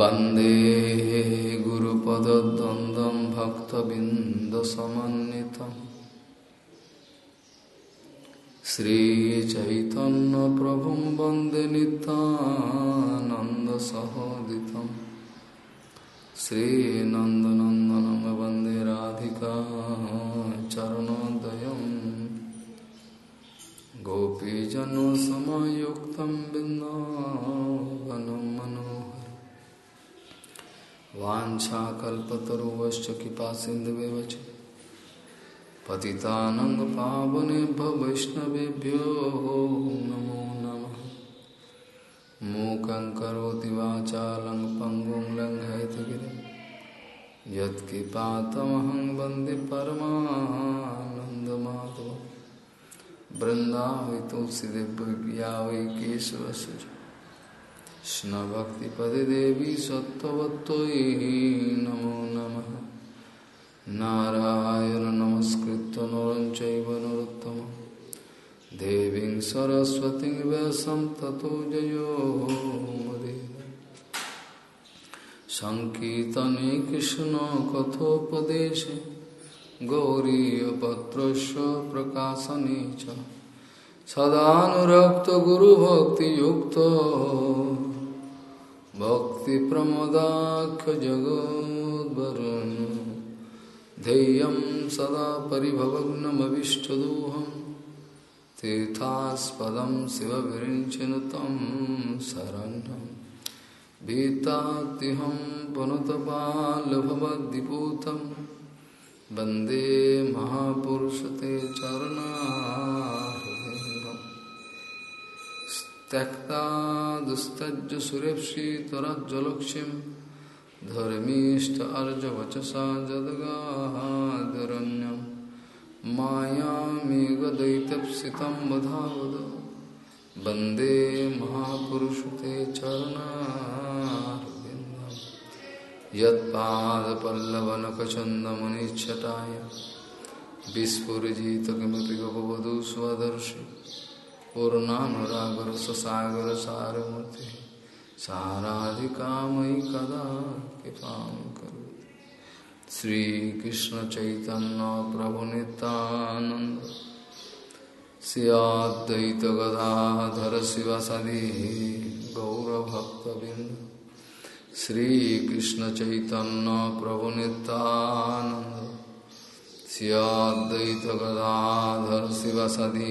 वंदे गुरुपदद्वन्द्वं भक्तबिन्दसमन्वितम् श्रीचैतन्यप्रभुं वंदे नितानन्दसहोदितं श्रीनन्दनन्दनं वंदे राधिका चरणोदयम् गोपीजनसमयुक्तं बिन्दावनं मनोहर वाञ्छाकल्पतरुवश्च कृपा सिन्धुवेव च। पतितानङ्गपावनेभ्यो वैष्णवेभ्यो नमो नमः। मूकं करोति वाचालं पङ्गुं लङ्घयतगिरिं यत्कृपातमहं वंदे वै कृष्णभक्तिपदे देवी सत्त्ववत्त्वयि नमो नमः। नारायण नमस्कृत्य नरं चैव देवीं सरस्वतीं व्यासं ततो जयो मुदीर सङ्कीर्तने कृष्णकथोपदेशे गौरीयपत्रस्य प्रकाशने च। सदानुरक्तगुरुभक्तियुक्तो भक्तिप्रमदाख्यजगोद्वरुन् ध्येयं सदा परिभवग्नमविष्टदोहं। तीर्थास्पदं शिवविरिञ्चनुतं शरण्यं। भीतातिहं पुनतपालभवद्दिपूतम् वंदे महापुरुष ते चरणारविन्दम् त्यक्ता दुस्तज्ज सुरेप्सितरज्जलक्ष्मीं धर्मीष्ट अर्जवचसा जदगादरण्यं मायामेघदैत्यप्सितं वधावद। वंदे महापुरुष ते चरणारविन्दम्। यत्पादपल्लवनखचन्दमुनिच्छटाय विस्फुरजित किमपि पूर्णानुरागरससागरसारमूर्तिः साराधिकामयि कदा कृपां करोति। श्रीकृष्णचैतन्यप्रभुनितानन्द स्याद्वैतगदाधर शिवसदि गौरभक्तबिन्द श्रीकृष्ण चैतन्य प्रभु नित्यानंद सियाद्वैत गदाधर शिवसदि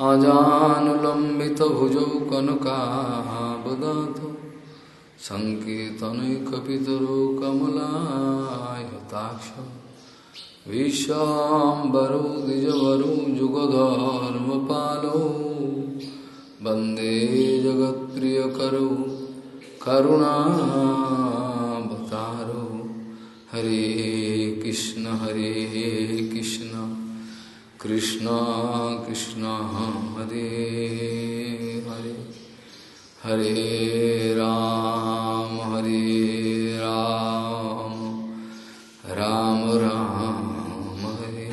आजानुलम्बितभुजौ कनकाबदाथ सङ्कीर्तनैकपितरो कमलायताक्ष विश्वाम्बरो द्विजवरो जुगधर्मपालो वंदे जगत्प्रियकरो करुणावतारो। हरे कृष्ण हरे कृष्ण कृष्ण कृष्ण। हरे राम हरे राम राम राम, हरे।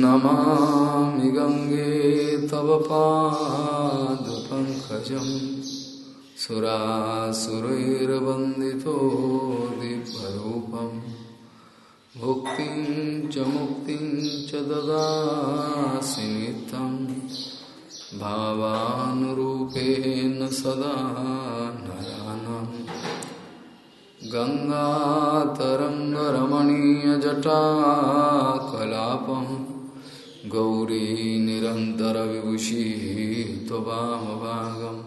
नमामि गङ्गे तव पादपङ्कजम् सुरासुरैर्वन्दितो दिव्यरूपम् भुक्तिं च मुक्तिं च ददासि नित्यं भावानुरूपेण सदा नरानं गङ्गातरङ्गरमणीयजटाकलापं गौरी निरन्तरविभूषिः त्ववामभागम्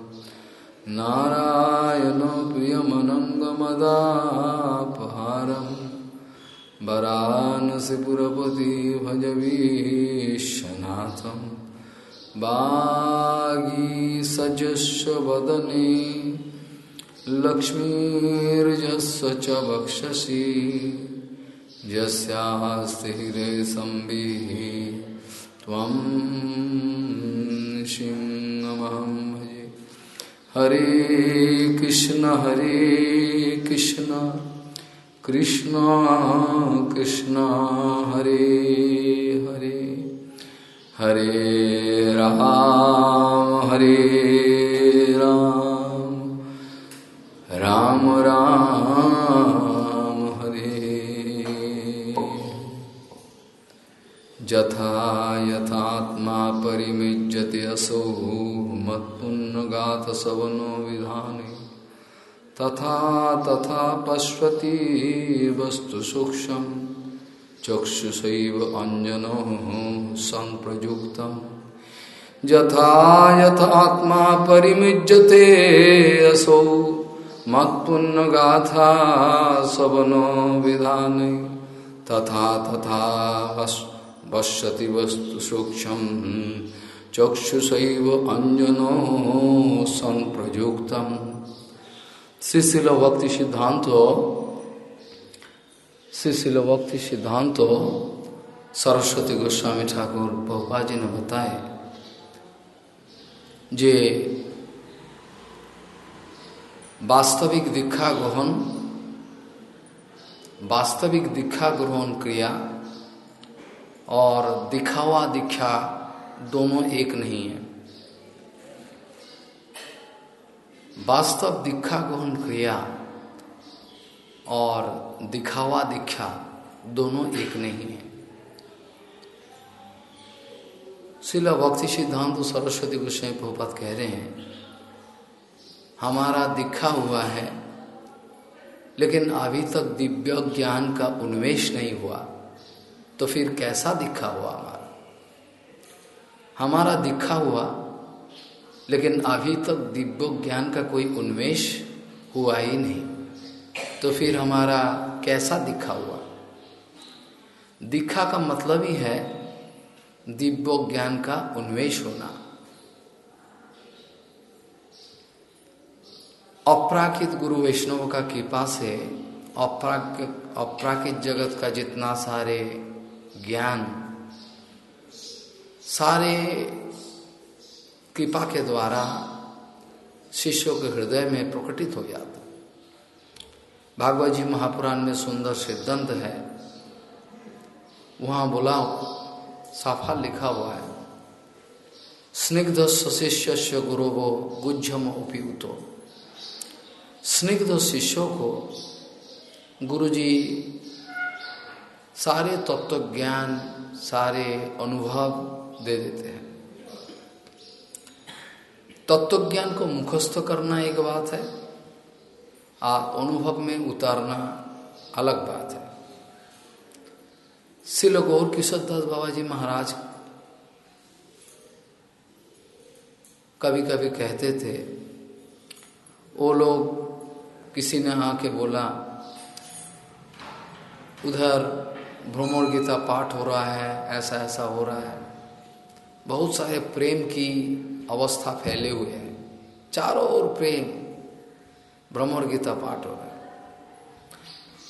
नारायण प्रियमनङ्गमदापहारं वरानसिपुरपति भजवीशनाथं वागीसजस्व वदने, लक्ष्मीर्जस्य च वक्षसि। यस्यास्ति हृदे संविः, त्वं सिंहमहं भजे। हरे कृष्ण हरे कृष्ण कृष्ण कृष्ण, हरे हरे। हरे राम हरे राम। राम राम, हरे। यथा यथात्मा परिमिज्यते असौ सवनो विधाने। तथा तथा पश्वती वस्तु सूक्ष्म चक्षुषैव अञ्जनो सम्प्रयुक्तम्। यथा यथात्मा परिमुज्यते असौ मत्पुण्यगाथा सवनो विधाने। तथा तथा पश्यति वस्तु सूक्ष्म चक्षुषैव अञ्जनो सम्प्रयुक्तम्। श्री भक्ति सिद्धांत श्री शिल भक्ति सिद्धांत तो सरस्वती गोस्वामी ठाकुर बहुपा जी ने बताए जे वास्तविक दीक्षा ग्रहण, वास्तविक दीक्षा ग्रहण क्रिया और दिखावा दीक्षा दोनों एक नहीं है। वास्तव दीक्षा ग्रहण क्रिया और दिखावा दीक्षा दोनों एक नहीं है। शिला भक्ति सिद्धांत सरस्वती गोस्वाई प्रभुपत कह रहे हैं, हमारा दिखा हुआ है, लेकिन अभी तक दिव्य ज्ञान का उन्मेष नहीं हुआ तो फिर कैसा दिखा हुआ हमारा? हमारा दिखा हुआ, लेकिन अभी तक दिव्य ज्ञान का कोई उन्मेष हुआ ही नहीं। तो फिर हमारा कैसा दिखा हुआ? दिखा का मतलब ही है दिव्य ज्ञान का उन्वेष होना। अपराकित गुरु वैष्णव का कृपा से अपराकित अपराकित जगत का जितना सारे ज्ञान, सारे कृपा के द्वारा शिष्यों के हृदय में प्रकटित हो जाता भागवत जी महापुराण में सुंदर सिद्धांत है। वहाँ बोला, साफा लिखा हुआ है। स्निग्ध शिष्य गुरुवो गुज्जम उपयुतो। स्निग्ध शिष्यों को गुरु जी सारे तत्व ज्ञान, सारे अनुभव दे देते हैं। तत्व ज्ञान को मुखस्थ करना एक बात है। आप अनुभव में उतारना अलग बात है। शिल गौर किशोर दास बाबा जी महाराज कभी कभी कहते थे वो लोग, किसी ने आके बोला, उधर भ्रमण गीता पाठ हो रहा है ऐसा ऐसा हो रहा है। बहुत सारे प्रेम की अवस्था फैले हुए हैं। चारों ओर प्रेम। ब्रह्मण गीता पाठ हो रहा है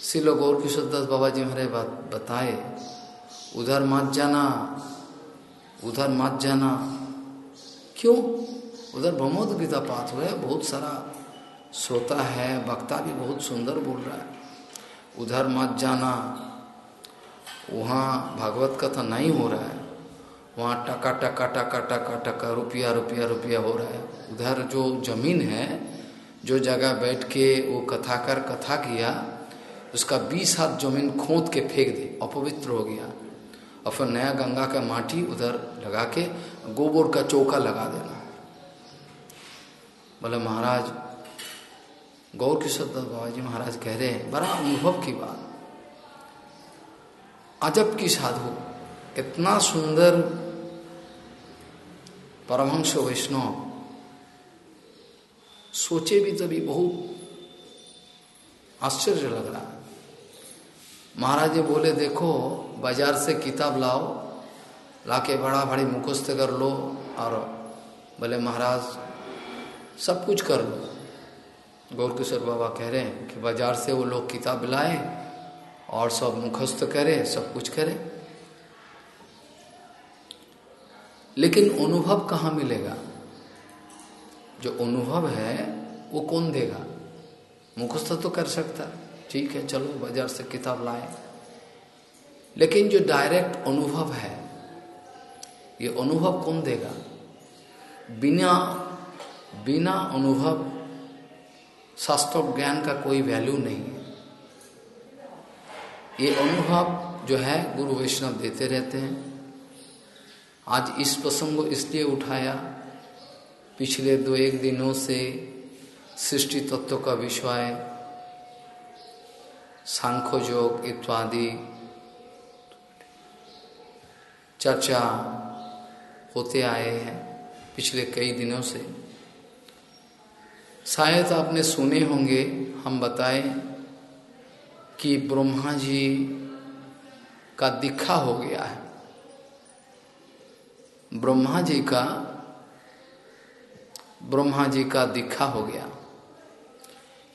शिलो गौर किशोर दास बाबा जी हमारे बात बताए, उधर मत जाना, उधर मत जाना। क्यों? उधर ब्रह्मोद गीता पाठ हो रहा है, बहुत सारा श्रोता है, वक्ता भी बहुत सुंदर बोल रहा है। उधर मत जाना, वहाँ भागवत कथा नहीं हो रहा है। वहाँ टका टका टका टका टका रुपया रुपया रुपया हो रहा है। उधर जो ज़मीन है जो जगह बैठ के वो कथा कर, कथा किया, उसका बीस हाथ ज़मीन खोद के फेंक दे, अपवित्र हो गया। और फिर नया गंगा का माटी उधर लगा के गोबर का चौका लगा देना। बोले, महाराज, गौर किशोर दास बाबा जी महाराज कह रहे हैं, बड़ा अनुभव की बात। अजब की साधु इतना सुंदर परमहंस वैष्णव सोचे भी तभी बहुत आश्चर्य लग रहा। महाराज जी बोले, देखो, बाज़ार से किताब लाओ, लाके बड़ा बड़ी मुखस्त कर लो और बोले, महाराज, सब कुछ कर लो। गौर किशोर बाबा कह रहे हैं कि बाज़ार से वो लोग किताब लाए और सब मुखस्त करे, सब कुछ करे। लेकिन अनुभव कहाँ मिलेगा? जो अनुभव है, वो कौन देगा? मुखस्त तो कर सकता। ठीक है, चलो, बाज़ार से किताब लाए। लेकिन जो डायरेक्ट अनुभव है, ये अनुभव कौन देगा? बिना बिना अनुभव शास्त्र ज्ञान का कोई वैल्यू नहीं है। ये अनुभव जो है, गुरु वैष्णव देते रहते हैं। आज इस प्रसंग को इसलिए उठाया पिछले दो एक दिनों से सृष्टि तत्व का विषय सांख्य योग इत्यादि चर्चा होते आए हैं पिछले कई दिनों से। शायद आपने सुने होंगे, हम बताएँ कि ब्रह्मा जी का दिखा हो गया है। ब्रह्मा जी का ब्रह्मा जी का दिखा हो गया।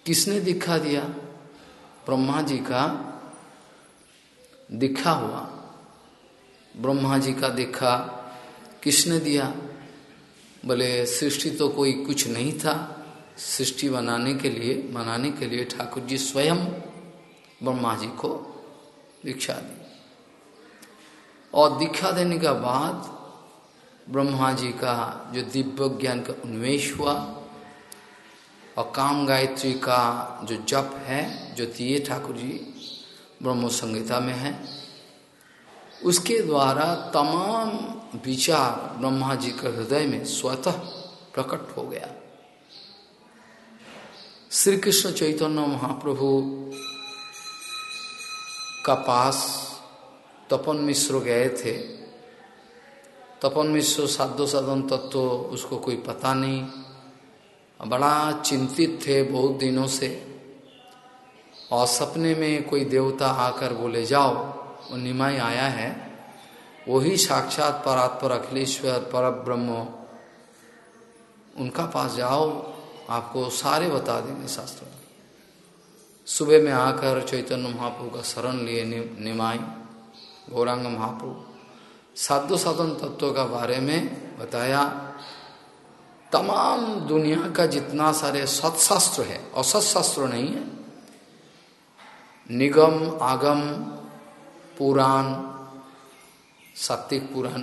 किसने दिखा दिया? ब्रह्मा जी का दिखा हुआ। ब्रह्मा जी का दिखा किसने दिया? बोले, सृष्टि तो कोई कुछ नहीं था। सृष्टि बनाने के लिए, बनाने के लिए ठाकुर जी स्वयं ब्रह्मा जी को दीक्षा दी। और दीक्षा देने के बाद ब्रह्मा जी का जो दिव्य ज्ञान का उन्मेष हुआ और काम गायत्री का जो जप है, जो दिए ठाकुर जी ब्रह्म संहिता में है, उसके द्वारा तमाम विचार ब्रह्मा जी के हृदय में स्वतः प्रकट हो गया। श्री कृष्ण चैतन्य महाप्रभु का पास तपन मिश्र गए थे। तपन मिश्र साधो साधन तत्व तो उसको कोई पता नहीं। बड़ा चिंतित थे बहुत दिनों से। और सपने में कोई देवता आकर बोले, जाओ, वो निमाई आया है। वही साक्षात परात्पर अखिलेश्वर पर ब्रह्म उनका पास जाओ, आपको सारे बता देंगे शास्त्र। सुबह में आकर चैतन्य महाप्रभु का शरण लिए निमाई, गौरांग महाप्रभु। साधु साधन तत्व का बारे में बताया। तमाम दुनिया का जितना सारे सत्शास्त्र है और नहीं है। निगम, आगम, पुराण, सात्विक पुराण,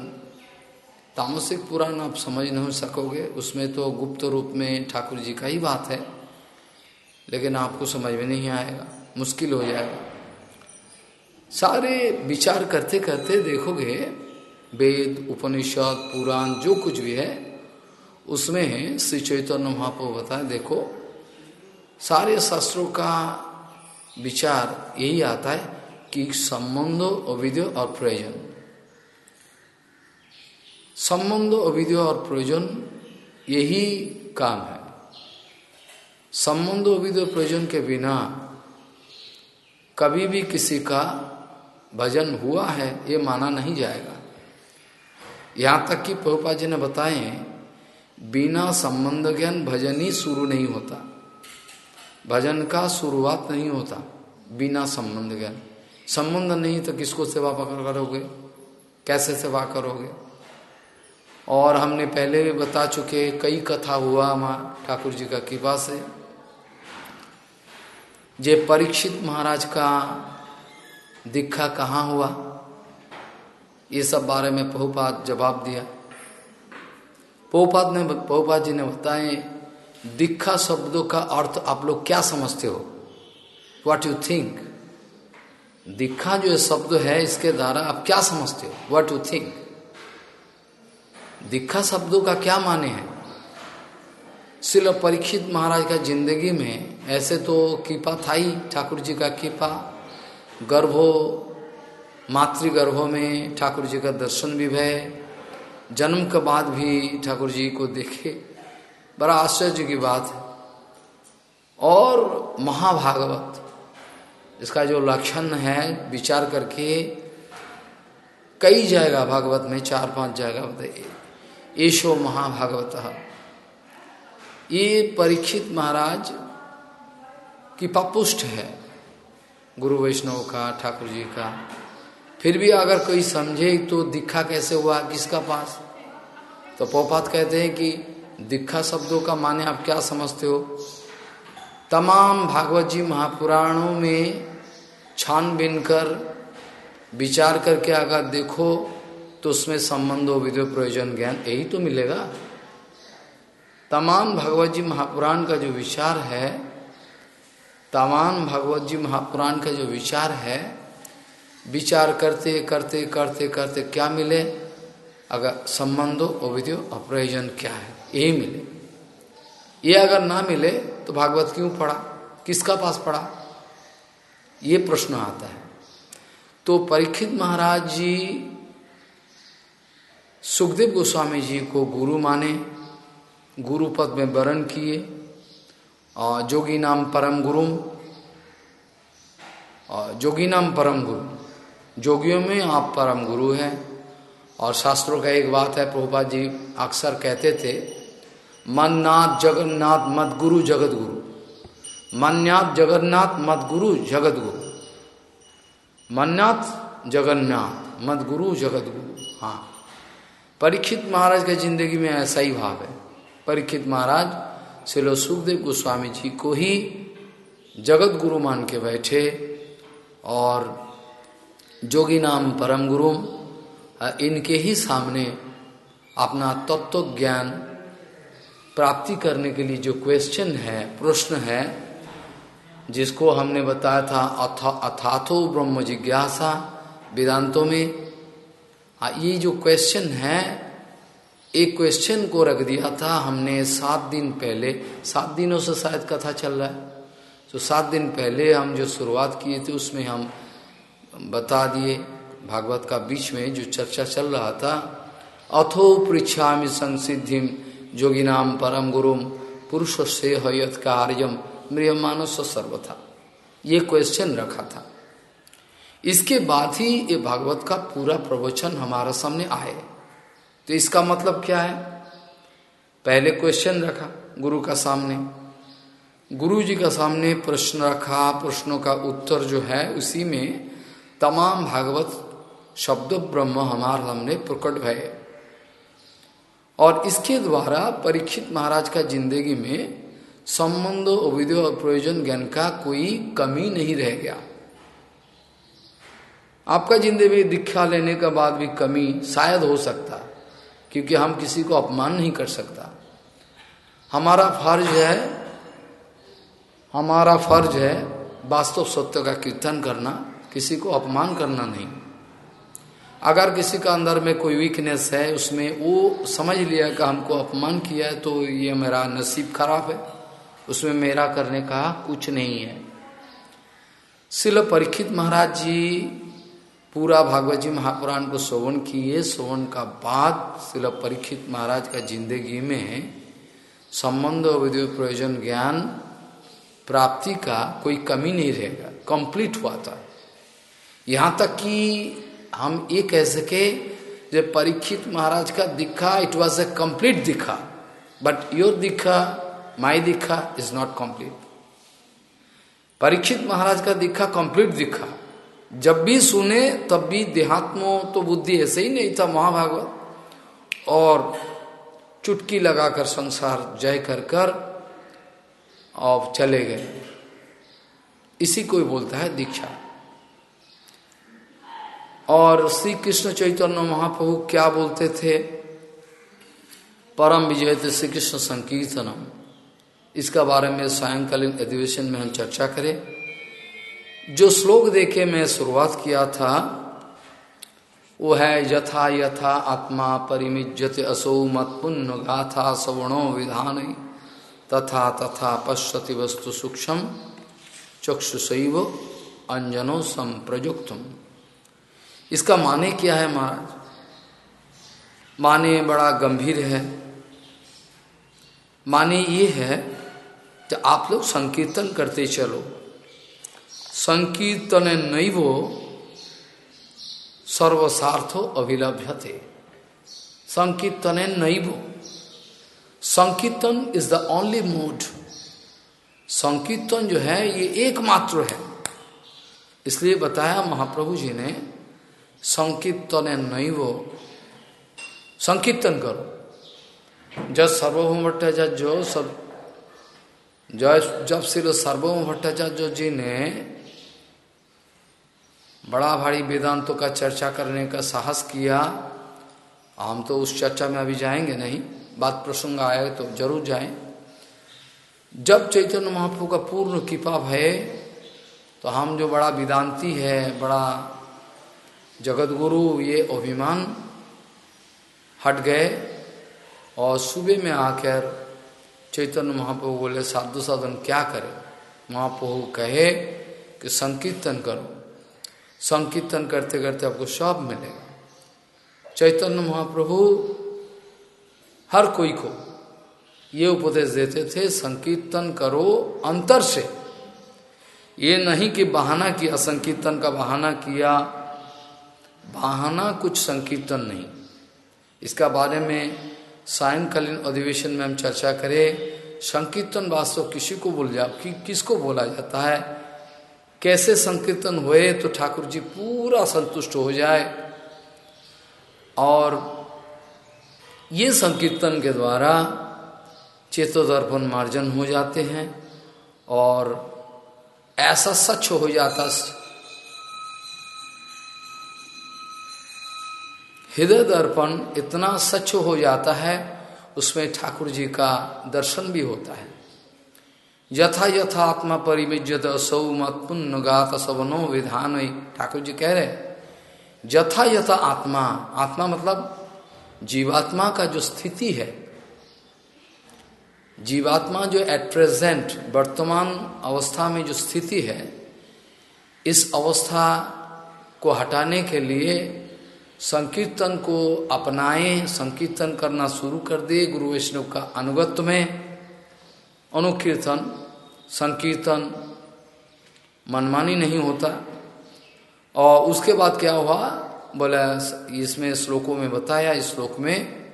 तामसिक पुराण आप समझ नहीं सकोगे। उसमें तो गुप्त रूप में ठाकुर जी का ही बात है, लेकिन आपको समझ में नहीं आएगा, मुश्किल हो जाएगा। सारे विचार करते करते देखोगे वेद, उपनिषद, पुराण, जो कुछ भी है, उसमें है श्री चैतन्य महाप्रभु बताए, देखो, सारे शास्त्रों का विचार यही आता है कि संबंध, अविद्य और प्रयोजन। संबंध अविधि और प्रयोजन यही काम है। संबंध और प्रयोजन के बिना कभी भी किसी का भजन हुआ है, ये माना नहीं जाएगा। यहाँ तक कि प्रभुपा जी ने बताए, बिना संबंध ज्ञान भजन ही शुरू नहीं होता। भजन का शुरुआत नहीं होता, बिना संबंध ज्ञान। संबंध नहीं तो किसको सेवा पकड़ करोगे? कैसे सेवा करोगे? और हमने पहले भी बता चुके, कई कथा हुआ हमारा ठाकुर जी का कृपा से। जे परीक्षित महाराज का दिखा कहाँ हुआ? ये सब बारे में पहुपात जवाब दिया। पहुपात ने पहुपात जी ने बताए, दिखा शब्दों का अर्थ आप लोग क्या समझते हो? वॉट यू थिंक दिखा जो शब्द है, इसके द्वारा आप क्या समझते हो? वॉट यू थिंक दीक्षा शब्दों का क्या माने हैं? शिल परीक्षित महाराज का ज़िंदगी में ऐसे तो कृपा था ही ठाकुर जी का कृपा, गर्भो मातृगर्भो में ठाकुर जी का दर्शन भी भय, जन्म के बाद भी ठाकुर जी को देखे। बड़ा आश्चर्य की बात है। और महाभागवत, इसका जो लक्षण है, विचार करके कई जगह भागवत में चार पाँच जगह बताइए येषो महाभागवत। ये परीक्षित महाराज की पपुष्ट है, गुरु वैष्णव का ठाकुर जी का। फिर भी अगर कोई समझे तो दिखा कैसे हुआ, किसका पास? तो पोपात कहते हैं कि दिखा शब्दों का माने आप क्या समझते हो? तमाम भागवत जी महापुराणों में छानबीन कर विचार करके अगर देखो तो उसमें संबंध विधि प्रयोजन ज्ञान यही तो मिलेगा। तमाम भगवत जी महापुराण का जो विचार है, तमाम भगवत जी महापुराण का जो विचार है विचार करते करते करते करते क्या मिले? अगर संबंधो अविध्यो अप्रयोजन क्या है? यही मिले। ये अगर ना मिले तो भागवत क्यों पढ़ा? किसका पास पढ़ा? ये प्रश्न आता है। तो परीक्षित महाराज जी सुखदेव गोस्वामी जी को गुरु माने गुरु पद में वरण किए, और जोगी नाम परम गुरु और जोगी नाम परम गुरु। जोगियों में आप परम गुरु हैं। और शास्त्रों का एक बात है प्रभुपा जी अक्सर कहते थे मननाथ जगन्नाथ मत गुरु जगत गुरु मन्नाथ जगन्नाथ मत गुरु जगत गुरु मन्नाथ जगन्नाथ मत गुरु जगत गुरु हाँ। परीक्षित महाराज के ज़िंदगी में ऐसा ही भाव है। परीक्षित महाराज श्रीलो सुखदेव गोस्वामी जी को ही जगत गुरु मान के बैठे और जोगी नाम परम गुरु इनके ही सामने अपना तत्व ज्ञान प्राप्ति करने के लिए जो क्वेश्चन है, प्रश्न है, जिसको हमने बताया था, अथा, अथाथो ब्रह्म जिज्ञासा वेदांतों में ये जो क्वेश्चन है, एक क्वेश्चन को रख दिया था हमने सात दिन पहले। सात दिनों से शायद कथा चल रहा है। तो सात दिन पहले हम जो शुरुआत किए थे, उसमें हम बता दिए भागवत का बीच में जो चर्चा चल रहा था, अथो पृछा संसिधि जोगी नाम परम गुरुम पुरुष से हयत कार्यम मृह मानस सर्वथा। ये क्वेश्चन रखा था। इसके बाद ही ये भागवत का पूरा प्रवचन हमारे सामने आए। तो इसका मतलब क्या है? पहले क्वेश्चन रखा गुरु का सामने। गुरु जी का सामने प्रश्न रखा, प्रश्नों का उत्तर जो है उसी में तमाम भागवत शब्द ब्रह्म हमारे सामने प्रकट भय। और इसके द्वारा परीक्षित महाराज का ज़िंदगी में संबंध अविधो और प्रयोजन ज्ञान का कोई कमी नहीं रह गया। आपका ज़िंदगी में दीक्षा लेने के बाद भी कमी शायद हो सकता, क्योंकि हम किसी को अपमान नहीं कर सकता। हमारा फ़र्ज़ है, हमारा फ़र्ज़ है वास्तव सत्य का कीर्तन करना। किसी को अपमान करना नहीं। अगर किसी का अंदर में कोई वीकनेस है, उसमें वो समझ लिया कि हमको अपमान किया है तो ये मेरा नसीब खराब है। उसमें मेरा करने का कुछ नहीं है। शिल परीक्षित महाराज जी, पूरा भागवत जी महापुराण को श्रवण किए। श्रवण का बाद शिल परीक्षित महाराज का ज़िंदगी में संबंध विधि प्रयोजन ज्ञान प्राप्ति का कोई कमी नहीं रहेगा। कंप्लीट हुआ था। यहाँ तक कि हम ये कह सके, जब परीक्षित महाराज का दिखा इट वॉज़ ए कंप्लीट दिखा। बट योर दिखा माई दिखा is not complete Parikshit Maharaj का दिखा कंप्लीट दिखा। जब भी सुने, तब भी देहात्मो तो बुद्धि ऐसे ही नहीं था महाभागवत। और चुटकी लगाकर संसार जय कर कर और चले गए। इसी को बोलता है दीक्षा। और श्री कृष्ण चैतन्य महाप्रभु क्या बोलते थे? परम विजय थे श्री कृष्ण संकीर्तनम। इसका बारे में सायंकालीन अधिवेशन में हम चर्चा करें। जो श्लोक देखे मैं शुरुआत किया था, वो है, यथा यथा आत्मा परिमिजत असो मत पुण्य गाथा सवर्णो विधान, तथा तथा पश्यति वस्तु सूक्ष्म, चक्षुषैव अंजनो संप्रयुक्तम। इसका माने क्या है महाराज माने बड़ा गंभीर है। माने ये है कि आप लोग संकीर्तन करते चलो। संकीर्तन नैव सर्वसार्थो अभिलभ्यते संकीर्तन नैव। संकीर्तन इज़ द ओनली मोड संकीर्तन जो है, ये एकमात्र है। इसलिए बताया महाप्रभु जी ने संकीर्तन नहीं वो संकीर्तन करो। जब सर्वभौम भट्टाचार्य सब जय जब श्री सर्वभौम भट्टाचार्य जी ने बड़ा भारी वेदांतों का चर्चा करने का साहस किया, हम तो उस चर्चा में अभी जाएँगे नहीं। बात प्रसंग आए तो ज़रूर जाएँ। जब चैतन्य महाप्रभु का पूर्ण कृपा भय तो हम जो बड़ा वेदांती है, बड़ा जगत गुरु ये अभिमान हट गए और सुबह में आकर चैतन्य महाप्रभु बोले, साधु साधन क्या करे? महाप्रभु कहे कि संकीर्तन करो। संकीर्तन करते करते आपको सब मिलेगा। चैतन्य महाप्रभु हर कोई को ये उपदेश देते थे, संकीर्तन करो अंतर से। ये नहीं कि बहाना किया, संकीर्तन का बहाना किया बहाना कुछ संकीर्तन नहीं। इसका बारे में सायंकालीन अधिवेशन में हम चर्चा करें। संकीर्तन वास्तव किसी को बोल जा कि, किसको बोला जाता है? कैसे संकीर्तन हुए तो ठाकुर जी पूरा संतुष्ट हो जाए। और ये संकीर्तन के द्वारा चेतोदर्पण मार्जन हो जाते हैं और ऐसा सच हो जाता हृदय दर्पण इतना सच हो जाता है, उसमें ठाकुर जी का दर्शन भी होता है। यथा यथा आत्मा परिमिजत असौ मत पुण्य गात सवनो विधान। ठाकुर जी कह रहे यथा यथा आत्मा आत्मा मतलब जीवात्मा का जो स्थिति है। जीवात्मा जो एट प्रेजेंट वर्तमान अवस्था में जो स्थिति है, इस अवस्था को हटाने के लिए संकीर्तन को अपनाए, संकीर्तन करना शुरू कर दे गुरु वैष्णव का अनुगत्य में। अनुकीर्तन, संकीर्तन मनमानी नहीं होता। और उसके बाद क्या हुआ? बोला, इसमें श्लोकों में बताया, इस श्लोक में,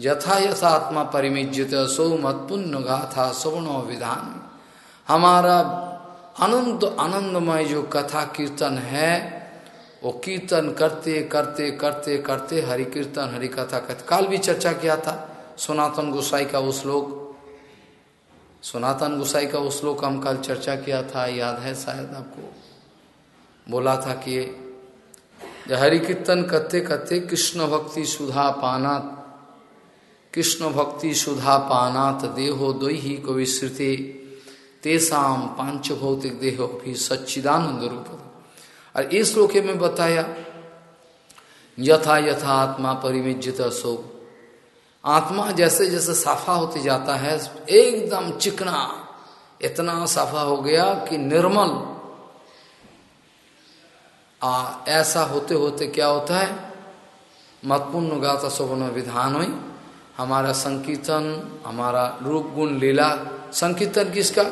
यथा यथा आत्मा परिमिजित सो मत पुण्य गाथा सवर्ण विधान। हमारा आनंद आनंदमय जो कथा कीर्तन है वो कीर्तन करते करते करते करते, हरि कीर्तन, हरि कथा कहते। काल भी चर्चा किया था, सनातन गोसाई का वो श्लोक। सनातन गोसाई का उस श्लोक हम कल चर्चा किया था, याद है शायद आपको? बोला था कि हरि कीर्तन करते करते कृष्ण भक्ति सुधा पानात। कृष्ण भक्ति सुधा पानात, देहो दो ही को तेसाम पाँच भौतिक देहो भी सच्चिदानंद रूप। और इस श्लोक में बताया, यथा यथा आत्मा परिमिजित शोक आत्मा जैसे जैसे साफा होते जाता है, एकदम चिकना, इतना साफा हो गया कि निर्मल। आ, ऐसा होते होते क्या होता है? महत्वपूर्ण गाता शोभन विधान हुई। हमारा संकीर्तन, हमारा रूप गुण लीला, संकीर्तन किसका?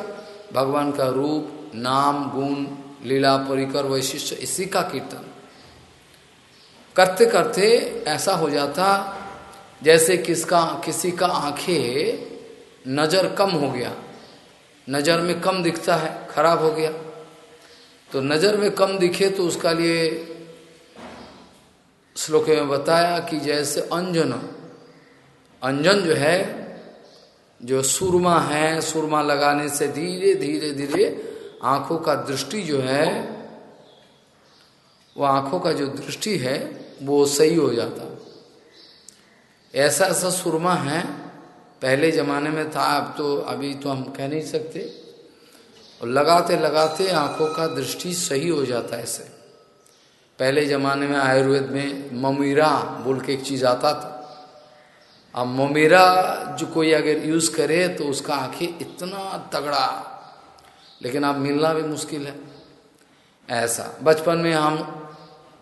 भगवान का रूप, नाम, गुण लीला परिकर वैशिष्ट, इसी का कीर्तन। करते करते ऐसा हो जाता, जैसे किसका, किसी का आँखें नज़र कम हो गया, नज़र में कम दिखता है, खराब हो गया। तो नज़र में कम दिखे तो उसका लिए श्लोक में बताया कि जैसे अंजन अंजन जो है, जो सुरमा है, सुरमा लगाने से धीरे धीरे धीरे आँखों का दृष्टि जो है, वो आँखों का जो दृष्टि है, वो सही हो जाता। ऐसा ऐसा सुरमा है, पहले जमाने में था, अब तो अभी तो हम कह नहीं सकते। और लगाते लगाते आँखों का दृष्टि सही हो जाता है ऐसे। पहले जमाने में आयुर्वेद में ममीरा बोल के एक चीज़ आता था। अब ममीरा जो कोई अगर यूज़ करे तो उसका आँखें इतना तगड़ा लेकिन अब मिलना भी मुश्किल है। ऐसा। बचपन में हम,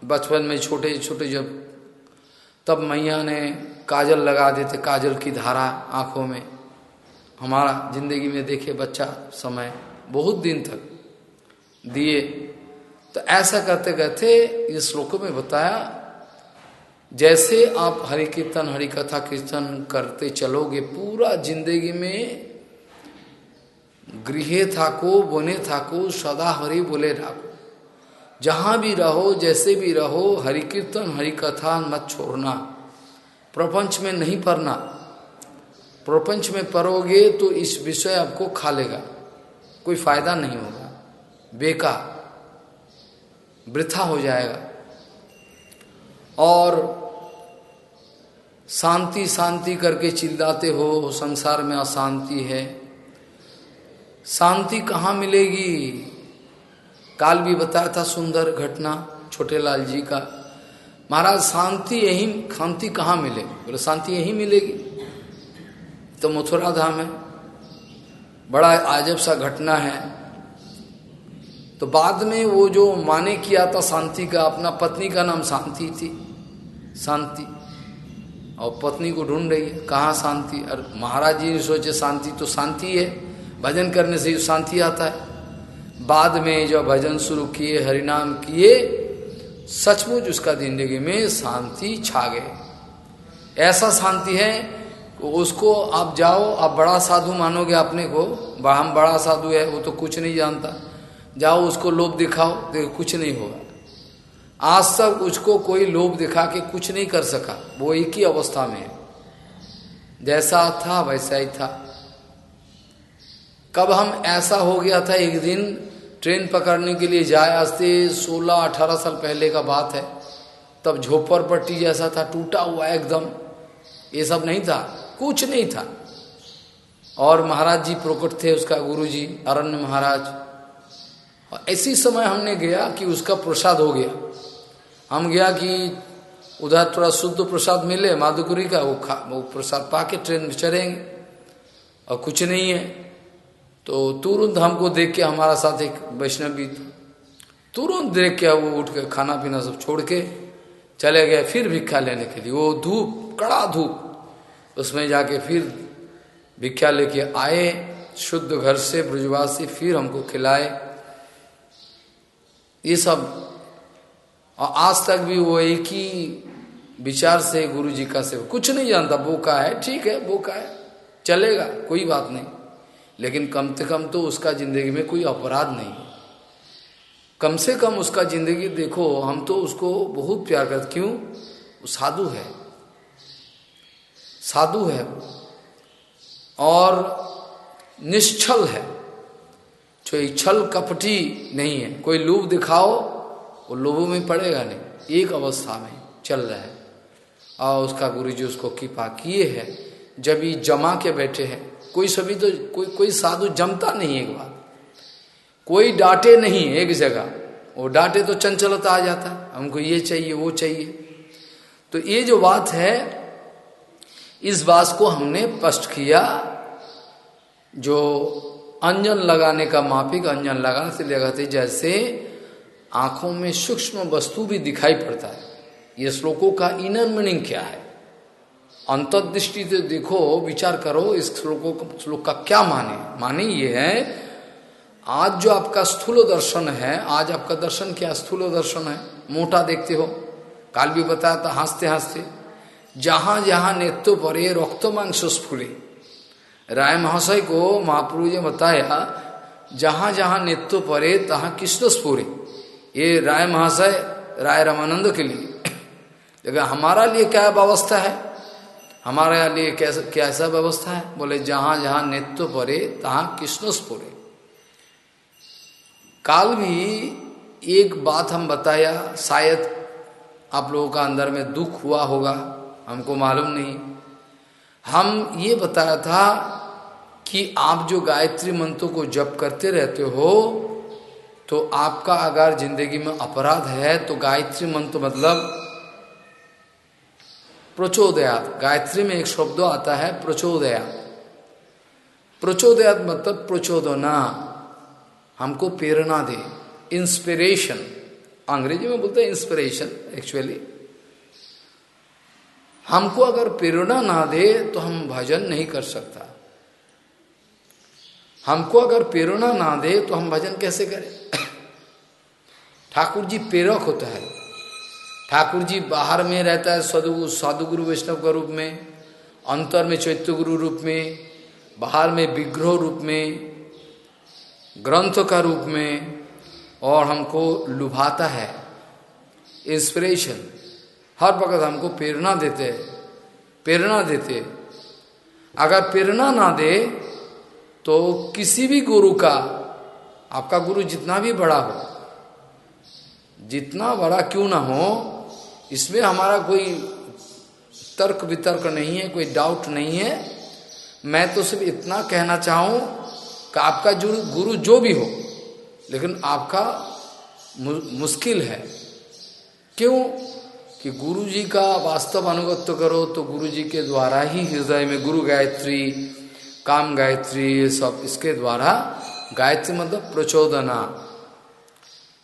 बचपन में छोटे छोटे जब, तब मैया ने काजल लगा देते, काजल की धारा आँखों में। हमारा ज़िंदगी में देखे बच्चा समय, बहुत दिन तक दिए। तो ऐसा करते करते इस श्लोक में बताया, जैसे आप हरि कीर्तन, हरि कथा कीर्तन करते चलोगे, पूरा ज़िंदगी में गृहे थाको, बने थाको, सदा हरि बोले ढाको जहाँ भी रहो, जैसे भी रहो हरि कीर्तन हरि कथा मत छोड़ना। प्रपंच में नहीं पढ़ना प्रपंच में पढ़ोगे तो इस विषय आपको खा लेगा। कोई फ़ायदा नहीं होगा। बेकार। वृथा हो जाएगा। और शांति शांति करके चिल्लाते हो, संसार में अशांति है। शांति कहाँ मिलेगी? काल भी बताया था सुंदर घटना, छोटे लाल जी का। महाराज, शांति यही, शांति कहाँ मिलेगी? बोले, शांति यही मिलेगी। तो मथुरा धाम है। बड़ा आजब सा घटना है। तो बाद में वो जो माने किया था शांति का, अपना पत्नी का नाम शांति थी। शांति। और पत्नी को ढूंढ रही है, कहाँ शांति? और महाराज जी ने सोचे शांति तो शांति है। भजन करने से शांति आता है। बाद में जो भजन शुरू किए, हरिनाम किए, सचमुच उसका ज़िंदगी में शांति छा गए। ऐसा शांति है उसको आप जाओ, आप बड़ा साधु मानोगे अपने को हम बड़ा साधु है, वो तो कुछ नहीं जानता। जाओ उसको लोभ दिखाओ, देखो कुछ नहीं होगा। आज तक उसको कोई लोभ दिखा के कुछ नहीं कर सका, वो एक ही अवस्था में है। जैसा था, वैसा ही था। कब हम ऐसा हो गया था एक दिन ट्रेन पकड़ने के लिए जाए? आज से सोलह, अठारह साल पहले का बात है। तब झोपड़ पट्टी जैसा था, टूटा हुआ एकदम। ये सब नहीं था, कुछ नहीं था। और महाराज जी प्रकट थे उसका गुरु जी अरण्य महाराज। और ऐसी समय हमने गया कि उसका प्रसाद हो गया। हम गया कि उधर थोड़ा शुद्ध प्रसाद मिले, माधुकुरी का, वो खा, वो प्रसाद पाके ट्रेन में चढ़ेंगे। और कुछ नहीं है। तो तुरंत हमको देख के हमारा साथ एक वैष्णवी था। तुरंत देख के वो उठ के खाना पीना सब छोड़ के चले गए, फिर भिक्षा लेने के लिए। वो धूप, कड़ा धूप, उसमें जाके फिर भिक्षा लेके आए, शुद्ध घर से, ब्रजवासी फिर हमको खिलाए। ये सब। और आज तक भी वो एक ही विचार से गुरु जी का सेवा कुछ नहीं जानता बोका है, ठीक है बोका है, चलेगा, कोई बात नहीं। लेकिन कम से कम तो उसका ज़िंदगी में कोई अपराध नहीं। कम से कम उसका ज़िंदगी देखो, हम तो उसको बहुत प्यार करते क्यों? वो साधु है। साधु है। और निश्चल है। जो छल कपटी नहीं है। कोई लोभ दिखाओ, वो लोभों में पड़ेगा नहीं। एक अवस्था में चल रहा है। और उसका गुरु जी उसको कृपा किए है। जब ये जमा के बैठे हैं कोई सभी तो कोई कोई साधु जमता नहीं एक बात कोई डांटे नहीं एक जगह। वो डांटे तो चंचलता आ जाता। है हमको ये चाहिए, वो चाहिए। तो ये जो बात है, इस बात को हमने स्पष्ट किया। जो अंजन लगाने का माफिक अंजन लगाने से लगाते जैसे आँखों में सूक्ष्म वस्तु भी दिखाई पड़ता है। ये श्लोकों का इनर मीनिंग क्या है? अंतर्दृष्टि से देखो, विचार करो, इस श्लोकों श्लोक का क्या माने? माने ये है, आज जो आपका स्थूल दर्शन है, आज आपका दर्शन क्या स्थूल दर्शन है? मोटा देखते हो। काल भी बताया था, हँसते हँसते। जहाँ जहाँ नेत्य परे रक्त मांस स्फुरे राय महाशय को महाप्रभु जी बताया, जहाँ जहाँ नेत्य परे, तहा कृष्ण स्फुरे ये राय महाशय, राय रामानंद के लिए। हमारा लिए क्या व्यवस्था है? हमारे लिए कैसा कैसा व्यवस्था है? बोले, जहाँ जहाँ नृत्य परे तहां कृष्ण स्पुरे काल भी एक बात हम बताया, शायद आप लोगों का अंदर में दुख हुआ होगा, हमको मालूम नहीं। हम ये बताया था कि आप जो गायत्री मंत्रों को जप करते रहते हो तो आपका अगर ज़िंदगी में अपराध है तो गायत्री मंत्र मतलब प्रचोदयात। गायत्री में एक शब्द आता है प्रचोदयात। प्रचोदयात मतलब प्रचोदना। हमको प्रेरणा दे। इंस्पिरेशन अंग्रेज़ी में बोलते हैं इंस्पिरेशन एक्चुअली हमको अगर प्रेरणा ना दे तो हम भजन नहीं कर सकता। हमको अगर प्रेरणा ना दे तो हम भजन कैसे करें? ठाकुर जी प्रेरक होता है। ठाकुर जी बाहर में रहता है साधु साधु गुरु वैष्णव का रूप में, अंतर में चैत्य गुरु रूप में, बाहर में, विग्रह रूप में, ग्रंथ का रूप में, और हमको लुभाता है इंस्पिरेशन हर वक्त हमको प्रेरणा देते प्रेरणा देते। अगर प्रेरणा ना दे तो किसी भी गुरु का, आपका गुरु जितना भी बड़ा हो, जितना बड़ा क्यों ना हो इसमें हमारा कोई तर्क वितर्क नहीं है, कोई डाउट नहीं है। मैं तो सिर्फ़ इतना कहना चाहूँ कि आपका गुरु जो भी हो, लेकिन आपका मुश्किल है। क्यों? कि गुरु जी का वास्तव अनुगत्य करो तो गुरु जी के द्वारा ही हृदय में गुरु गायत्री, काम गायत्री, ये सब इसके द्वारा गायत्री मतलब प्रचोदना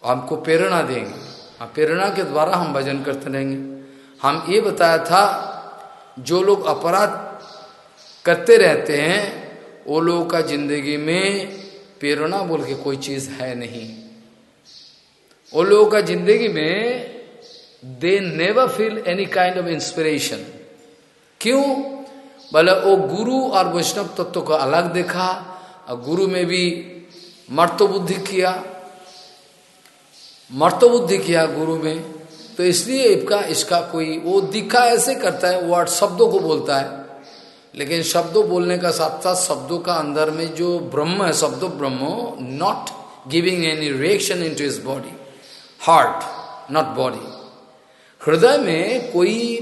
हमको प्रेरणा देंगे। प्रेरणा के द्वारा हम भजन करते रहेंगे। हम ये बताया था, जो लोग अपराध करते रहते हैं, वो लोगों का ज़िंदगी में प्रेरणा बोल के कोई चीज़ है नहीं। वो लोगों का ज़िंदगी में they never feel any kind of inspiration क्यों? बोले वो गुरु और वैष्णव तत्व को अलग देखा, और गुरु में भी मर्त बुद्धि किया मर्त बुद्धि किया गुरु में तो इसलिए इसका इसका कोई, वो दिखा ऐसे करता है वर्ड शब्दों को बोलता है। लेकिन शब्दों बोलने का साथ साथ शब्दों का अंदर में जो ब्रह्म है, शब्दों ब्रह्म not giving any reaction in to body heart not body हृदय में कोई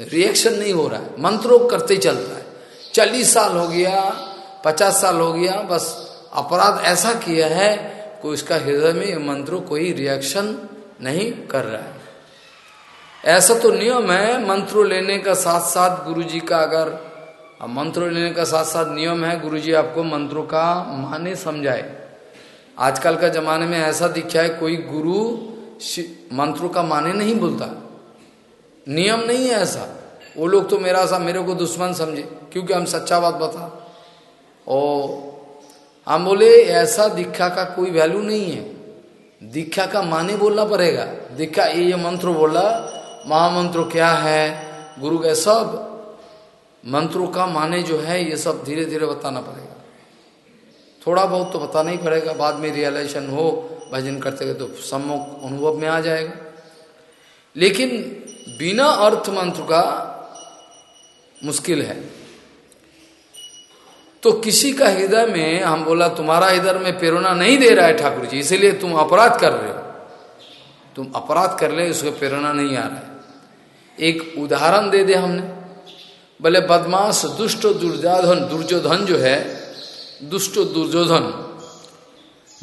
रिएक्शन नहीं हो रहा है, मंत्रों करते चल रहा है। चालीस साल हो गया, पचास साल हो गया, बस अपराध ऐसा किया है कोई इसका हृदय में ये मंत्रों कोई रिएक्शन नहीं कर रहा है। ऐसा तो नियम है मंत्रों लेने का साथ साथ गुरु जी का अगर मंत्रों लेने का साथ साथ नियम है गुरु जी आपको मंत्रों का माने समझाए। आजकल का जमाने में ऐसा दिखा है, कोई गुरु मंत्रों का माने नहीं बोलता। नियम नहीं है ऐसा। वो लोग तो मेरा सा, मेरे को दुश्मन समझे, क्योंकि हम सच्चा बात बता। और हम बोले, ऐसा दीक्षा का कोई वैल्यू नहीं है। दीक्षा का माने बोलना पड़ेगा। दीक्षा, ये मंत्र बोला, महामंत्र क्या है? गुरु के सब मंत्रों का माने जो है, ये सब धीरे धीरे बताना पड़ेगा। थोड़ा बहुत तो बताना ही पड़ेगा। बाद में रियलाइजेशन हो, भजन करते गए तो सम्मुख अनुभव में आ जाएगा। लेकिन बिना अर्थ मंत्र का मुश्किल है। तो किसी का हृदय में हम बोला, तुम्हारा हृदय में प्रेरणा नहीं दे रहा है ठाकुर जी इसीलिए तुम अपराध कर रहे हो। तुम अपराध कर ले उसको प्रेरणा नहीं आ रहा है। एक उदाहरण दे दे हमने। बोले, बदमाश, दुष्ट दुर्जाधन दुर्योधन जो है, दुष्ट, दुर्योधन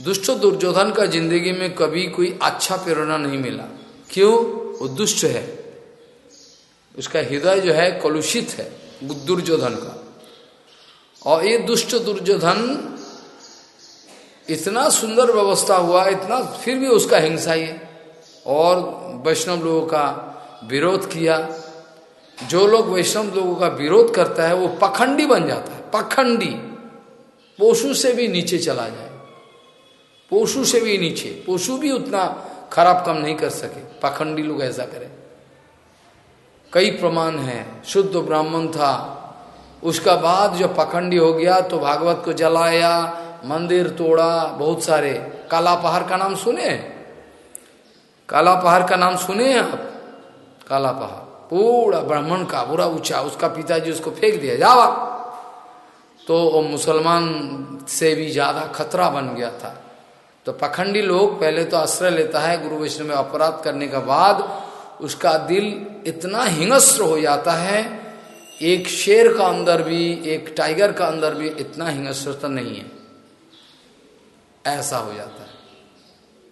दुष्ट, दुर्योधन का ज़िंदगी में कभी कोई अच्छा प्रेरणा नहीं मिला। क्यों? वो दुष्ट है। उसका हृदय जो है, कलुषित है, दुर्योधन का। और ये दुष्ट दुर्योधन इतना सुंदर व्यवस्था हुआ, इतना फिर भी उसका हिंसा ही है और वैष्णव लोगों का विरोध किया। जो लोग वैष्णव लोगों का विरोध करता है, वो पखंडी बन जाता है, पखंडी। पोषु से भी नीचे चला जाए। पोषु से भी नीचे, पोषु भी उतना खराब काम नहीं कर सके, पखंडी लोग ऐसा करें। कई प्रमाण हैं, शुद्ध ब्राह्मण था उसका बाद जो पखंडी हो गया तो भागवत को जलाया, मंदिर तोड़ा, बहुत सारे। काला पहाड़ का नाम सुने? काला पहाड़ का नाम सुने आप? काला पहाड़। पूरा ब्राह्मण का बुरा ऊँचा, उसका पिताजी उसको फेंक दिया। जावा। तो वो मुसलमान से भी ज़्यादा खतरा बन गया था। तो पखंडी लोग पहले तो आश्रय लेता है, गुरु वैष्णव में अपराध करने के बाद उसका दिल इतना हिंस्र हो जाता है एक शेर का अंदर भी, एक टाइगर का अंदर भी इतना हिंस्रता नहीं है। ऐसा हो जाता है।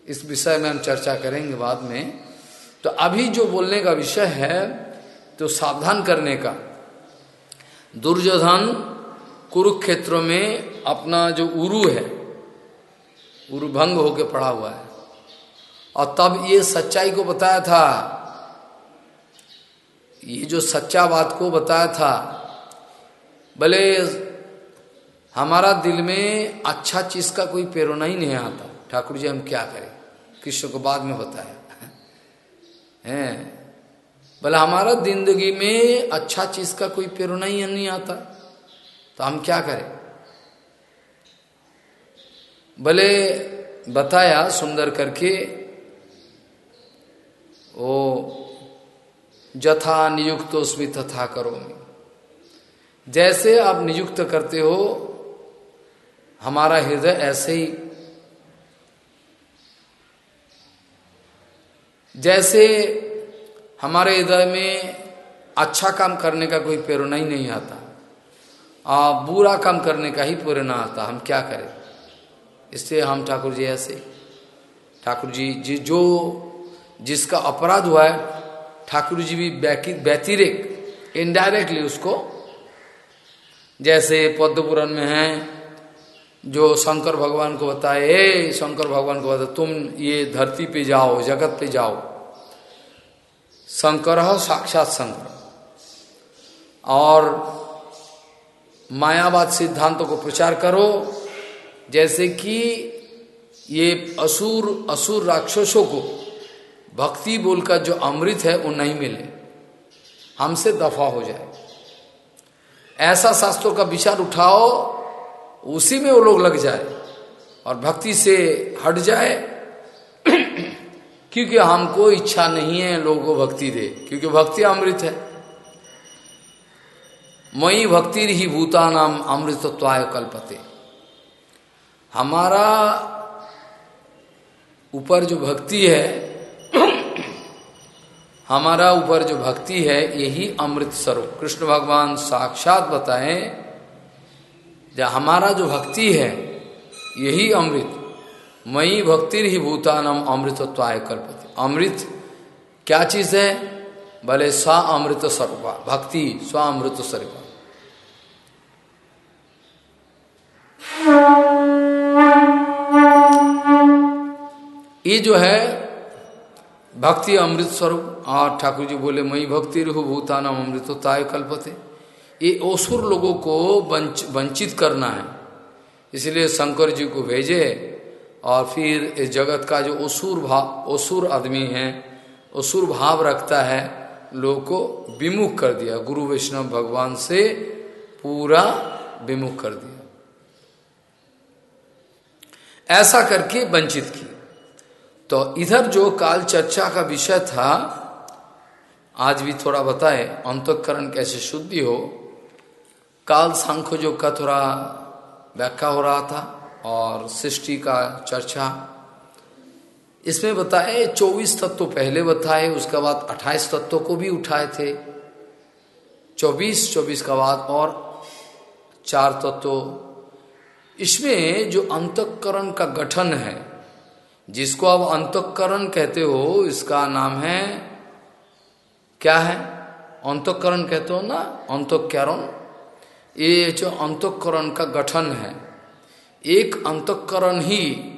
इस विषय में हम चर्चा करेंगे बाद में। तो अभी जो बोलने का विषय है तो सावधान करने का। दुर्योधन कुरुक्षेत्र में अपना जो उरु है उर्भंग होके पड़ा हुआ है। और तब ये सच्चाई को बताया था ये जो सच्चा बात को बताया था, भले हमारा दिल में अच्छा चीज़ का कोई प्रेरणा ही नहीं आता। ठाकुर जी, हम क्या करें? कृष्ण को बाद में बताया है? बोले हमारा ज़िंदगी में अच्छा चीज़ का कोई प्रेरणा ही नहीं आता तो हम क्या करें? भले बताया सुंदर करके वो जथा नियुक्त उसमें तथा करो जैसे आप नियुक्त करते हो हमारा हृदय ऐसे ही जैसे हमारे हृदय में अच्छा काम करने का कोई प्रेरणा ही नहीं आता आ, बुरा काम करने का ही प्रेरणा आता हम क्या करें? इससे हम ठाकुर जी ऐसे ठाकुर जी जी जो जिसका अपराध हुआ है ठाकुर जी भी व्यतिरिक इनडायरेक्टली उसको, जैसे पद्म में है, जो शंकर भगवान को बताए, हे शंकर भगवान को बताए तुम ये धरती पे जाओ, जगत पे जाओ। शंकर साक्षात शंकर। और मायावाद सिद्धांतों को प्रचार करो, जैसे कि ये असुर असुर राक्षसों को भक्ति बोलकर जो अमृत है, वो नहीं मिले। हमसे दफ़ा हो जाए। ऐसा शास्त्रों का विचार उठाओ, उसी में वो लोग लग जाए और भक्ति से हट जाए। क्योंकि हमको इच्छा नहीं है लोगों को भक्ति दे, क्योंकि भक्ति अमृत है। मई भक्ति ही भूता नाम अमृतत्वाय कल्पते। हमारा ऊपर जो भक्ति है हमारा ऊपर जो भक्ति है, यही अमृत स्वरूप। कृष्ण भगवान साक्षात बताए जब हमारा जो भक्ति है, यही अमृत। मई भक्ति ही भूतान भूतानम अमृतत्वाय कल्पति। अमृत क्या चीज़ है? भले स्व अमृत स्वरूप, भक्ति स्व अमृत स्वरूप। ये जो है भक्ति अमृत स्वरूप। और ठाकुर जी बोले, मई भक्ति रहु, भूतानम अमृतताय कल्पते। ये ओसुर लोगों को वंचित करना है। इसलिए शंकर जी को भेजे और फिर इस जगत का जो असुर भाव असुर आदमी है, असुर भाव रखता है, लोग को विमुख कर दिया। गुरु वैष्णव भगवान से पूरा विमुख कर दिया। ऐसा करके वंचित की तो इधर जो काल चर्चा का विषय था, आज भी थोड़ा बताए, अंतकरण कैसे शुद्धि हो। काल सांख्य जो का थोड़ा व्याख्या हो रहा था और सृष्टि का चर्चा। इसमें बताए, चौबीस तत्व पहले बताए, उसके बाद अट्ठाईस तत्वों को भी उठाए थे। चौबीस चौबीस का बाद और चार तत्व। इसमें जो अंतकरण का गठन है जिसको अब अंतकरण कहते हो, इसका नाम है, क्या है? अंतकरण कहते हो ना? अंतकरण। ये जो अंतकरण का गठन है, एक अंतकरण ही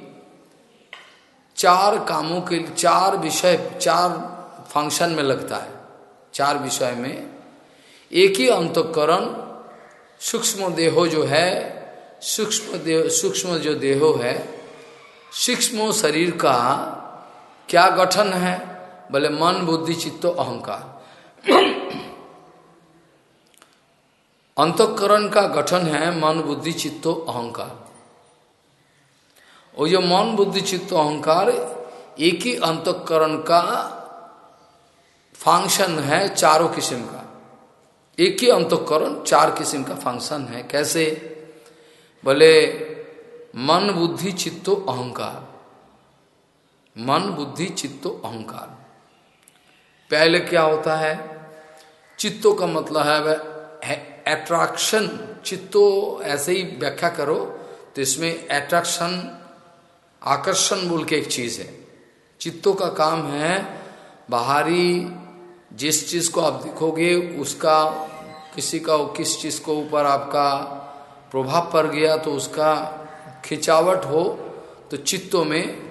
चार कामों के चार विषय, चार फ़ंक्शन में लगता है। चार विषय में। एक ही अंतकरण, सूक्ष्म देहो जो है, सूक्ष्म देह, सूक्ष्म जो देहो है सूक्ष्म शरीर का क्या गठन है? बोले मन, बुद्धि, चित्तो, अहंकार। अंतकरण का गठन है मन, बुद्धि, चित्तो, अहंकार। और जो मन, बुद्धि, चित्त, अहंकार एक ही अंतकरण का फ़ंक्शन है, चारों किस्म का। एक ही अंतकरण, चार किस्म का फ़ंक्शन है। कैसे? बोले मन बुद्धि चित्तो अहंकार। मन बुद्धि चित्तो अहंकार। पहले क्या होता है? चित्तो का मतलब है, है एट्रैक्शन चित्तो ऐसे ही व्याख्या करो तो इसमें एट्रैक्शन आकर्षण बोल के एक चीज़ है। चित्तों का काम है बाहरी जिस चीज़ को आप देखोगे उसका किसी का किस चीज़ को ऊपर आपका प्रभाव पड़ गया तो उसका खिंचावट हो तो चित्तों में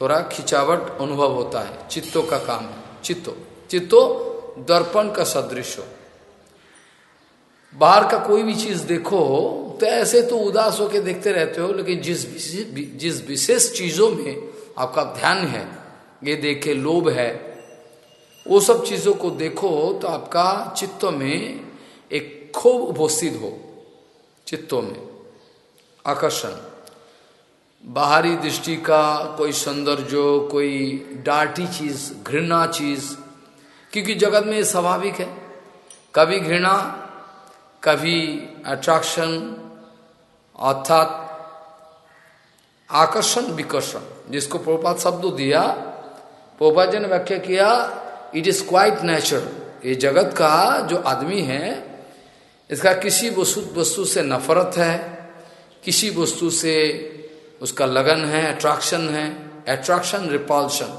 थोड़ा खिंचावट अनुभव होता है। चित्तों का काम है। चित्तो। चित्तो दर्पण का सदृश हो। बाहर का कोई भी चीज़ देखो तो ऐसे तो उदास होकर देखते रहते हो, लेकिन जिस जिस विशेष चीज़ों में आपका ध्यान है, ये देखे लोभ है, वो सब चीज़ों को देखो तो आपका चित्त में एक खूब उपस्थित हो। चित्तों में आकर्षण। बाहरी दृष्टि का कोई सौंदर्य, कोई डार्टी चीज़, घृणा चीज़, क्योंकि जगत में स्वाभाविक है। कभी घृणा, कभी अट्रैक्शन अर्थात आकर्षण, विकर्षण, जिसको प्रोपात शब्द दिया पोपा जी ने व्याख्या किया इट इज़ क्वाइट नेचुरल ये जगत का जो आदमी है, इसका किसी वस्तु वस्तु से नफरत है, किसी वस्तु से उसका लगन है अट्रैक्शन है अट्रैक्शन रिपल्शन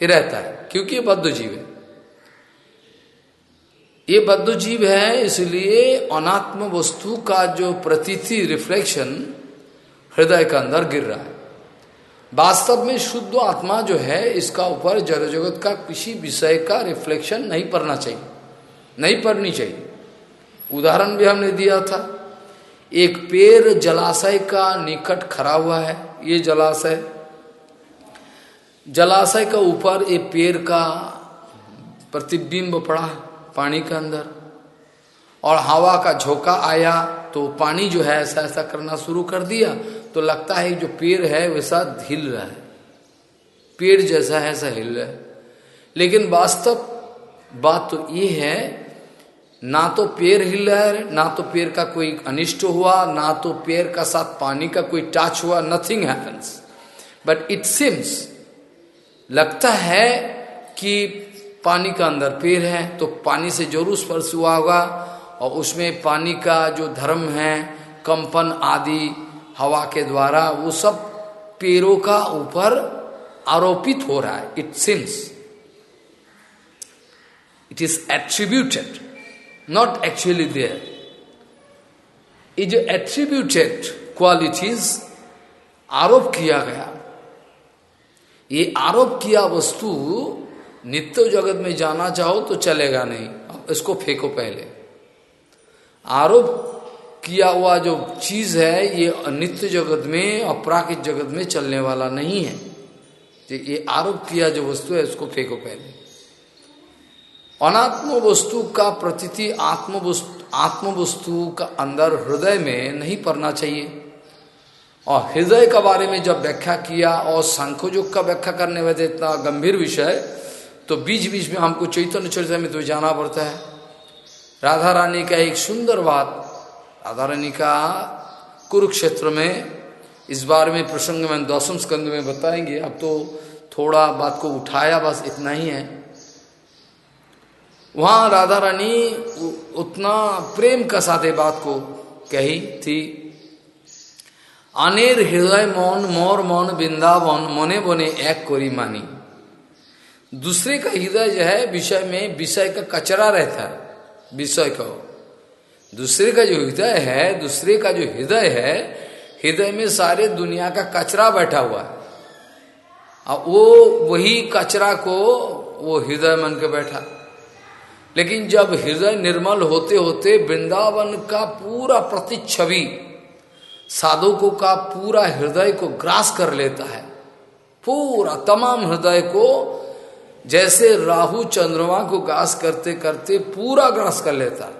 ये रहता है, क्योंकि ये बद्ध जीव है। ये बद्ध जीव है, इसलिए अनात्म वस्तु का जो प्रतीति रिफ्लेक्शन हृदय के अंदर गिर रहा है। वास्तव में शुद्ध आत्मा जो है, इसका ऊपर जड़ जगत का किसी विषय का रिफ्लेक्शन नहीं पड़ना चाहिए, नहीं पड़नी चाहिए। उदाहरण भी हमने दिया था एक पेड़ जलाशय का निकट खड़ा हुआ है, ये जलाशय। जलाशय का ऊपर एक पेड़ का प्रतिबिंब पड़ा पानी के अंदर। और हवा का झोंका आया तो पानी जो है ऐसा ऐसा करना शुरू कर दिया तो लगता है जो पेड़ है वैसा हिल रहा है। पेड़ जैसा है, ऐसा हिल रहा है। लेकिन वास्तव बात तो ये है ना तो पेड़ हिल रहा है ना तो पेड़ का कोई अनिष्ट हुआ, ना तो पेड़ का साथ पानी का कोई टच हुआ nothing happens but it seems लगता है कि पानी का अंदर पेड़ है तो पानी से ज़रूर स्पर्श हुआ होगा, और उसमें पानी का जो धर्म है, कंपन आदि, हवा के द्वारा, वो सब पेड़ों का ऊपर आरोपित हो रहा है. It seems it is attributed not actually there ये जो एट्रीब्यूटेड क्वालिटीज आरोप किया गया, ये आरोप किया वस्तु नित्य जगत में जाना चाहो तो चलेगा नहीं, अब इसको फेंको पहले। आरोप किया हुआ जो चीज़ है, ये नित्य जगत में, अपराकित जगत में चलने वाला नहीं है। ये आरोप किया जो वस्तु है उसको फेंको पहले। अनात्म वस्तु का प्रतीति आत्म वस्तु आत्म वस्तु का अंदर हृदय में नहीं पड़ना चाहिए। और हृदय का बारे में जब व्याख्या किया और सांख्योजुग का व्याख्या करने में इतना गंभीर विषय तो बीच बीच में हमको चैतन्य चरित्र में तो जाना पड़ता है। राधा रानी का एक सुंदर बात, राधा रानी का कुरुक्षेत्र में, इस बार में प्रसंग में दसम स्कंद में बताएँगे। अब तो थोड़ा बात को उठाया बस इतना ही है। वहाँ राधा रानी उतना प्रेम का साथ बात को कही थी। अनेर हृदय मौन, मोर मौन, वृंदावन, मोने बोने एक कोरी मानी। दूसरे का हृदय जो है, विषय में विषय का कचरा रहता है, विषय का। दूसरे का जो हृदय है, दूसरे का जो हृदय है, हृदय में सारे दुनिया का कचरा बैठा हुआ है। और वो वही कचरा को वो हृदय मन के बैठा। लेकिन जब हृदय निर्मल होते होते वृंदावन का पूरा प्रतिच्छवि साधुकों का पूरा हृदय को ग्रास कर लेता है, पूरा तमाम हृदय को जैसे राहु चंद्रमा को ग्रास करते करते पूरा ग्रास कर लेता है।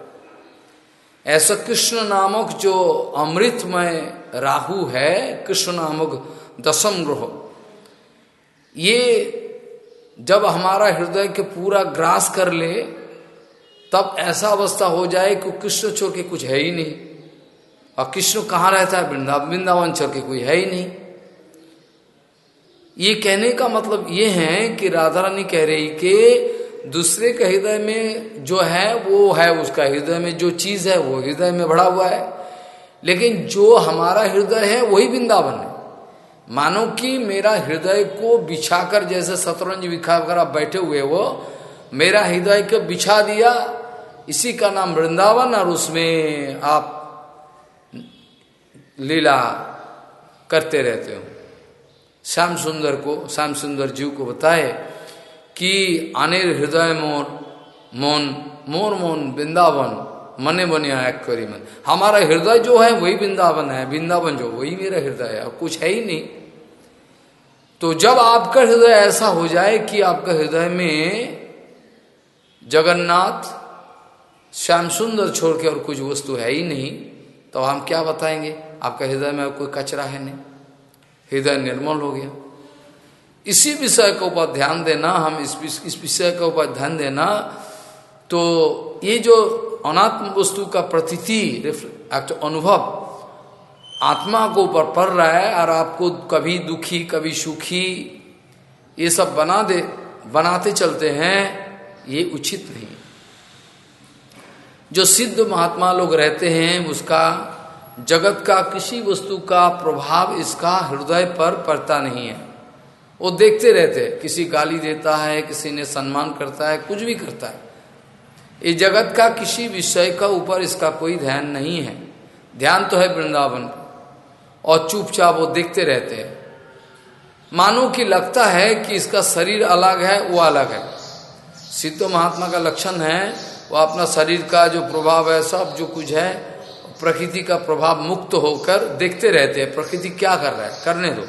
ऐसा कृष्ण नामक जो अमृतमय राहु है, कृष्ण नामक दसम ग्रह, ये जब हमारा हृदय के पूरा ग्रास कर ले तब ऐसा अवस्था हो जाए कि कृष्ण छोड़ के कुछ है ही नहीं। और कृष्ण कहाँ रहता है? वृंदावन वृंदावन छोड़ के कोई है ही नहीं। ये कहने का मतलब ये है कि राधा रानी कह रही कि दूसरे के हृदय में जो है, वो है उसका हृदय में, जो चीज़ है, वो हृदय में भरा हुआ है। लेकिन जो हमारा हृदय है, वही वृंदावन है। मानो कि मेरा हृदय को बिछाकर, जैसे शतरंज बिखा कर आप बैठे हुए वो मेरा हृदय को बिछा दिया इसी का नाम वृंदावन और उसमें आप लीला करते रहते हो। श्याम सुंदर को, श्याम सुंदर जीव को बताए कि अनिर हृदय मोर, मोन मोर मोन वृंदावन, मने बने एक करी मन। हमारा हृदय जो है वही वृंदावन है, वृंदावन जो, वही मेरा हृदय है, और कुछ है ही नहीं। तो जब आपका हृदय ऐसा हो जाए कि आपका हृदय में जगन्नाथ श्याम सुंदर छोड़ के और कुछ वस्तु है ही नहीं तो हम क्या बताएँगे? आपका हृदय में कोई कचरा है नहीं। हृदय निर्मल हो गया। इसी विषय के ऊपर ध्यान देना, हम इस विषय के ऊपर ध्यान देना तो ये जो अनात्म वस्तु का प्रतीति अनुभव, आत्मा को ऊपर पड़ रहा है और आपको कभी दुखी, कभी सुखी, ये सब बना दे, बनाते चलते हैं, ये उचित नहीं। जो सिद्ध महात्मा लोग रहते हैं, उसका जगत का किसी वस्तु का प्रभाव इसका हृदय पर पड़ता नहीं है। वो देखते रहते किसी गाली देता है, किसी ने सम्मान करता है, कुछ भी करता है। ये जगत का किसी विषय का ऊपर इसका कोई ध्यान नहीं है। ध्यान तो है वृंदावन और चुपचाप वो देखते रहते हैं। मानो कि लगता है कि इसका शरीर अलग है, वो अलग है। सिद्ध महात्मा का लक्षण है वो अपना शरीर का जो प्रभाव है, सब जो कुछ है, प्रकृति का प्रभाव मुक्त होकर देखते रहते हैं। प्रकृति क्या कर रहा है? करने दो।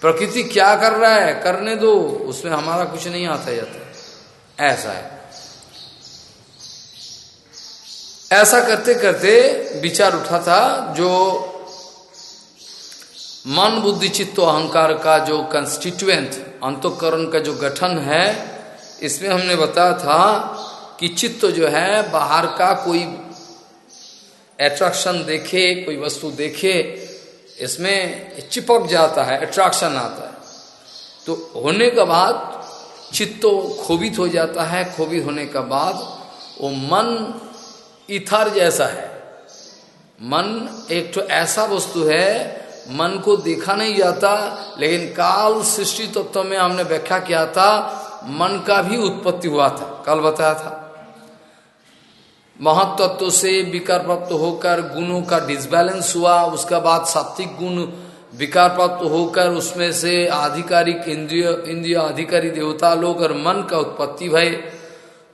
प्रकृति क्या कर रहा है? करने दो। उसमें हमारा कुछ नहीं आता जाता ऐसा है। ऐसा करते करते विचार उठा था जो मन, बुद्धि, चित्त, अहंकार का जो कंस्टिट्यूएंट अंतोकरण का जो गठन है, इसमें हमने बताया था कि चित्त जो है, बाहर का कोई एट्रैक्शन देखे, कोई वस्तु देखे, इसमें चिपक जाता है अट्रैक्शन आता है। तो होने के बाद चित्तो खोबित हो जाता है खोबित होने के बाद वो मन इथर जैसा है। मन एक तो ऐसा वस्तु है, मन को देखा नहीं जाता, लेकिन काल सृष्टि तत्व में हमने व्याख्या किया था, मन का भी उत्पत्ति हुआ था। कल बताया था। महत्त्व से विकार प्राप्त होकर गुणों का डिसबैलेंस हुआ, उसका बाद सात्विक गुण विकार प्राप्त होकर उसमें से आधिकारिक इंद्रिय इंद्रिय अधिकारी देवता लोग और मन का उत्पत्ति भय।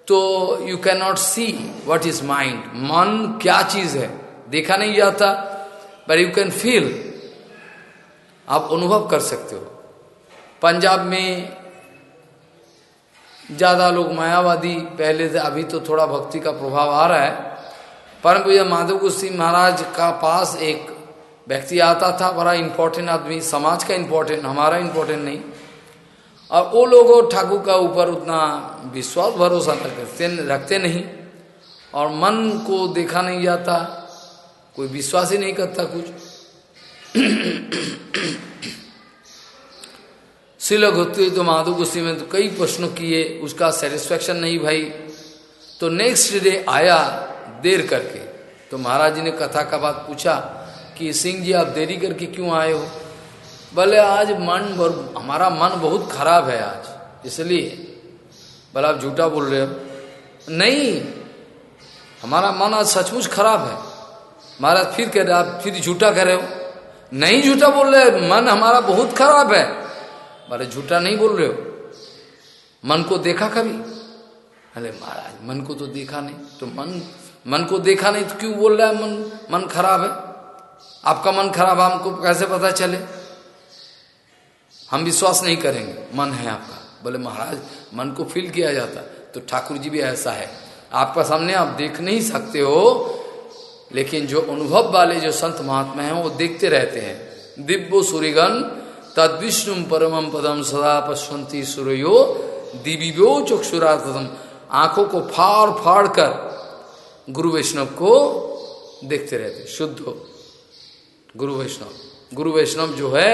तो you can not see what is mind मन क्या चीज़ है? देखा नहीं जाता पर यू कैन फील आप अनुभव कर सकते हो। पंजाब में ज़्यादा लोग मायावादी, पहले से अभी तो थोड़ा भक्ति का प्रभाव आ रहा है। परम पूजा माधव गुस्सी महाराज का पास एक व्यक्ति आता था, बड़ा इम्पोर्टेंट आदमी, समाज का इंपॉर्टेंट हमारा इम्पोर्टेंट नहीं। और वो लोग ठाकुर का ऊपर उतना विश्वास, भरोसा रखते रखते नहीं। और मन को देखा नहीं जाता, कोई विश्वास ही नहीं करता कुछ। शिल होती तो माधु गुस्सी में तो कई प्रश्न किए, उसका सेटिस्फेक्शन नहीं भाई। तो नेक्स्ट डे आया देर करके। तो महाराज जी ने कथा का बात पूछा कि, सिंह जी, आप देरी करके क्यों आए हो? बोले आज मन हमारा मन बहुत खराब है आज, इसलिए। बोले आप झूठा बोल रहे हो? नहीं, हमारा मन आज सचमुच खराब है। महाराज, फिर कह रहे, आप फिर झूठा कह रहे हो? नहीं, झूठा बोल रहे मन हमारा बहुत खराब है। बोले झूठा नहीं बोल रहे हो? मन को देखा कभी? अरे महाराज, मन को तो देखा नहीं। तो मन मन को देखा नहीं तो क्यों बोल रहा है मन? मन खराब है। आपका मन खराब है हमको कैसे पता चले? हम विश्वास नहीं करेंगे। मन है आपका। बोले महाराज, मन को फील किया जाता। तो ठाकुर जी भी ऐसा है। आपका सामने आप देख नहीं सकते हो, लेकिन जो अनुभव वाले जो संत महात्मा हैं, वो देखते रहते हैं। दिव्य सूर्यगण तद विष्णु परम पदम सदा पश्वंती सूर्यो दिव्यो चक्षुरातम आँखों को फाड़ फाड़ कर गुरु वैष्णव को देखते रहते शुद्ध गुरु वैष्णव। गुरु वैष्णव जो है,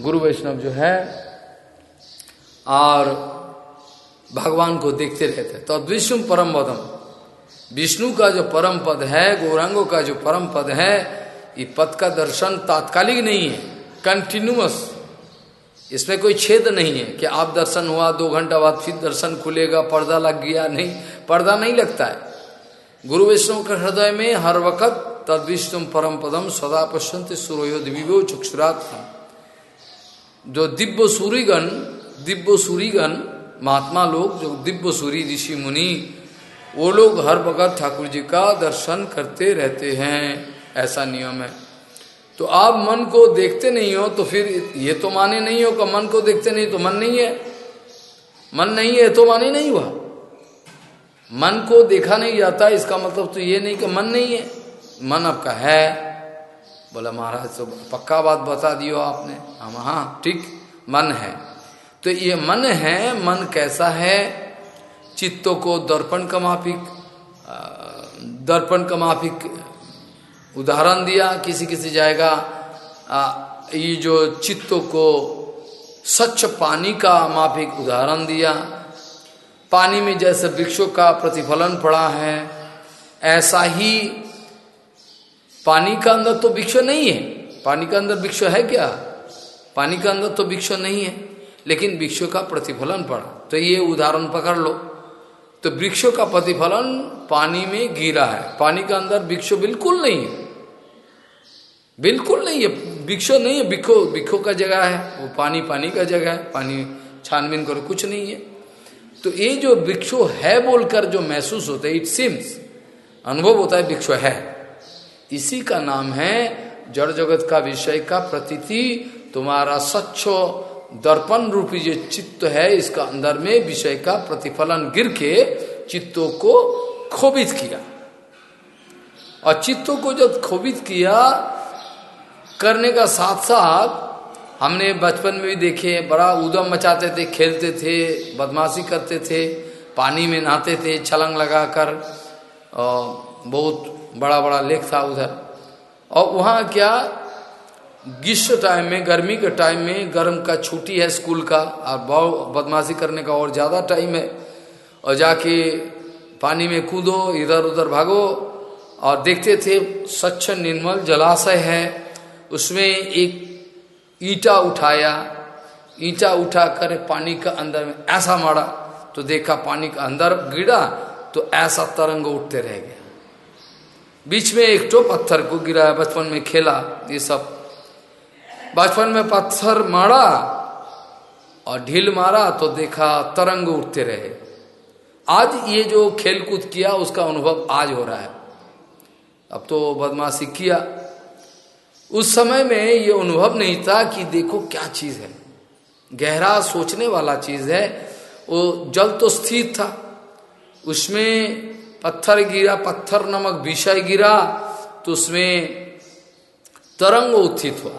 गुरु वैष्णव जो है, और भगवान को देखते रहते तो विष्णु परम पदम। विष्णु का जो परम पद है, गौरांगों का जो परम पद है, ये पद का दर्शन तात्कालिक नहीं है। कंटिन्यूस इसमें कोई छेद नहीं है कि आप दर्शन हुआ, दो घंटा बाद फिर दर्शन खुलेगा, पर्दा लग गया, नहीं, पर्दा नहीं लगता है। गुरु वैष्णव के हृदय में हर वक्त तद विष्णु परम पदम सदा पश्यंत सूर्यो दिव्यो चक्षुरात जो दिव्य सूर्यगण दिव्य सूर्यगण महात्मा लोग, जो दिव्य सूर्य ऋषि मुनि, वो लोग हर वक्त ठाकुर जी का दर्शन करते रहते हैं। ऐसा नियम है। तो आप मन को देखते नहीं हो तो फिर ये तो माने नहीं हो कि मन को देखते नहीं तो मन नहीं है। मन नहीं है तो माने नहीं हुआ। मन को देखा नहीं जाता, इसका मतलब तो ये नहीं कि मन नहीं है। मन आपका है। बोला, महाराज तो पक्का बात बता दियो आपने। हम हाँ ठीक, मन है। तो ये मन है, मन कैसा है? चित्तों को दर्पण का माफिक दर्पण का माफिक उदाहरण दिया, किसी किसी जाएगा ये जो चित्तों को स्वच्छ पानी का माफिक उदाहरण दिया। पानी में जैसे वृक्षों का प्रतिफलन पड़ा है, ऐसा ही पानी का अंदर तो वृक्ष नहीं है। पानी का अंदर वृक्ष है क्या? पानी का अंदर तो वृक्ष नहीं है, लेकिन वृक्षों का प्रतिफलन पड़ा। तो ये उदाहरण पकड़ लो। तो वृक्षों का प्रतिफलन पानी में गिरा है। पानी का अंदर वृक्ष बिल्कुल नहीं है। बिल्कुल नहीं है वृक्ष नहीं है बिखो बिखो का जगह है, वो पानी पानी का जगह है, पानी छानबीन करो, कुछ नहीं है। तो ये जो वृक्षो है बोलकर जो महसूस होता है इट सिम्स अनुभव होता है वृक्ष है। इसी का नाम है जड़ जगत का विषय का प्रतीति, तुम्हारा स्वच्छ दर्पण रूपी जो चित्त है, इसका अंदर में विषय का प्रतिफलन गिर के चित्तों को खोबित किया। और चित्तों को जब खोबित किया करने का साथ साथ हमने बचपन में भी देखे, बड़ा उदम मचाते थे, खेलते थे, बदमाशी करते थे, पानी में नहाते थे, छलंग लगाकर बहुत बड़ा बड़ा लेक था उधर। और वहाँ क्या, ग्रीष्म टाइम में, गर्मी के टाइम में गर्म का छुट्टी है स्कूल का, और बहुत बदमाशी करने का और ज़्यादा टाइम है। और जाके पानी में कूदो इधर उधर भागो, और देखते थे, स्वच्छ निर्मल जलाशय है। उसमें एक ईटा उठाया, ईटा उठा कर पानी का अंदर में ऐसा मारा तो देखा पानी का अंदर गिरा तो ऐसा तरंग उठते रह गया। बीच में एक तो पत्थर को गिरा, बचपन में खेला, ये सब। बचपन में पत्थर मारा और ढील मारा तो देखा तरंग उठते रहे। आज ये जो खेलकूद किया, उसका अनुभव आज हो रहा है। अब तो बदमाशी किया उस समय में ये अनुभव नहीं था कि देखो क्या चीज़ है। गहरा सोचने वाला चीज़ है। वो जल तो स्थिर था। उसमें पत्थर गिरा, पत्थर नमक विषय गिरा तो उसमें तरंग उत्थित हुआ।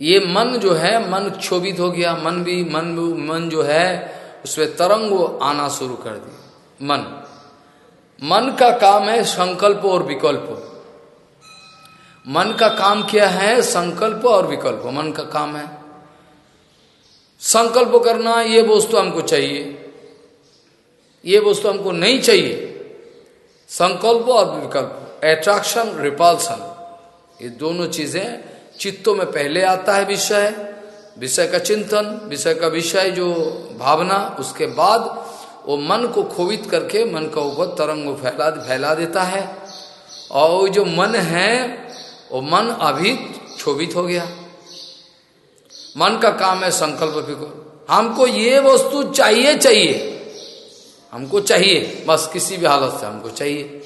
ये मन जो है, मन क्षोभित हो गया। मन भी, मन मन जो है, उसमें तरंग आना शुरू कर दिया। मन। मन का काम है संकल्प और विकल्प। मन का काम क्या है? संकल्प और विकल्प। मन का काम है। संकल्प करना, ये वस्तु हमको चाहिए। ये वस्तु हमको नहीं चाहिए। संकल्प और विकल्प। एट्रैक्शन रिपल्सन ये दोनों चीज़ें चित्तों में पहले आता है विषय। विषय का चिंतन, विषय का विषय जो भावना, उसके बाद वो मन को खोवित करके मन का ऊपर तरंग फैला फैला देता है। और जो मन है वो मन अभी क्षोभित हो गया। मन का काम है संकल्प फिको। हमको ये वस्तु चाहिए चाहिए। हमको चाहिए, बस किसी भी हालत से हमको चाहिए।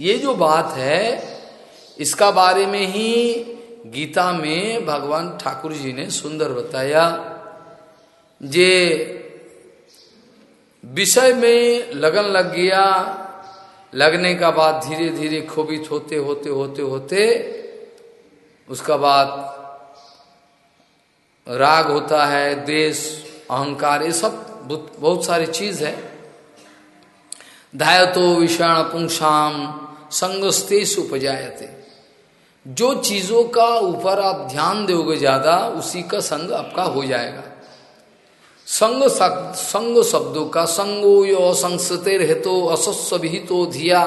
ये जो बात है, इसका बारे में ही गीता में भगवान ठाकुर जी ने सुंदर बताया जे विषय में लगन लग गया लगने का बाद धीरे धीरे खोबित होते होते होते होते उसका बाद राग होता है देश अहंकार, ये सब बहुत सारी चीज़ है। धायतो विषाण पुंसाम संगस्तेश उपजायते। जो चीज़ों का ऊपर आप ध्यान दोगे ज़्यादा, उसी का संग आपका हो जाएगा। संग संग शब्दों का संगो यो संस्कृतिर हेतु असस्व विहितो धिया,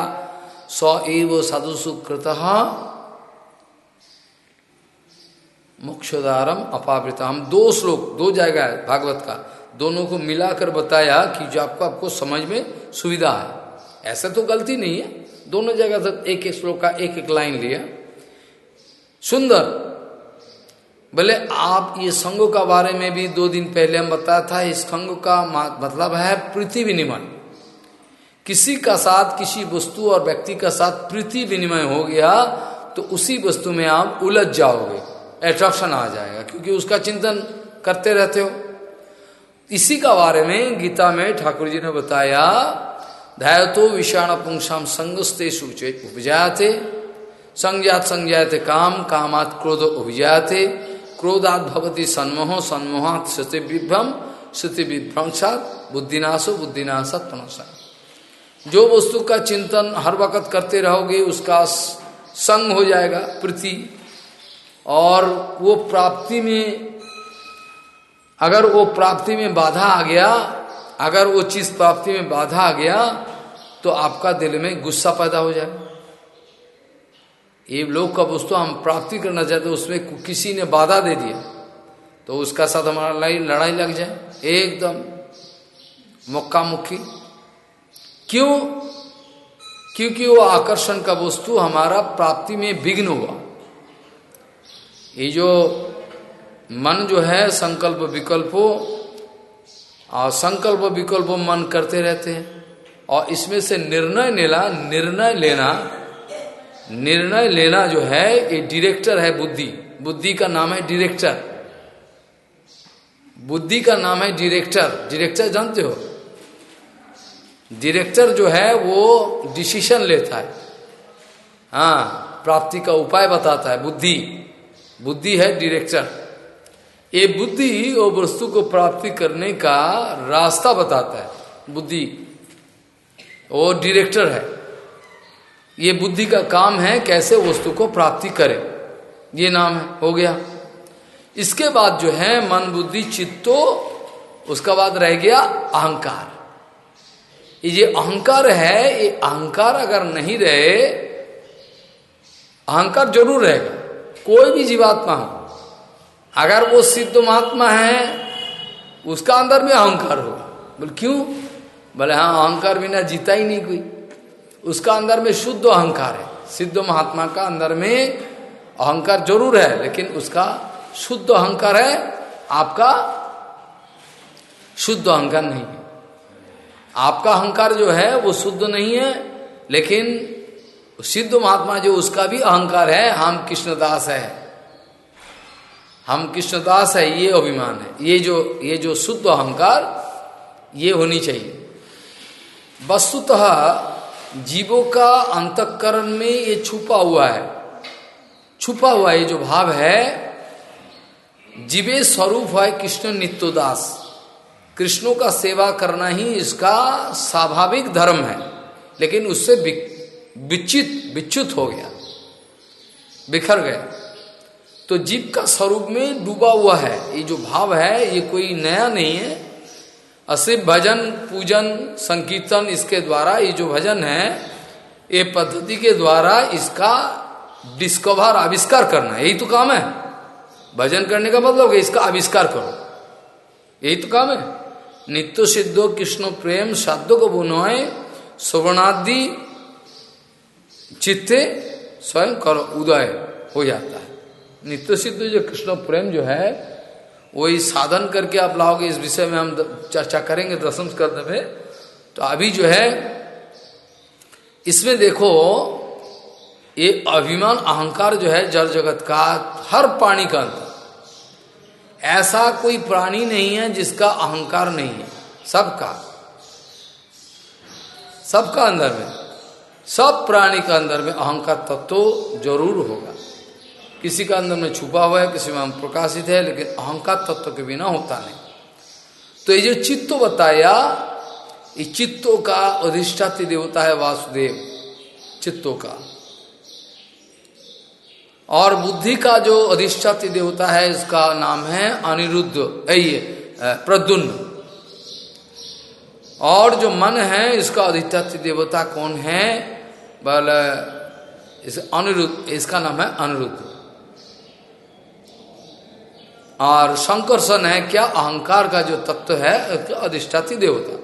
स एव साधु सुकृत। मोक्षदारम अपावृता। हम दो श्लोक, दो जगह है भागवत का। दोनों को मिलाकर बताया कि जो आपको आपको समझ में सुविधा है। ऐसा तो गलती नहीं है। दोनों जगह से एक एक श्लोक का एक एक लाइन लिया। सुंदर बोले, आप ये संगो का बारे में भी दो दिन पहले हम बताया था, इस संघ का मतलब है प्रीति विनिमय। किसी का साथ किसी वस्तु और व्यक्ति का साथ प्रीति विनिमय हो गया तो उसी वस्तु में आप उलझ जाओगे एट्रैक्शन आ जाएगा, क्योंकि उसका चिंतन करते रहते हो। इसी का बारे में गीता में ठाकुर जी ने बताया, धायतो विषाण पुंसाम संगस्ते उपजाते, संज्ञात संज्ञाते काम, कामात क्रोध उभिजाते क्रोधात भवती सन्मोह, सन्मोहात श्रुति विभ्रम श्रुति विभ्रंशात बुद्धिनाशो बुद्धिनाशत पनसा जो वस्तु का चिंतन हर वक्त करते रहोगे, उसका संग हो जाएगा, प्रति। और वो प्राप्ति में, अगर वो प्राप्ति में बाधा आ गया, अगर वो चीज़ प्राप्ति में बाधा आ गया तो आपका दिल में गुस्सा पैदा हो जाए ये लोग का वस्तु हम प्राप्ति करना चाहते उसमें किसी ने बाधा दे दिया तो उसका साथ हमारा लड़ाई लड़ाई लग जाए, एकदम मुक्का मुक्की क्यों? क्योंकि वो आकर्षण का वस्तु हमारा प्राप्ति में विघ्न हुआ। ये जो मन जो है, संकल्प विकल्पो और संकल्प विकल्प मन करते रहते हैं, और इसमें से निर्णय लेना निर्णय लेना निर्णय लेना जो है, ये डायरेक्टर है बुद्धि। बुद्धि का नाम है डायरेक्टर बुद्धि का नाम है डायरेक्टर डायरेक्टर जानते हो? डायरेक्टर जो है, वो डिसीशन लेता है। हाँ प्राप्ति का उपाय बताता है, बुद्धि। बुद्धि है डायरेक्टर ये बुद्धि वो वस्तु को प्राप्ति करने का रास्ता बताता है, बुद्धि। वो डायरेक्टर है। ये बुद्धि का काम है कैसे वस्तु को प्राप्ति करे। ये नाम है, हो गया। इसके बाद जो है, मन, बुद्धि, चित्तो उसका बाद रह गया अहंकार। ये अहंकार है, ये अहंकार अगर नहीं रहे, अहंकार ज़रूर रहेगा। कोई भी जीवात्मा हो, अगर वो सिद्ध महात्मा है, उसका अंदर में अहंकार होगा। बोल, क्यों? बोले हाँ अहंकार बिना जीता ही नहीं कोई। उसका अंदर में शुद्ध अहंकार है। सिद्ध महात्मा का अंदर में अहंकार ज़रूर है, लेकिन उसका शुद्ध अहंकार है, आपका शुद्ध अहंकार नहीं है। आपका अहंकार जो है, वो शुद्ध नहीं है, लेकिन सिद्ध महात्मा जो, उसका भी अहंकार है, हम कृष्णदास है। हम कृष्णदास है, ये अभिमान है। ये जो ये जो शुद्ध अहंकार, ये होनी चाहिए। वस्तुतः जीवों का अंतकरण में ये छुपा हुआ है। छुपा हुआ ये जो भाव है, जीवे स्वरूप है कृष्ण नित्योदास। कृष्णों का सेवा करना ही इसका स्वाभाविक धर्म है, लेकिन उससे विचित, विच्युत हो गया, बिखर गया। तो जीव का स्वरूप में डूबा हुआ है, ये जो भाव है, ये कोई नया नहीं है। असिव भजन, पूजन, संकीर्तन इसके द्वारा, ये जो भजन है, ये पद्धति के द्वारा इसका डिस्कवर आविष्कार करना यही तो काम है। भजन करने का मतलब इसका आविष्कार करो। यही तो काम है। नित्य सिद्धो, कृष्ण प्रेम साध्य को बुनोए, सुवर्णादि चित्ते स्वयं करो, उदय हो जाता है। नित्य सिद्ध जो कृष्ण प्रेम जो है वही साधन करके आप लाओगे, इस विषय में हम चर्चा करेंगे दर्शन कर में। तो अभी जो है, इसमें देखो, ये अभिमान, अहंकार जो है जड़ जगत का हर प्राणी का अंतर ऐसा कोई प्राणी नहीं है जिसका अहंकार नहीं है। सबका। सबका अंदर में। सब प्राणी का अंदर में अहंकार तत्व तो ज़रूर होगा। किसी का अंदर में छुपा हुआ है, किसी में प्रकाशित है, लेकिन अहंकार तत्व के बिना होता नहीं। तो ये जो चित्तो बताया, ये चित्तों का अधिष्ठाती देवता है वासुदेव, चित्तों का। और बुद्धि का जो अधिष्ठाती देवता है, इसका नाम है अनिरुद्ध ये प्रद्युन्न और जो मन है, इसका अधिष्ठाती देवता कौन है? बल, इस अनिरुद्ध, इसका नाम है अनिरुद्ध। और संकर्षण है, क्या अहंकार का जो तत्व है अधिष्ठाती देवता।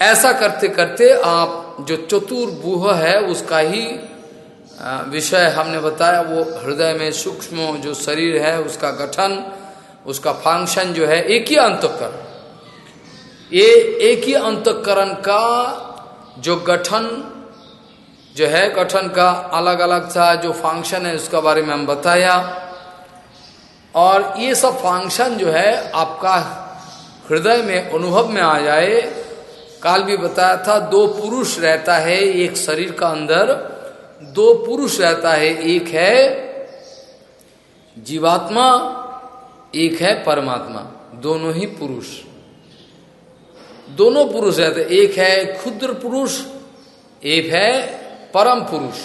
ऐसा करते करते आप जो चतुर्बूह है, उसका ही विषय हमने बताया, वो हृदय में सूक्ष्म जो शरीर है, उसका गठन, उसका फ़ंक्शन जो है, एक ही अंतकरण। ये एक ही अंतकरण का जो गठन, जो है, गठन का अलग अलग था, जो फ़ंक्शन है, उसका बारे में हम बताया। और ये सब फ़ंक्शन जो है आपका हृदय में, अनुभव में आ जाए। काल भी बताया था, दो पुरुष रहता है एक शरीर का अंदर, दो पुरुष रहता है, एक है जीवात्मा, एक है परमात्मा, दोनों ही पुरुष। दोनों पुरुष रहते, एक है क्षुद्र पुरुष, एक है परम पुरुष।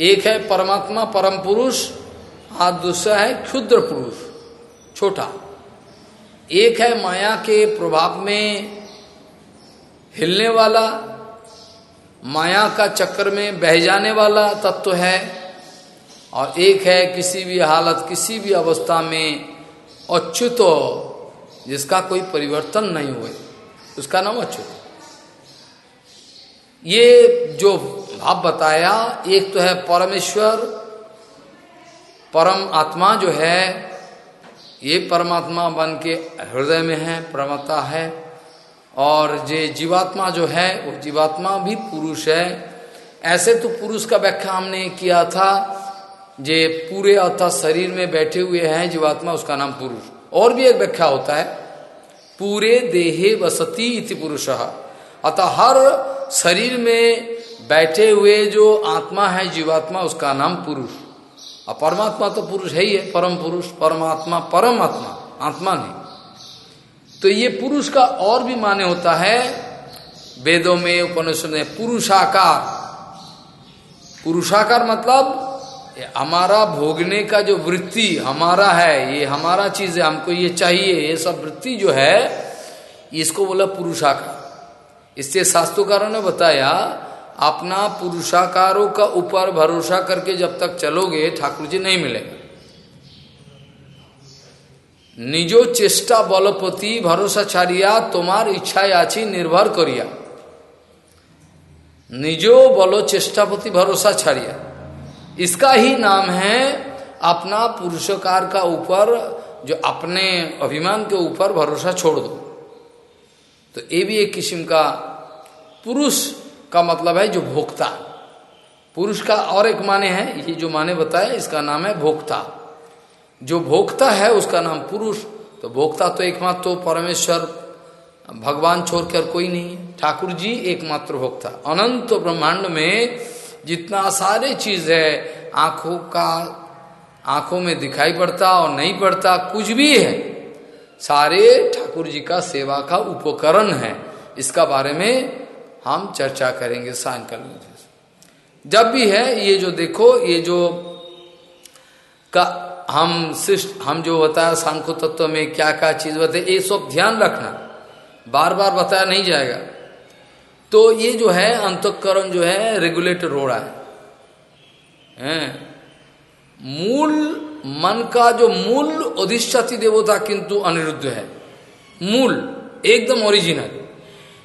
एक है परमात्मा, परम पुरुष और दूसरा है क्षुद्र पुरुष, छोटा। एक है माया के प्रभाव में हिलने वाला, माया का चक्कर में बह जाने वाला तत्व है, और एक है किसी भी हालत, किसी भी अवस्था में अच्युत, जिसका कोई परिवर्तन नहीं हुए। उसका नाम अच्युत। ये जो भाव बताया, एक तो है परमेश्वर परम आत्मा जो है, ये परमात्मा बन के हृदय में है परमात्मा है। और जे जीवात्मा जो है, वो जीवात्मा भी पुरुष है। ऐसे तो पुरुष का व्याख्या हमने किया था, जे पूरे अर्थात शरीर में बैठे हुए हैं, जीवात्मा उसका नाम पुरुष। और भी एक व्याख्या होता है, पूरे देहे वसती इति पुरुष। अतः हर शरीर में बैठे हुए जो आत्मा है, जीवात्मा उसका नाम पुरुष। और परमात्मा तो पुरुष है ही है, परम पुरुष, परमात्मा, परम आत्मा आत्मा नहीं। तो ये पुरुष का और भी माने होता है, वेदों में, उपनिषद में, पुरुषाकार। पुरुषाकार मतलब हमारा भोगने का जो वृत्ति हमारा है, ये हमारा चीज़ है, हमको ये चाहिए, ये सब वृत्ति जो है, इसको बोला पुरुषाकार। इससे शास्त्रोकारों ने बताया अपना पुरुषाकारों का ऊपर भरोसा करके जब तक चलोगे, ठाकुर जी नहीं मिलेगा। निजो चेष्टा बलपति भरोसा छाड़िया तुम्हार इच्छा आछी निर्भर करिया। निजो बलो चेष्टापति भरोसा छाड़िया इसका ही नाम है अपना पुरुषकार का ऊपर, जो अपने अभिमान के ऊपर भरोसा छोड़ दो। तो ये भी एक किस्म का पुरुष का मतलब है जो भोक्ता। पुरुष का और एक माने है, ये जो माने बताया इसका नाम है भोक्ता। जो भोक्ता है, उसका नाम पुरुष। तो भोक्ता तो एकमात्र तो परमेश्वर, भगवान छोड़कर कोई नहीं ठाकुर जी एकमात्र भोक्ता। अनंत ब्रह्मांड में जितना सारे चीज़ है, आँखों का, आँखों में दिखाई पड़ता और नहीं पड़ता, कुछ भी है, सारे ठाकुर जी का सेवा का उपकरण है। इसका बारे में हम चर्चा करेंगे सायंकाल जब भी है, ये जो देखो, ये जो का हम शिष्ट हम जो बताया सांख्य तत्व में क्या क्या चीज़ बताए ये सब ध्यान रखना। बार बार बताया नहीं जाएगा। तो ये जो है, अंतकरण जो है रेगुलेटर हो रहा है। हैं? मूल, मन का जो मूल अधिष्ठाती देवता किंतु अनिरुद्ध है। मूल, एकदम ओरिजिनल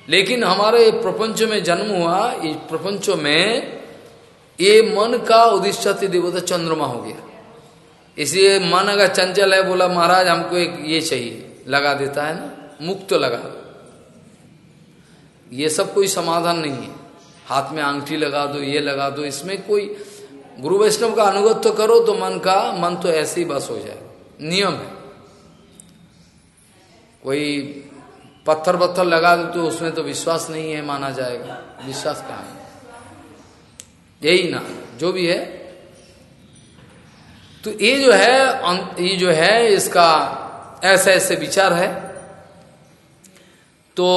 लेकिन हमारे प्रपंच में जन्म हुआ, इस प्रपंच में ये मन का अधिष्ठाती देवता चंद्रमा हो गया। इसलिए मन अगर चंचल है, बोला, महाराज, हमको एक ये चाहिए। लगा देता है ना, मुक्त तो लगा ये सब कोई समाधान नहीं है। हाथ में आंगठी लगा दो, ये लगा दो, इसमें कोई गुरु वैष्णव का अनुगत तो करो तो मन का, मन तो ऐसे ही बस हो जाए नियम है। कोई पत्थर पत्थर लगा दो तो उसमें तो विश्वास नहीं है, माना जाएगा। विश्वास कहा यही ना, जो भी है। तो ये जो है ये जो है, इसका ऐसे ऐसे विचार है। तो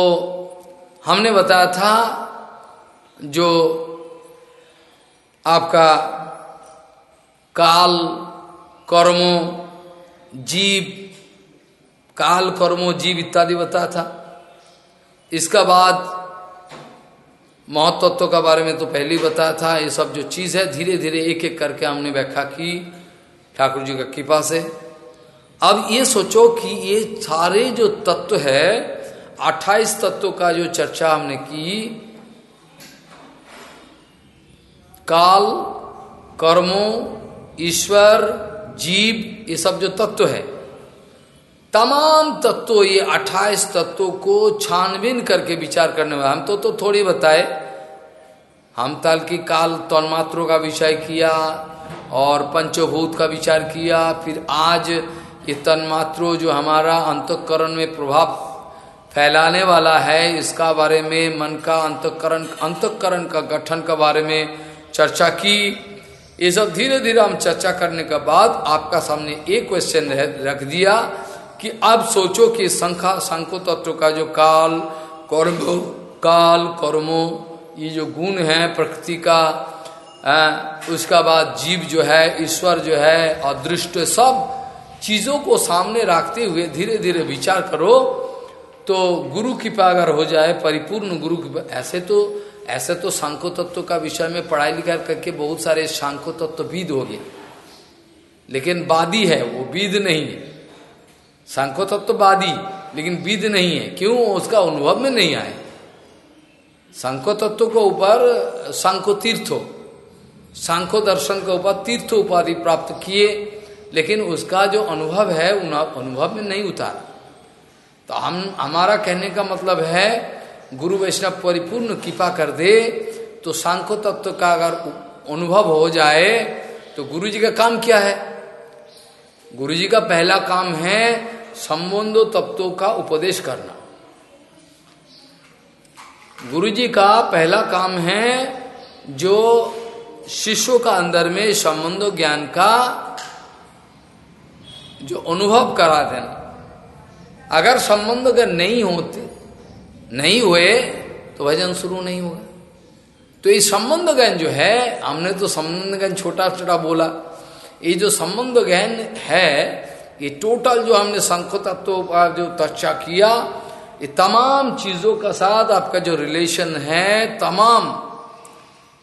हमने बताया था, जो आपका काल कर्मो, जीव, काल कर्मो, जीव इत्यादि बताया था। इसका बाद महत्व का बारे में तो पहले ही बताया था, ये सब जो चीज़ है धीरे धीरे एक एक करके हमने व्याख्या की, ठाकुर जी का कृपा से। अब ये सोचो कि ये सारे जो तत्व है, अट्ठाईस तत्व का जो चर्चा हमने की, काल, कर्मों, ईश्वर, जीव, ये सब जो तत्व है तमाम तत्व, ये अट्ठाईस तत्वों को छानबीन करके विचार करने वाले। हम तो तो थोड़ी बताए। हम ताल की काल तन्मात्रों का विषय किया और पंचभूत का विचार किया। फिर आज ये तन्मात्रो जो हमारा अंतकरण में प्रभाव फैलाने वाला है, इसका बारे में, मन का अंतकरण अंतकरण का गठन का बारे में चर्चा की। ये सब धीरे धीरे हम चर्चा करने के बाद आपका सामने एक क्वेश्चन रख दिया। कि अब सोचो कि संखा संको तत्व का जो काल कर्म काल कर्मो ये जो गुण है प्रकृति का आ, उसका बाद जीव जो है ईश्वर जो है अदृष्ट सब चीज़ों को सामने रखते हुए धीरे धीरे विचार करो तो गुरु कृपा अगर हो जाए परिपूर्ण गुरु कृपा ऐसे तो ऐसे तो सांख्य तत्व का विषय में पढ़ाई लिखाई करके बहुत सारे सांख्य तत्व विद हो गए। लेकिन वादी है वो विद नहीं है। सांख्य तत्व वादी लेकिन विद नहीं है। क्यों? उसका अनुभव में नहीं आए। सांख्य तत्व के ऊपर सांख्य तीर्थो सांख्य दर्शन के ऊपर तीर्थ उपाधि प्राप्त किए, लेकिन उसका जो अनुभव है, उन अनुभव में नहीं उतारा। तो हम, हमारा कहने का मतलब है, गुरु वैष्णव परिपूर्ण कृपा कर दे तो सांख्य तत्व का अगर अनुभव हो जाए तो गुरु जी का काम क्या है? गुरु जी का पहला काम है संबंधो तत्वों का उपदेश करना। गुरु जी का पहला काम है जो शिष्यों का अंदर में संबंधो ज्ञान का जो अनुभव करा देना। अगर संबंध अगर नहीं होते, नहीं हुए तो भजन शुरू नहीं होगा तो ये संबंध ज्ञान जो है, हमने तो संबंध ज्ञान छोटा छोटा बोला। ये जो संबंध ज्ञान है ये टोटल जो हमने संख तत्व का जो चर्चा किया ये तमाम चीज़ों का साथ आपका जो रिलेशन है तमाम।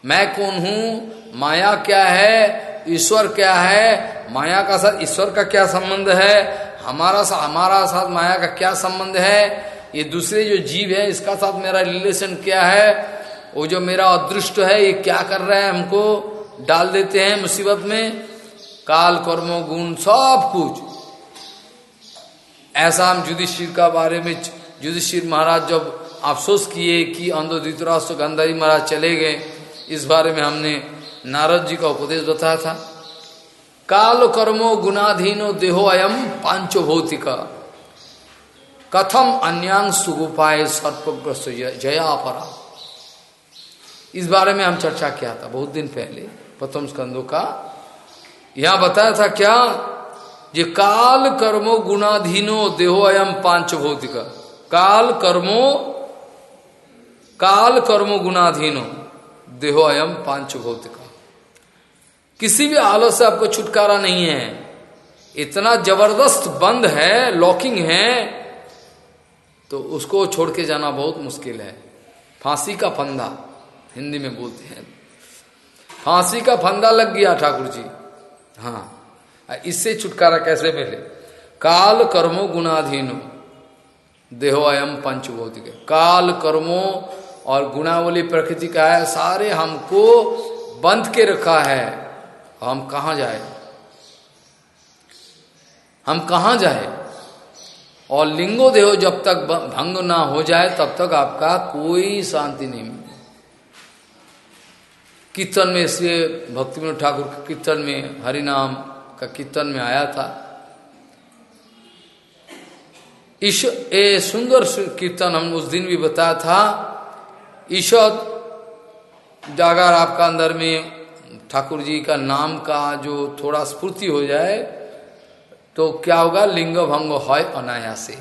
मैं कौन हूँ? माया क्या है? ईश्वर क्या है? माया का साथ ईश्वर का क्या संबंध है? हमारा सा, हमारा साथ माया का क्या संबंध है? ये दूसरे जो जीव है इसका साथ मेरा रिलेशन क्या है? वो जो मेरा अदृष्ट है ये क्या कर रहा है हमको? डाल देते हैं मुसीबत में। काल कर्मो गुण सब कुछ। ऐसा हम युधिष्ठिर का बारे में युधिष्ठिर महाराज जब अफसोस किए कि अंधो धृतराष्ट्र गंधारी महाराज चले गए, इस बारे में हमने नारद जी का उपदेश बताया था। काल कर्मो गुणाधीनो देहो अयम पांचो भौतिका। कथम अन्यांग सुगुपाए सर्पग्रस्त जयापरा इस बारे में हम चर्चा किया था बहुत दिन पहले, प्रथम स्कंदों का। यहाँ बताया था क्या ये काल कर्मो गुणाधीनो देहो अयम पाँच भौतिक। काल कर्मो काल कर्मो गुणाधीनो देहो अयम पाँच भौतिक। किसी भी आलस से आपको छुटकारा नहीं है। इतना ज़बरदस्त बंद है, लॉकिंग है तो उसको छोड़ के जाना बहुत मुश्किल है। फांसी का फंदा, हिंदी में बोलते हैं। फांसी का फंदा लग गया ठाकुर जी। हाँ। इससे छुटकारा कैसे मिले? काल कर्मो गुणाधीनो। देहो अयम पंचभौतिक काल कर्मो और गुणावली प्रकृति का है, सारे हमको बंध के रखा है। हम कहा जाए? हम कहा जाए? और लिंगो देहो जब तक भंग ना हो जाए, तब तक आपका कोई शांति नहीं मिले। कीर्तन में इसलिए भक्ति ठाकुर के कीर्तन में हरिनाम का कीर्तन में आया था। ईश, ए सुंदर कीर्तन हम उस दिन भी बताया था। ईश्वर जागर आपका अंदर में, ठाकुर जी का नाम का जो थोड़ा स्फूर्ति हो जाए तो क्या होगा? लिंग भंग है अनायासे।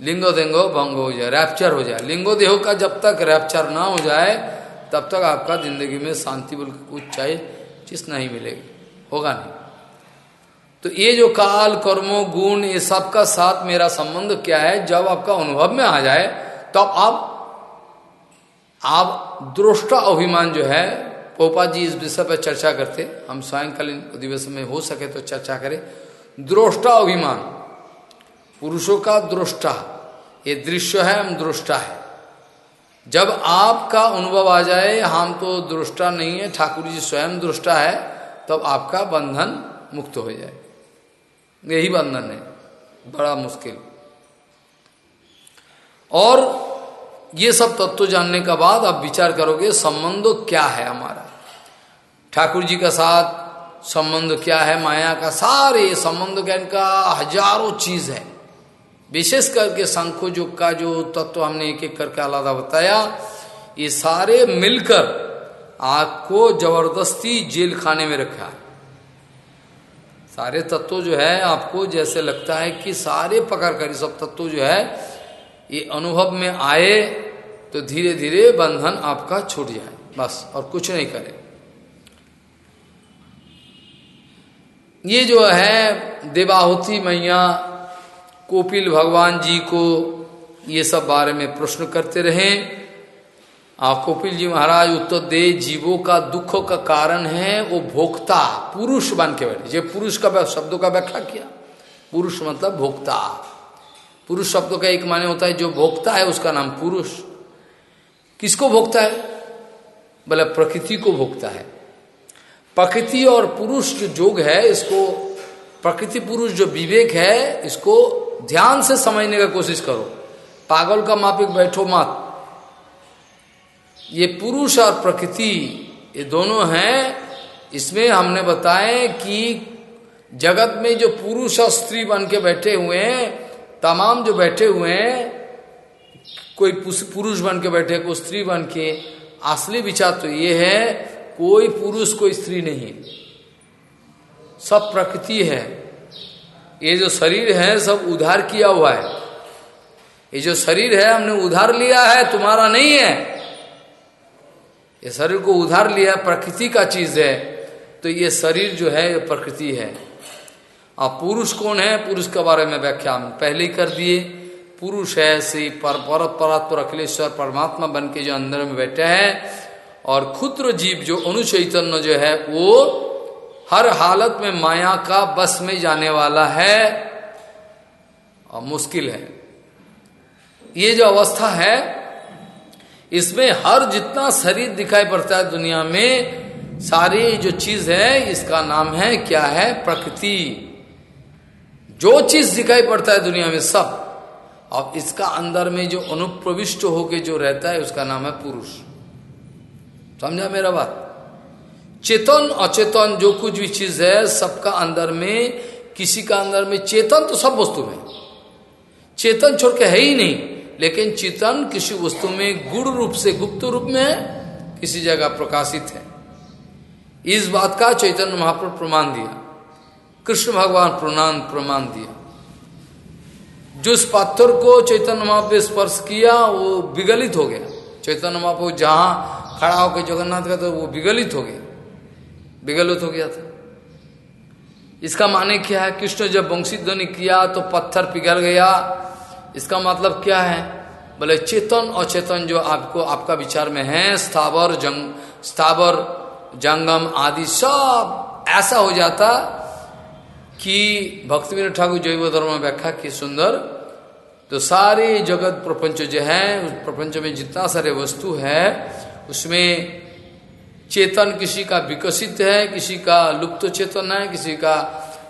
लिंगो देंगो भंग हो जाए रैप्चर हो जाए। लिंगो देहो का जब तक रैप्चर ना हो जाए, तब तक आपका ज़िंदगी में शांति बोल चाहे चीज़ नहीं मिलेगी? होगा नहीं। तो ये जो काल, कर्मो, गुण, ये सब का साथ मेरा संबंध क्या है? जब आपका अनुभव में आ जाए, तब तो आप आप अभिमान जो है, पोपा जी इस विषय पर चर्चा करते, हम स्वयंकालीन दिवस में हो सके तो चर्चा करें। दृष्टा अभिमान, पुरुषों का दृष्टा, ये दृश्य है, हम दृष्टा है। जब आपका अनुभव आ जाए, हम तो दृष्टा नहीं है, ठाकुर जी स्वयं दृष्टा है, तब तो आपका बंधन मुक्त हो जाए। यही बंधन है। बड़ा मुश्किल। और ये सब तत्व जानने का बाद आप विचार करोगे, संबंध क्या है हमारा? ठाकुर जी का साथ संबंध क्या है? माया का सारे संबंध ज्ञान का हज़ारों चीज़ है। विशेष करके शंखो युग का जो तत्व हमने एक एक करके आलादा बताया, ये सारे मिलकर आपको ज़बरदस्ती जेल खाने में रखा है। सारे तत्व जो है, आपको जैसे लगता है कि सारे पकड़ कर सब तत्व जो है, ये अनुभव में आए तो धीरे धीरे बंधन आपका छूट जाए। बस, और कुछ नहीं करे। ये जो है, देवाहुति मैया कोपिल भगवान जी को ये सब बारे में प्रश्न करते रहे। आप कोपिल जी महाराज, उत्तर दे, जीवों का दुखों का कारण है, वो भोक्ता, पुरुष बन के बैठे। जो पुरुष का शब्दों का व्याख्या किया। पुरुष मतलब भोक्ता। पुरुष शब्दों का एक माने होता है, जो भोक्ता है, उसका नाम पुरुष। किसको भोगता है? बोले, प्रकृति को भोगता है। प्रकृति और पुरुष जो जोग है, इसको, प्रकृति पुरुष जो विवेक है, इसको ध्यान से समझने का कोशिश करो। पागल का मापिक बैठो मत। ये पुरुष और प्रकृति, ये दोनों हैं। इसमें हमने बताए कि जगत में जो पुरुष और स्त्री बन के बैठे हुए हैं, तमाम जो बैठे हुए हैं, कोई पुरुष बन के बैठे, कोई स्त्री बन के, असली विचार तो ये है, कोई पुरुष, कोई स्त्री नहीं। सब प्रकृति है। ये जो शरीर है, सब उधार किया हुआ है। ये जो शरीर है, हमने उधार लिया है, तुम्हारा नहीं है। ये शरीर को उधार लिया प्रकृति का चीज़ है। तो ये शरीर जो है, ये प्रकृति है। अब पुरुष कौन है? पुरुष के बारे में व्याख्या पहले ही कर दिए। पुरुष है, श्री पर परात्पर अखिलेश्वर परमात्मा बन के जो अंदर में बैठे हैं, और क्षुद्र जीव जो अनुचैतन्य जो है, वो हर हालत में माया का बस में जाने वाला है और मुश्किल है। ये जो अवस्था है, इसमें हर जितना शरीर दिखाई पड़ता है दुनिया में, सारी जो चीज़ है, इसका नाम है, क्या है? प्रकृति। जो चीज़ दिखाई पड़ता है दुनिया में, सब। और इसका अंदर में जो अनुप्रविष्ट होके जो रहता है, उसका नाम है पुरुष। समझा मेरा बात? चेतन, अचेतन, जो कुछ भी चीज़ है, सबका अंदर में, किसी का अंदर में चेतन तो सब वस्तु में। चेतन छोड़ के है ही नहीं, लेकिन चेतन किसी वस्तु में गुण रूप से, गुप्त रूप में किसी जगह प्रकाशित है। इस बात का चैतन्य महाप्रभु प्रमाण दिया। कृष्ण भगवान प्रणाम, प्रमाण दिया। जो जिस पत्थर को चैतन्य महाप्रभु स्पर्श किया, वो विगलित हो गया। चैतन्य महाप्रभु जहाँ खड़ा होकर जगन्नाथ का तो वो विगलित हो गया। विगलित हो गया था। इसका माने क्या है? कृष्ण जब वंशी ध्वनि किया तो पत्थर पिघल गया। इसका मतलब क्या है? बोले, चेतन और चेतन जो आपको, आपका विचार में है, स्थावर, जंग, स्थावर, जंगम आदि सब ऐसा हो जाता कि भक्ति विनोद ठाकुर जैव धर्म व्याख्या की सुंदर। तो सारे जगत प्रपंच जो है, उस प्रपंच में जितना सारे वस्तु है, उसमें चेतन किसी का विकसित है, किसी का लुप्त चेतन है, किसी का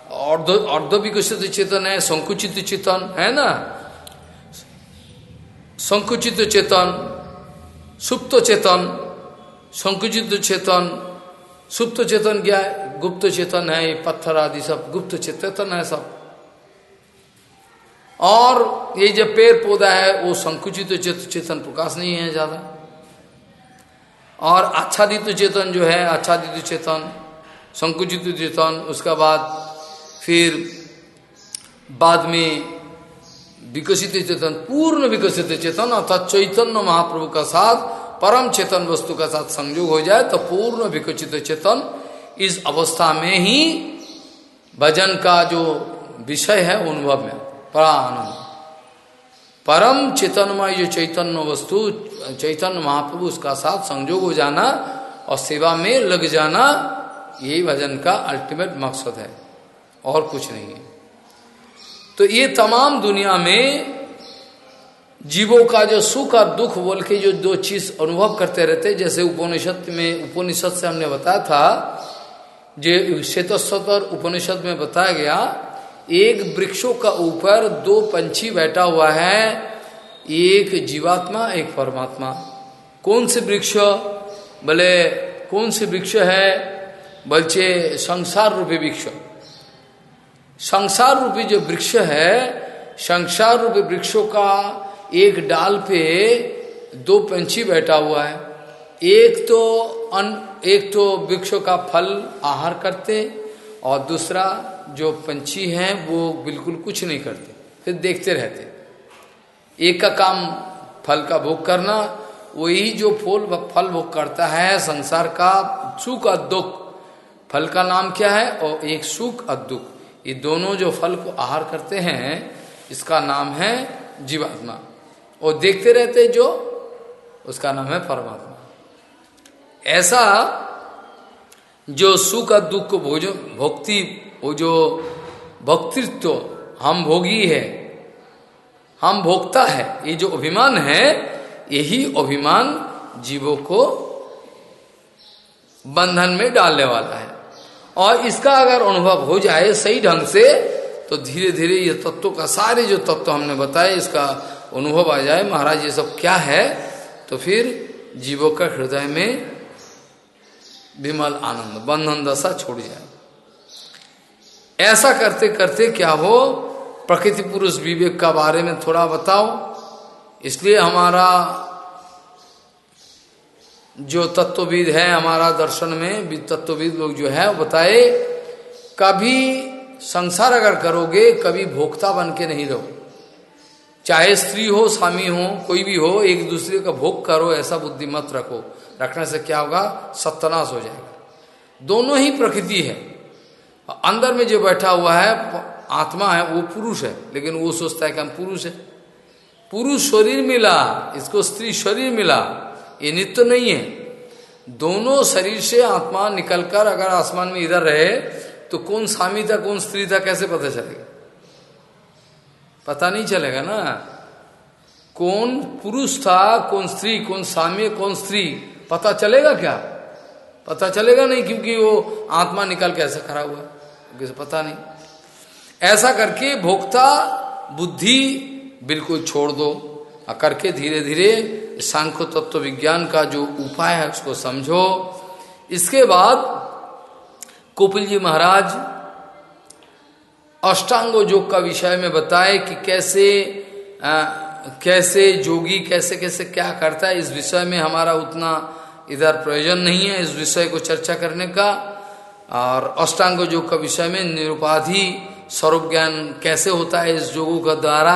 अर्ध विकसित चेतन है, संकुचित चेतन, है ना? संकुचित चेतन, सुप्त चेतन, संकुचित चेतन, सुप्त चेतन क्या है? गुप्त चेतन है, ये पत्थर आदि सब, गुप्त चेतन है सब। और ये जो पेड़ पौधा है, वो संकुचित चेतन प्रकाश नहीं है ज़्यादा। और आच्छादित चेतन जो है, आच्छादित चेतन, संकुचित चेतन, उसका बाद फिर बाद में विकसित चेतन, पूर्ण विकसित चेतन, अर्थात चैतन्य महाप्रभु का साथ, परम चेतन वस्तु का साथ संयोग हो जाए तो पूर्ण विकसित चेतन इस अवस्था में ही भजन का जो विषय है अनुभव में बड़ा आनंद परम चेतनमय जो चैतन्य वस्तु, चैतन्य महाप्रभु, उसका साथ संजोग हो जाना और सेवा में लग जाना, यही भजन का अल्टीमेट मकसद है। और कुछ नहीं है। तो ये तमाम दुनिया में जीवों का जो सुख और दुख बोल के जो दो चीज़ अनुभव करते रहते, जैसे उपनिषद में, उपनिषद से हमने बताया था, जो श्वेतस्तर उपनिषद में बताया गया एक वृक्षों का ऊपर दो पंछी बैठा हुआ है, एक जीवात्मा, एक परमात्मा। कौन से वृक्ष? बोले कौन से वृक्ष है बल्चे संसार रूपी वृक्ष। संसार रूपी जो वृक्ष है, संसार रूपी वृक्षों का एक डाल पे दो पंछी बैठा हुआ है। एक तो अन, एक तो वृक्षों का फल आहार करते और दूसरा जो पंछी हैं, वो बिल्कुल कुछ नहीं करते। फिर देखते रहते। एक का काम फल का भोग करना, वही जो फूल फल भोग करता है, संसार का सुख और दुख। फल का नाम क्या है? और एक सुख और दुख। ये दोनों जो फल को आहार करते हैं, इसका नाम है जीवात्मा। और देखते रहते जो, उसका नाम है परमात्मा। ऐसा जो सुख और दुख को भोजन भोक्ति वो जो भक्तित्व हम भोगी है, हम भोक्ता है, ये जो अभिमान है, यही अभिमान जीवों को बंधन में डालने वाला है। और इसका अगर अनुभव हो जाए सही ढंग से तो धीरे धीरे ये तत्वों का, सारे जो तत्व हमने बताए, इसका अनुभव आ जाए, महाराज ये सब क्या है तो फिर जीवों का हृदय में विमल आनंद, बंधन दशा छोड़ जाए। ऐसा करते करते क्या हो? प्रकृति पुरुष विवेक का बारे में थोड़ा बताओ इसलिए हमारा जो तत्वविद है, हमारा दर्शन में तत्वविद लोग जो है बताए, कभी संसार अगर करोगे, कभी भोक्ता बन के नहीं रहो। चाहे स्त्री हो, स्वामी हो, कोई भी हो, एक दूसरे का भोग करो, ऐसा बुद्धि मत रखो। रखने से क्या होगा? सत्यानाश हो जाएगा। दोनों ही प्रकृति है। अंदर में जो बैठा हुआ है, आत्मा है, वो पुरुष है, लेकिन वो सोचता है कि हम पुरुष है। पुरुष शरीर मिला, इसको स्त्री शरीर मिला, ये नित्य नहीं है। दोनों शरीर से आत्मा निकलकर अगर आसमान में इधर रहे तो कौन स्वामी था, कौन स्त्री था, कैसे पता चलेगा? पता नहीं चलेगा ना। कौन पुरुष था, कौन स्त्री, कौन स्वामी, कौन स्त्री, पता चलेगा क्या? पता चलेगा नहीं, क्योंकि वो आत्मा निकल के ऐसा खड़ा हुआ किसे पता नहीं। ऐसा करके भोक्ता बुद्धि बिल्कुल छोड़ दो करके धीरे धीरे सांख्य तत्व विज्ञान का जो उपाय है उसको समझो। इसके बाद कुपिल जी महाराज अष्टांगो योग का विषय में बताए कि कैसे आ, कैसे जोगी कैसे कैसे क्या करता है। इस विषय में हमारा उतना इधर प्रयोजन नहीं है इस विषय को चर्चा करने का। और अष्टांग योग का विषय में निरुपाधि स्वरूप ज्ञान कैसे होता है इस योगों का द्वारा,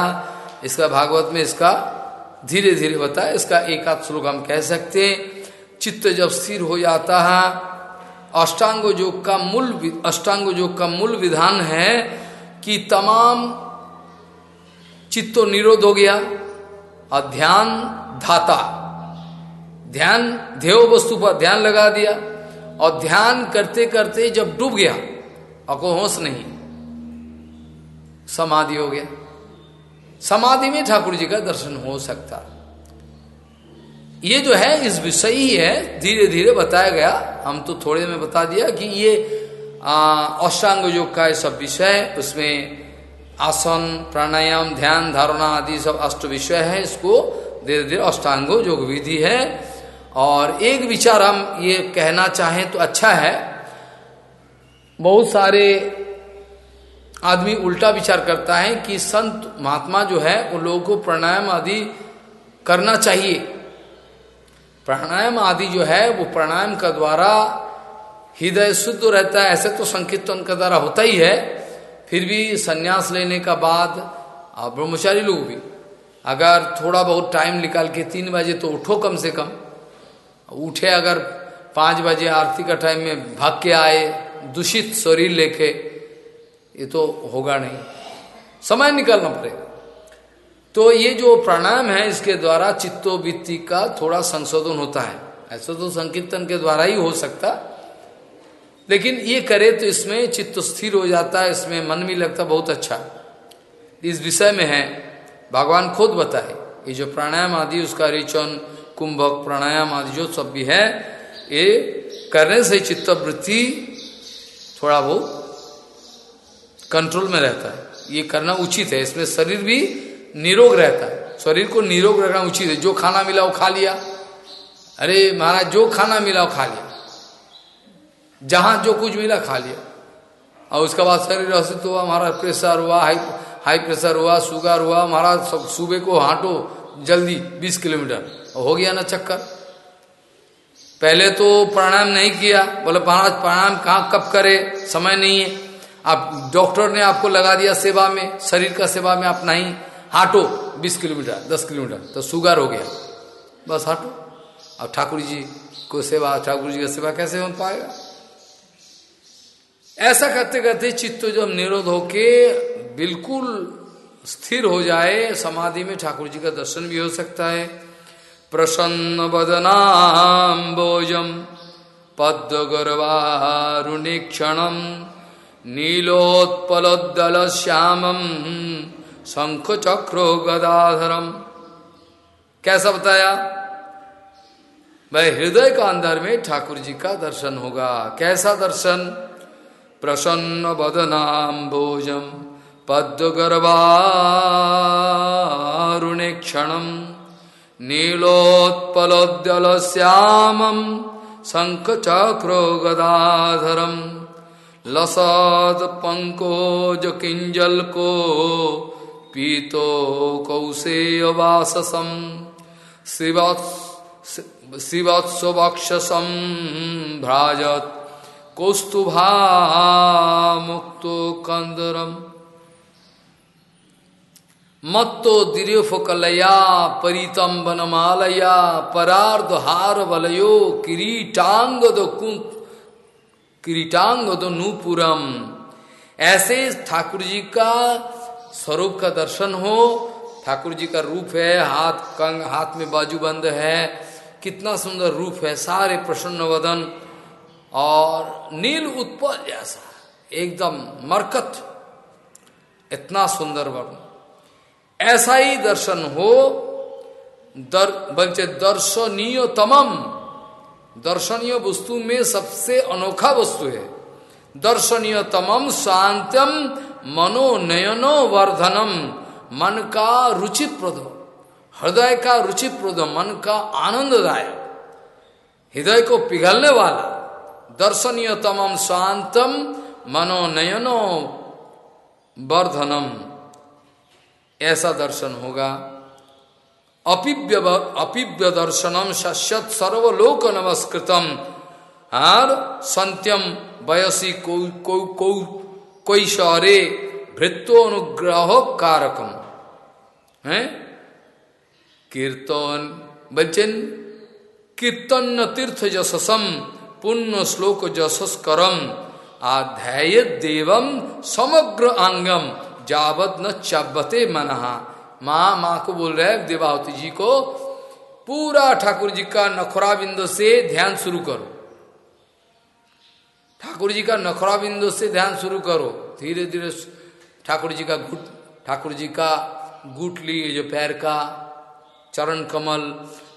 इसका भागवत में इसका धीरे धीरे बताया, इसका एक आध श्लोक हम कह सकते हैं। चित्त जब स्थिर हो जाता है, अष्टांग योग का मूल अष्टांग योग का मूल विधान है कि तमाम चित्तो निरोध हो गया और ध्यान धाता, ध्यान, ध्येय वस्तु पर ध्यान लगा दिया और ध्यान करते करते जब डूब गया, और को होश नहीं। समाधि हो गया। समाधि में ठाकुर जी का दर्शन हो सकता। ये जो है, इस विषय ही है धीरे धीरे बताया गया। हम तो थोड़े में बता दिया कि ये अष्टांग योग का सब विषय है उसमें आसन, प्राणायाम, ध्यान, धारणा आदि सब अष्ट विषय है। इसको धीरे धीरे अष्टांग योग विधि है। और एक विचार हम ये कहना चाहें तो अच्छा है। बहुत सारे आदमी उल्टा विचार करता है कि संत महात्मा जो है उन लोगों को प्राणायाम आदि करना चाहिए। प्राणायाम आदि जो है, वो प्राणायाम का द्वारा हृदय शुद्ध रहता है, ऐसे तो संकीर्तन का द्वारा होता ही है। फिर भी संन्यास लेने का बाद ब्रह्मचारी लोग भी, अगर थोड़ा बहुत टाइम निकाल के तीन बजे तो उठो कम से कम। उठे अगर पाँच बजे आरती का टाइम में भाग के आए, दूषित शरीर लेके, ये तो होगा नहीं। समय निकालना पड़ेगा। तो ये जो प्राणायाम है, इसके द्वारा चित्तोवृत्ति का थोड़ा संशोधन होता है। ऐसा तो संकीर्तन के द्वारा ही हो सकता। लेकिन ये करे तो इसमें चित्त स्थिर हो जाता है इसमें मन भी लगता, बहुत अच्छा। इस विषय में है, भगवान खुद बताए, ये जो प्राणायाम आदि, उसका रिचन कुंभक प्राणायाम आदि जो सब भी है, ये करने से चित्तवृत्ति थोड़ा बहुत कंट्रोल में रहता है। ये करना उचित है। इसमें शरीर भी निरोग रहता है। शरीर को निरोग रखना उचित है। जो खाना मिला वो खा लिया। अरे महाराज, जो खाना मिला वो खा लिया। जहाँ जो कुछ मिला खा लिया। और उसके बाद शरीर अस्तित्व हुआ हमारा प्रेशर हुआ, हाई हाई प्रेशर हुआ, शुगर हुआ, महाराज, सब सुबह को हाटो, जल्दी बीस किलोमीटर। हो गया ना चक्कर। पहले तो प्राणायाम नहीं किया, बोले, महाराज, प्राणायाम कहाँ, कब करे? समय नहीं है। आप डॉक्टर ने आपको लगा दिया सेवा में, शरीर का सेवा में आप नहीं। हाटो, बीस किलोमीटर, दस किलोमीटर तो शुगर हो गया। बस हाटो। अब ठाकुर जी को सेवा, ठाकुर जी का सेवा कैसे हो पाएगा? ऐसा करते करते चित्त जब निरोध होके बिल्कुल स्थिर हो जाए, समाधि में ठाकुर जी का दर्शन भी हो सकता है। प्रसन्न बदनाम्बोजम पद्म गर्वारुणीक्षणम नीलोत्पलोदल श्यामम शंख चक्रो गदाधरम कैसा बताया? भाई हृदय का अंदर में ठाकुर जी का दर्शन होगा। कैसा दर्शन? प्रसन्न बदनाम भोजम पद्मगर्वारुणे क्षणम नीलोत्पलोद्यल श्यामम शंख चक्रो गदाधरम लसद पंकोज किंजल को पीतो कौशेय वाससम शिवत्सवक्षसम भ्राजत कौस्तुभा मुक्तो कंदरम मत्तो दिर्यफकलया परितम वनमालया परार्ध हार वलयो किरीटांग किरीटांग नूपुरम। ऐसे ठाकुर जी का स्वरूप का दर्शन हो ठाकुर जी का रूप है, हाथ कंग, हाथ में बाजूबंद है, कितना सुंदर रूप है, सारे प्रसन्न वदन, और नील उत्पल जैसा, एकदम मरकत, इतना सुंदर वर्ण। ऐसा ही दर्शन हो, दर, बल्कि दर्शनीय तमम, दर्शनीय वस्तु में सबसे अनोखा वस्तु है। दर्शनीय तमम शांतम मनोनयनो वर्धनम, मन का रुचिप्रद, हृदय का रुचिप्रद, मन का आनंददायक, हृदय को पिघलने वाला, दर्शनीय तमम शांतम मनोनयनो वर्धनम। ऐसा दर्शन होगा। अपिव्य अपिव्य दर्शनम शश्यत सर्वलोक नमस्कृतम और संत्यम वयसी कोई शौरे भृत्वनुग्रह कारकम। है? कीर्तन बचन कीर्तन तीर्थ जससम पुण्य श्लोक जसस करम आध्याय देवम समग्र अंगम। जावत न चाबते मनहा। माँ माँ को बोल रहे देवावती जी को, पूरा ठाकुर जी का नखरा बिंदु से ध्यान शुरू करो। ठाकुर जी का नखरा बिंदु से ध्यान शुरू करो। धीरे धीरे ठाकुर जी का घुट ठाकुर जी का गुट लिए जो पैर का चरण कमल,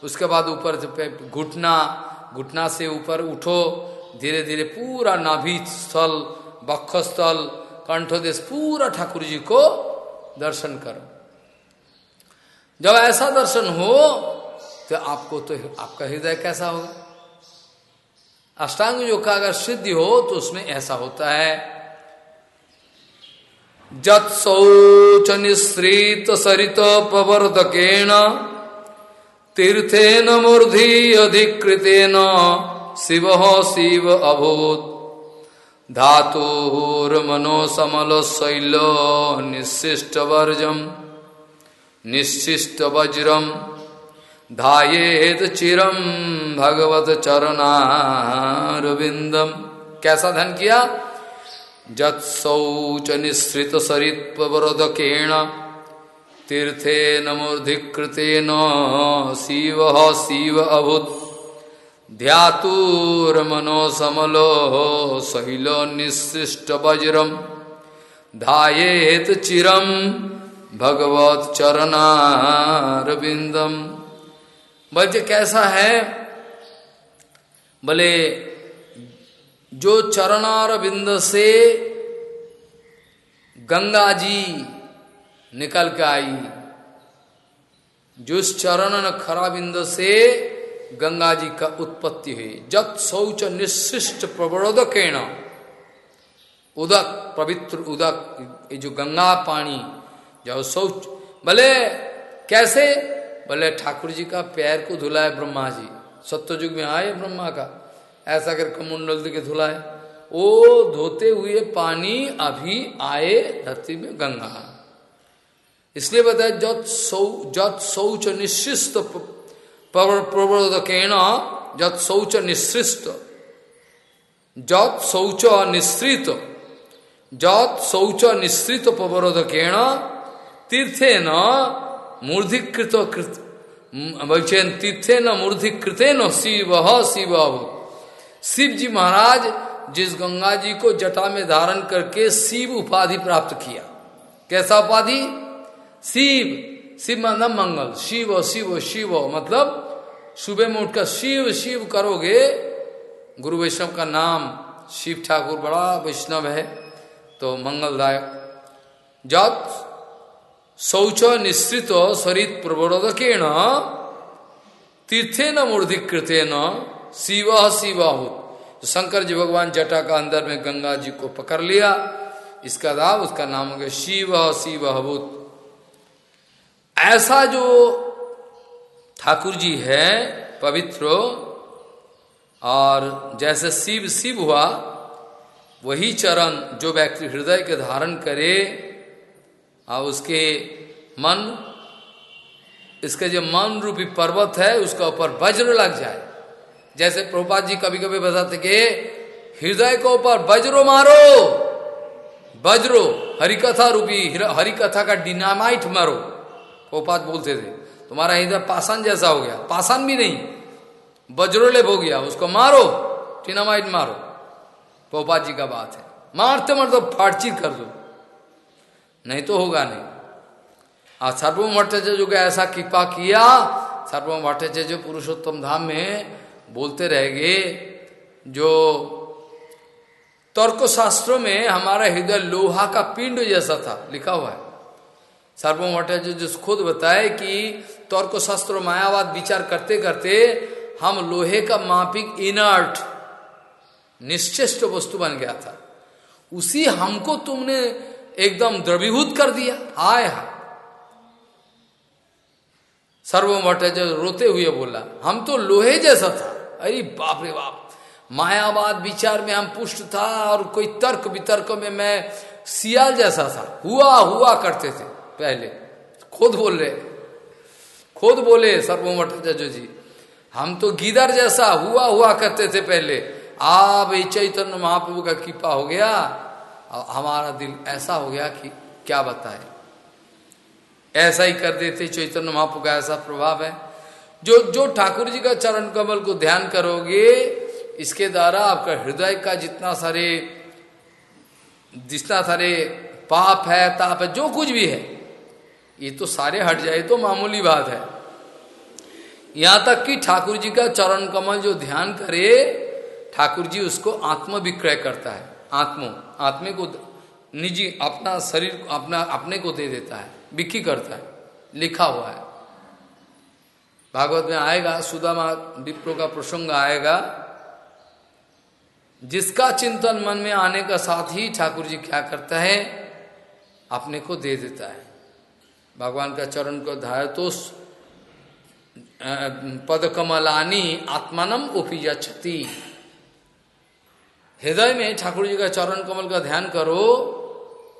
उसके बाद ऊपर घुटना घुटना से ऊपर उठो। धीरे धीरे पूरा नाभि स्थल बक्षस्थल कंठोदेश पूरा ठाकुर जी को दर्शन करो। जब ऐसा दर्शन हो तो आपको तो आपका हृदय कैसा होगा? अष्टांग योग का अगर सिद्धि हो तो उसमें ऐसा होता है, जत शौच निश्रित सरित प्रवर्धकेण तीर्थेन मूर्धि अधिकृतेन, शिव शिव अभूत। धातुर्मनो समल शैल निशिष्ट वर्जम निशिष्ट वज्रम धायेत चिरम भगवत चरणारविंदम कैसा धन किया? जत्सौच निश्रित सरित्वरदकेण तीर्थे नमोधिकृतेन शिव शिव अभूत। ध्यातुर्मनो समलो शैल निशिष्ट वज्रम धायेत चिरम भगवत चरणारविंदम बोलते कैसा है? बोले जो चरणार बिंद से गंगा जी निकल के आई, जो चरण खरा बिंद से गंगा जी का उत्पत्ति हुई। जत शौच निशिष्ट प्रबोधकेण, उदक, पवित्र उदक, ये जो गंगा पानी, जो शौच, भले कैसे बोले ठाकुर जी का पैर को धुलाए ब्रह्मा जी, सत्ययुग में आए ब्रह्मा का, ऐसा करके मुंडल के धुलाए, वो धोते हुए पानी अभी आए धरती में गंगा। इसलिए बताया जत सौ जत शौच निश्चिस्त प्रवरोधकेण जत शौच निसृष्ट। जत शौच निश्रित जत शौच निश्रित प्रवरोधकेण तीर्थे न मूर्धिकृत कृत। बल्चेन तीर्थे न मूर्धिकृते न शिव शिव शिव जी महाराज जिस गंगा जी को जटा में धारण करके शिव उपाधि प्राप्त किया। कैसा उपाधि? शिव। शिव मतलब मंगल। शिव शिव शिव मतलब सुबह में उठकर शिव शिव करोगे। गुरु वैष्णव का नाम शिव ठाकुर बड़ा वैष्णव है तो मंगलदायक। जब शौच निश्चित शरीर प्रबोधकेण तीर्थे न शिव शिव। तो शंकर जी भगवान जटा का अंदर में गंगा जी को पकड़ लिया। इसका दाव उसका नाम हो गया शिव शिव ऐसा जो ठाकुर जी है, पवित्र और जैसे शिव शिव हुआ, वही चरण जो व्यक्ति हृदय के धारण करे, और उसके मन, इसके जो मन रूपी पर्वत है, उसका ऊपर वज्र लग जाए। जैसे प्रभुपाद जी कभी कभी बताते कि, हृदय के ऊपर वज्रो मारो, वज्रो, हरिकथा रूपी, हरिकथा का डिनामाइट मारो। प्रभुपाद बोलते थे। तुम्हारा हृदय पासान जैसा हो गया। पासान भी नहीं। वज्रोलेप हो गया उसको मारो डिनामाइट मारो। पोपा जी का बात है। मारते मारते फाड़चीर कर दो। नहीं तो होगा नहीं। और सर्वम भट्टाचार्य जो ऐसा कृपा किया सर्वम भट्टाचार्य जो पुरुषोत्तम धाम में बोलते रह गए, जो तर्क शास्त्रों में हमारा हृदय लोहा का पिंड जैसा था, लिखा हुआ है। सर्वम भट्टाचार्य जो खुद बताए कि तर्क शास्त्र मायावाद विचार करते करते हम लोहे का मापिक इनर्ट निश्चेष्ट वस्तु बन गया था। उसी हमको तुमने एकदम द्रवीभूत कर दिया। हाय हा सर्वमठ जो रोते हुए बोला, हम तो लोहे जैसा था। अरे बाप रे बाप। मायावाद विचार में हम पुष्ट था और कोई तर्क वितर्क में मैं सियाल जैसा था। हुआ हुआ करते थे पहले। खुद बोल रहे खुद बोले, सर्वमठ जी, हम तो गीदर जैसा हुआ हुआ करते थे पहले। आप चैतन्य महाप्रभु का कृपा हो गया। और हमारा दिल ऐसा हो गया कि क्या बताए? ऐसा ही कर देते चैतन्य महाप्रभु का ऐसा प्रभाव है। जो जो ठाकुर जी का चरण कमल को ध्यान करोगे, इसके द्वारा आपका हृदय का जितना सारे जितना सारे पाप है, ताप है, जो कुछ भी है ये तो सारे हट जाए तो मामूली बात है। यहाँ तक कि ठाकुर जी का चरण कमल जो ध्यान करे, ठाकुर जी उसको आत्म विक्रय करता है, आत्मो, आत्मे को निजी अपना शरीर, अपना, अपने को दे देता है बिक्री करता है, लिखा हुआ है। भागवत में आएगा सुदामा विप्रो का प्रसंग आएगा, जिसका चिंतन मन में आने का साथ ही ठाकुर जी क्या करता है, अपने को दे देता है। भगवान का चरण को धाय तो पदकमलानी आत्मानम उपी हृदय में ठाकुर जी का चरण कमल का ध्यान करो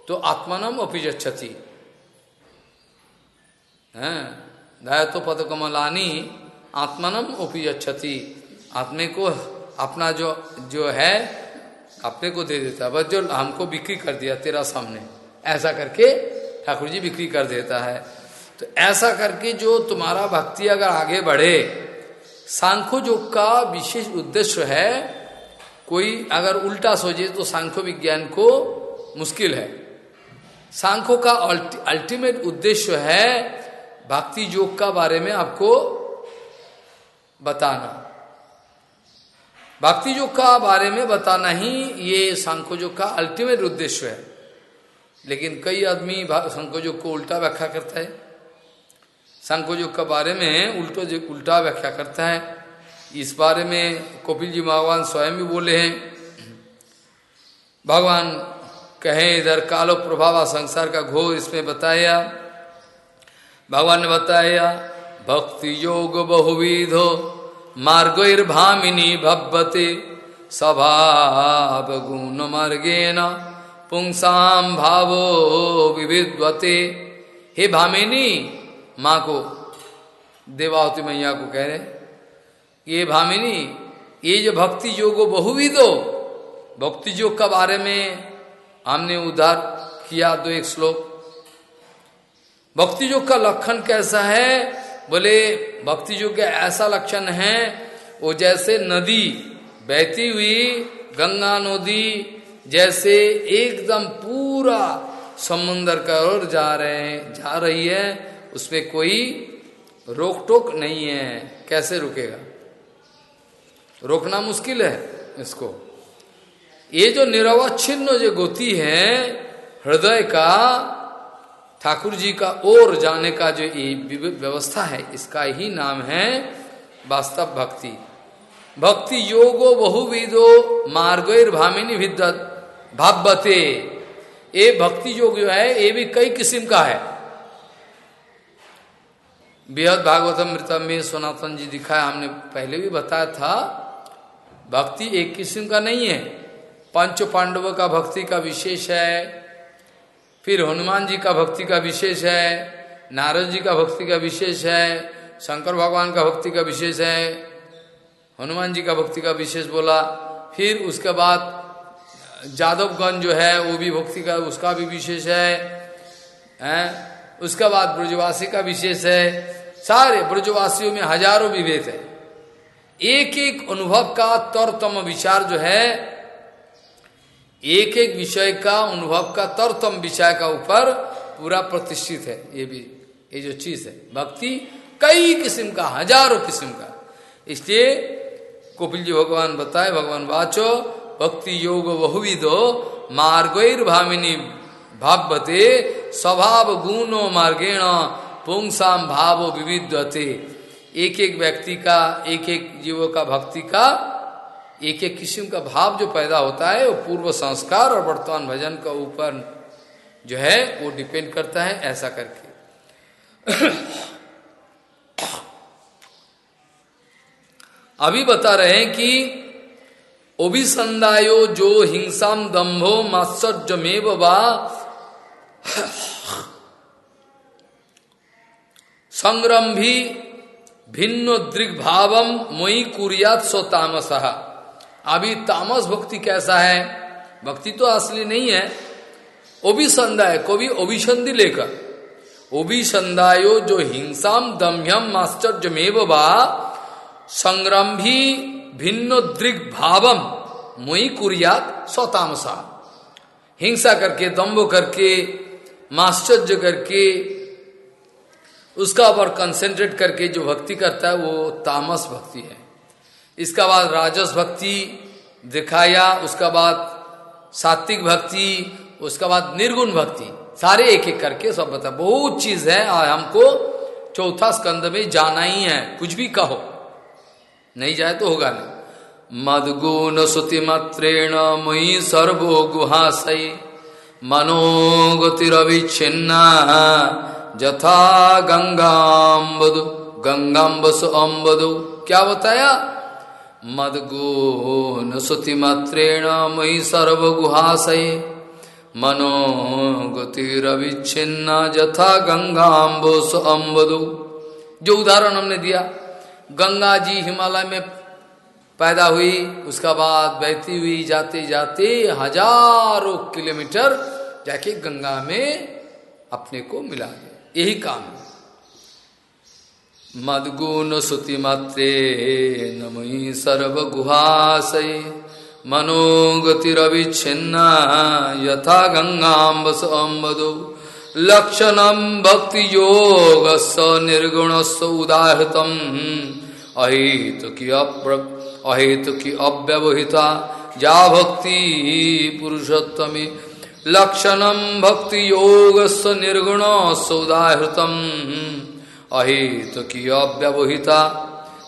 तो आत्मानम अपिजच्छति है तो पद कमलानी आत्मानम अपिजच्छति आत्मे को अपना जो जो है, अपने को दे देता है। बस जो हमको बिक्री कर दिया तेरा सामने। ऐसा करके ठाकुर जी बिक्री कर देता है। तो ऐसा करके जो तुम्हारा भक्ति अगर आगे बढ़े सांख्यो योग का विशेष उद्देश्य है, कोई अगर उल्टा सोचे तो सांख्यो विज्ञान को मुश्किल है। सांख्यो का अल्टीमेट उद्देश्य है भक्ति योग का बारे में आपको बताना। भक्ति योग का बारे में बताना ही ये सांख्यो योग का अल्टीमेट उद्देश्य है। लेकिन कई आदमी योग को उल्टा व्याख्या करता है। योग का बारे में उल्टो जो उल्टा व्याख्या करता है। इस बारे में कपिल जी भगवान स्वयं भी बोले हैं। भगवान कहे, इधर कालो प्रभाव संसार का घोर इसमें बताया। भगवान ने बताया, भक्ति योग बहुविधो मार्गैर्भामिनी भवते स्वभाव गुण मार्गेन पुंसाम भावो विविधवते हे भामिनी, माँ को, देवावती मैया को कह रहे, ये भामिनी, ये जो भक्ति योग बहुविधो, भक्ति योग के बारे में हमने उद्धार किया दो एक श्लोक। भक्ति योग का लक्षण कैसा है? बोले, भक्ति योग का ऐसा लक्षण है, वो जैसे नदी बहती हुई, गंगा नदी जैसे एकदम पूरा समुन्दर का ओर जा रहे हैं, जा रही है उसमें कोई रोक टोक नहीं है। कैसे रुकेगा? रोकना मुश्किल है इसको। ये जो निरवच्छिन्न जो गति है, हृदय का, ठाकुर जी का ओर जाने का जो व्यवस्था है, इसका ही नाम है वास्तव भक्ति। भक्ति योगो बहुविदो मार्गैर भामिनी विद्वत भावते ये भक्ति योग जो है, ये भी कई किस्म का है। बेहद भागवतम, मृतम में सनातन जी दिखाया, हमने पहले भी बताया था, भक्ति एक किस्म का नहीं है। पंच पांडवों का भक्ति का विशेष है, फिर हनुमान जी का भक्ति का विशेष है, नारद जी का भक्ति का विशेष है, शंकर भगवान का भक्ति का विशेष है, हनुमान जी का भक्ति का विशेष बोला, फिर उसके बाद जादवगंज जो है, वो भी भक्ति का, उसका भी विशेष है, हैं? उसके बाद ब्रजवासी का विशेष है। सारे ब्रजवासियों में हज़ारों विभेद है। एक एक अनुभव का तरतम विचार जो है एक एक विषय का अनुभव का तरतम विषय का ऊपर पूरा प्रतिष्ठित है। ये भी, ये जो चीज़ है, भक्ति कई किस्म का, हज़ारों किस्म का। इसलिए कपिल जी भगवान बताए, भगवान वाचो भक्ति योग बहुविदो मार्गैर भामिनी भावते स्वभाव गुणो मार्गेण पुंसाम भाव विविधते एक एक व्यक्ति का एक एक जीवों का भक्ति का एक एक किस्म का भाव जो पैदा होता है, वो पूर्व संस्कार और वर्तमान भजन का ऊपर जो है, वो डिपेंड करता है, ऐसा करके। अभी बता रहे हैं कि अभिसंदायो जो हिंसाम दम्भो मात्सर्यमेव वा। संग्रम्भी भिन्न दृग्भावम मोई कुरियात सो तामस अभी तामस भक्ति कैसा है? भक्ति तो असली नहीं है। अभिसंदाय को भी अभिसंधि लेकर। अभिसंदायो जो हिंसाम दम्यम माश्चर्यमेव वा। संग्रम्भी भिन्न दृग भावम मोई कुरियात स्वतामसा। हिंसा करके दम्भ करके माश्चर्य करके, उसका ऊपर कंसेंट्रेट करके जो भक्ति करता है, वो तामस भक्ति है। इसका बाद राजस भक्ति दिखाया, उसका बाद सात्विक भक्ति, उसका बाद निर्गुण भक्ति, सारे एक एक करके सब बता बहुत चीज़ है और हमको चौथा स्कंद में जाना ही है, कुछ भी कहो। नहीं जाए तो होगा नहीं। मदगुण सुति मात्रेण मई सर्वो गुहाशय मनोगतिरविच्छिन्ना जथा गंगाम्बदु गंगाम्बस अम्बदु। क्या बताया? मदगुण सुति मात्रेण मई सर्वगुहाशय मनोगतिरविच्छिन्ना जथा गंगाम्बोस अम्बदु। जो उदाहरण हमने दिया। गंगा जी हिमालय में पैदा हुई, उसका बाद बहती हुई, जाते जाते हज़ारों किलोमीटर जाके गंगा में अपने को मिला। यही काम है। मदगुण श्रुति मात्रे, नमयी सर्व गुहाशय मनोगतिरविच्छिन्ना, यथा गंगाम्बस अम्बदो। लक्षणम भक्ति योग निर्गुण उदाहृत अहित की अहित की अव्यवहिता। जा भक्ति पुरुषोत्तमी। लक्षणम भक्ति योग निर्गुण उदाहृत अहित की अव्यवहिता।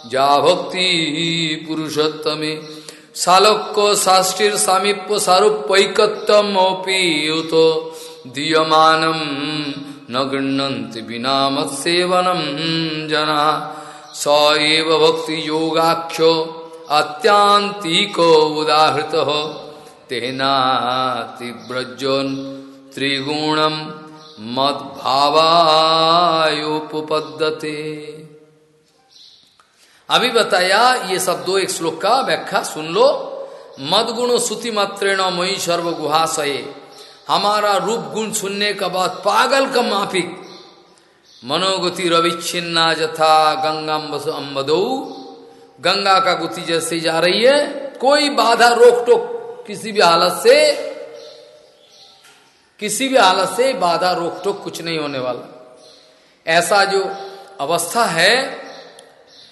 जा भक्ति पुरुषोत्तमे। शालोक्य शास्त्रीर सामीप्य सारूपैकत्वमोपी युतो दीयमानम न गृणंति बिना मत सेवनम जना। स एव भक्ति योगाख्यो अत्यांतिको उदाहृत हो त्रिगुणम मद भावायोपपद्धते अभी बताया ये सब दो एक श्लोक का व्याख्या सुन लो। मद गुण सुति मात्रेण मई सर्व गुहाशय हमारा रूप गुण सुनने का बाद पागल का माफिक मनोगति रविच्छिन्ना जथा गंगा अम्बदो। गंगा का गुति जैसे जा रही है, कोई बाधा रोक टोक किसी भी हालत से, किसी भी हालत से बाधा रोक टोक कुछ नहीं होने वाला। ऐसा जो अवस्था है,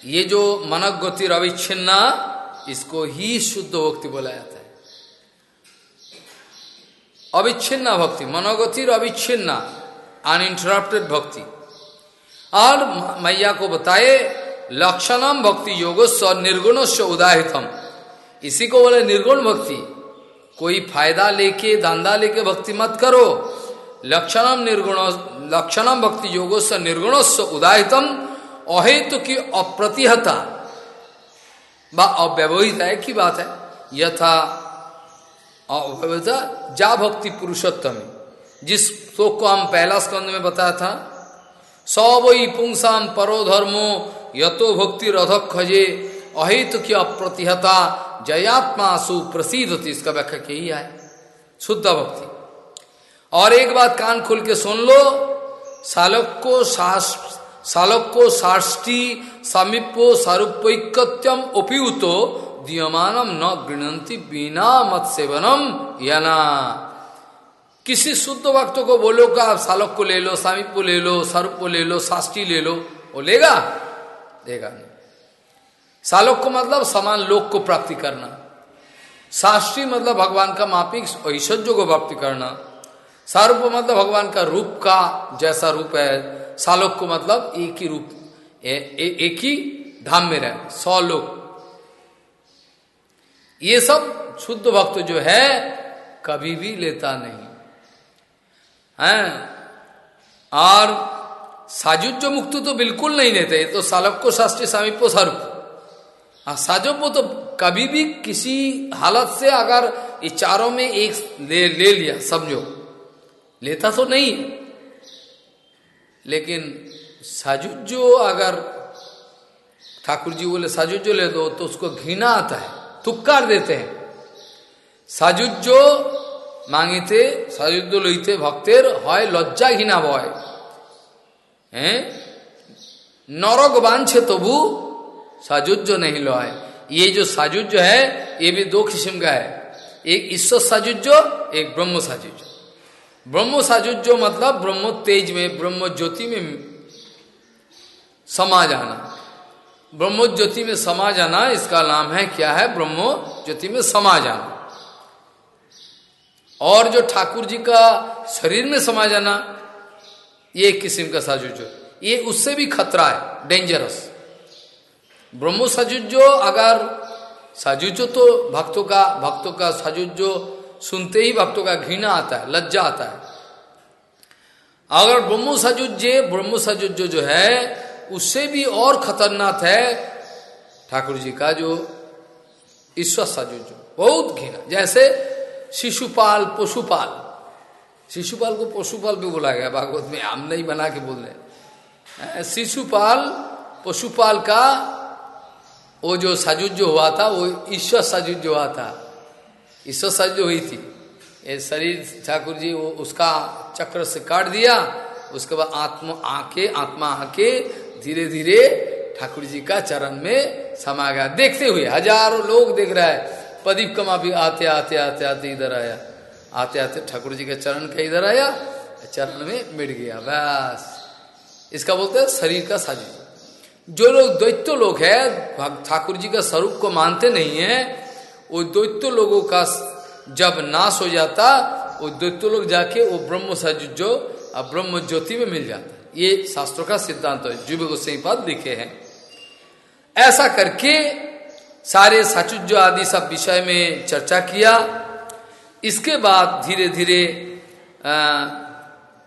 ये जो मनक रविच्छिन्ना, इसको ही शुद्ध भक्ति बोला जाता है। अविच्छिन्ना भक्ति मनोगति अविच्छिन्ना अनइंटरप्टेड भक्ति। और मैया को बताए लक्षणम भक्ति योगस्व निर्गुण से उदाहितम। इसी को बोले निर्गुण भक्ति। कोई फ़ायदा लेके, दांदा लेके भक्ति मत करो। लक्षणम निर्गुण लक्षणम भक्ति योगस्व निर्गुणस्व उदाहितम। अहेतु की अप्रतिहता। व अव्यवहित की बात है? यथा अव्यवहिता जा भक्ति पुरुषोत्तम। जिस श्लोक को हम पहला स्कंद में बताया था सौ वही पुंसाम परो धर्मो यतो भक्ति रधक खजे अहित की अप्रतिहता जयात्मा सुप्रसिद्ध होती इसका व्याख्या यही है। शुद्ध भक्ति। और एक बात कान खोल के सुन लो सालक को सालक्यो साष्टी समीपो सारूपैक्यम उपयुतो दियमानम न गृणंती बिना मत सेवनम याना। किसी शुद्ध वक्त को बोलो का आप सालक को ले लो सामीप को ले लो स्वरूप को ले लो साष्टी ले लो वो लेगा? देगा नहीं। सालोक को मतलब समान लोक को प्राप्ति करना। शास्त्री मतलब भगवान का मापिक ऐश्वर्य को प्राप्ति करना। सारूप मतलब भगवान का रूप का जैसा रूप है। सालोक को मतलब एक ही रूप ए, ए, एक ही धाम में रहे सौ लोग ये सब शुद्ध भक्त जो है कभी भी लेता नहीं। है? और साजुज मुक्त तो बिल्कुल नहीं लेते तो सालक को शास्त्री समीपो स्वरूप साजो को तो कभी भी किसी हालत से अगर ये चारों में एक ले, ले लिया समझो। लेता तो नहीं लेकिन साजुजो अगर ठाकुर जी बोले साजुजो ले दो तो उसको घृणा आता है। तुक्कार देते हैं साजुजो मांगिते साजुजो लईते भक्तेर হয় লজ্জা ঘৃণা ভয় হ্যাঁ নরক বাঞ্ছে তবু साजुज नहीं लॉय ये जो साजुज है ये भी दो किस्म का है एक ईश्वर साजुज एक ब्रह्म साजुज ब्रह्म साजुज मतलब ब्रह्म तेज में ब्रह्म ज्योति में समा जाना ब्रह्म ज्योति में समा जाना इसका नाम है, क्या है? ब्रह्म ज्योति में समा जाना। और जो ठाकुर जी का शरीर में समा जाना, ये एक किस्म का साजुज ये उससे भी खतरा है डेंजरस ब्रह्म सजुजो अगर सजुजो तो भक्तों का भक्तों का सजुजो सुनते ही भक्तों का घृणा आता है, लज्जा आता है। अगर ब्रह्म सजुजे ब्रह्म सजुजो जो है उससे भी और खतरनाक है ठाकुर जी का जो ईश्वर सजुजो बहुत घृणा जैसे शिशुपाल पशुपाल। शिशुपाल को पशुपाल भी बोला गया, भागवत में हम नहीं बना के बोल रहे। शिशुपाल, पशुपाल का वो जो साजुज हुआ था, वो ईश्वर साजुज हुआ था। ईश्वर साजुज हुई थी। ये शरीर ठाकुर जी, वो उसका चक्र से काट दिया, उसके बाद आत्मा आके आत्मा आके धीरे धीरे ठाकुर जी का चरण में समा गया देखते हुए हज़ारों लोग देख रहा है। प्रदीप कमा भी आते आते आते आते इधर आया। आते आते ठाकुर जी के चरण का इधर आया। चरण में मिट गया। बस। इसका बोलते हैं शरीर का साजिश। जो लोग द्वैत्य लोग है ठाकुर जी का स्वरूप को मानते नहीं है, वो द्वैत्य लोगों का जब नाश हो जाता, वो द्वैत्य लोग जाके वो ब्रह्म सजुजो ब्रह्म ज्योति में मिल जाता। ये शास्त्रों का सिद्धांत है जुब गोसाई पद लिखे हैं। ऐसा करके सारे सचुज आदि सब विषय में चर्चा किया। इसके बाद धीरे धीरे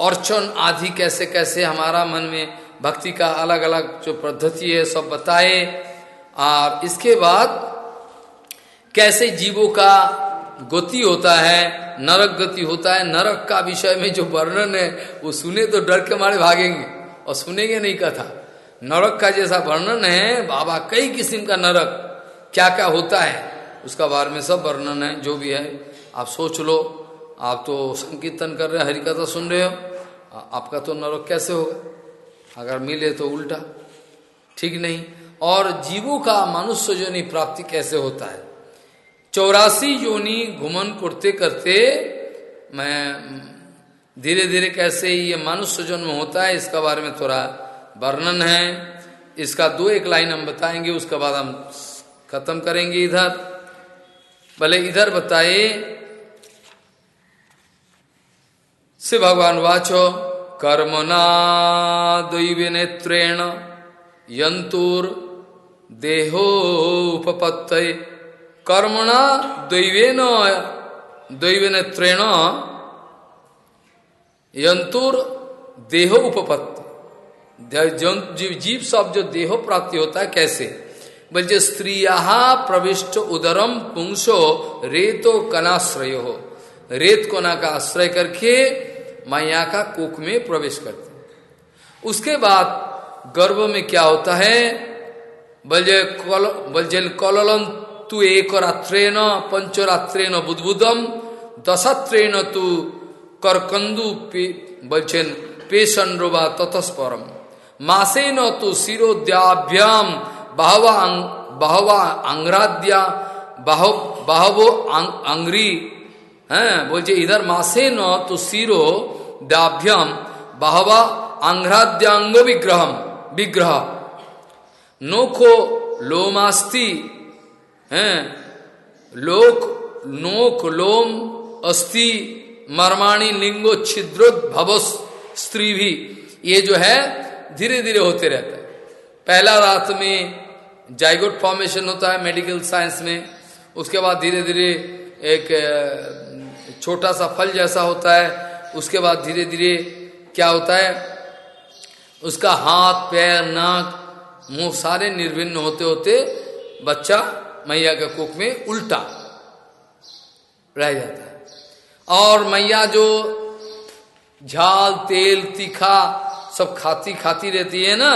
अर्चन आदि कैसे कैसे हमारा मन में भक्ति का अलग अलग जो पद्धति है, सब बताए। और इसके बाद कैसे जीवों का गति होता है, नरक गति होता है, नरक का विषय में जो वर्णन है, वो सुने तो डर के मारे भागेंगे और सुनेंगे नहीं कथा। नरक का जैसा वर्णन है, बाबा कई किस्म का नरक क्या क्या होता है, उसका बारे में सब वर्णन है, जो भी है। आप सोच लो, आप तो संकीर्तन कर रहे हैं, हरिकथा सुन रहे हो आपका तो नरक कैसे होगा? अगर मिले तो उल्टा, ठीक नहीं। और जीवों का मनुष्य जोनी प्राप्ति कैसे होता है? चौरासी योनि घुमन करते करते, मैं धीरे धीरे कैसे ये मनुष्य जन्म होता है, इसका बारे में थोड़ा वर्णन है। इसका दो एक लाइन हम बताएँगे, उसके बाद हम खत्म करेंगे इधर। भले इधर बताए से भगवान वाचो कर्मना दैव नेत्रेण यंतुर देहो उपपत्त कर्मणा दैवेन दैवेन त्रेण, यंतुर देहो उपपत्ति। जीव जीव सब जो देहो प्राप्ति होता है, कैसे? बोलते स्त्रिया प्रविष्ट उदरम पुंसो रेतो कनाश्रय। हो रेत कोना का आश्रय करके मैया का कुक में प्रवेश करते उसके बाद गर्भ में क्या होता है? बलजे कल बलजल कललम तु एक रात्रेण पंचरात्रेण बुद्बुदम दशत्रेण तु करकंदु बलचेन पेशन रोबा ततस्परम मासे न तो शिरोद्याभ्याम बहवा बहवा अंग्राद्या, बहवो अंग्री, हैं, बोलचे इधर मासे न तो सिरो दाभ्यम बहवा अंग्राद्यांग विग्रह विग्रह। नोखो लोमास्ति हैं। लोक, नोक, लोम, अस्थि, मरमाणी, लिंगो छिद्रोद भवस, स्त्री भी, ये जो है धीरे धीरे होते रहता है। पहला रात में जाइगोट फॉर्मेशन होता है मेडिकल साइंस में, उसके बाद धीरे धीरे एक छोटा सा फल जैसा होता है, उसके बाद धीरे धीरे क्या होता है, उसका हाथ, पैर, नाक, मुँह सारे निर्भिन्न होते होते बच्चा मैया के कुक में उल्टा रह जाता है। और मैया जो झाल, तेल, तीखा सब खाती खाती रहती है ना,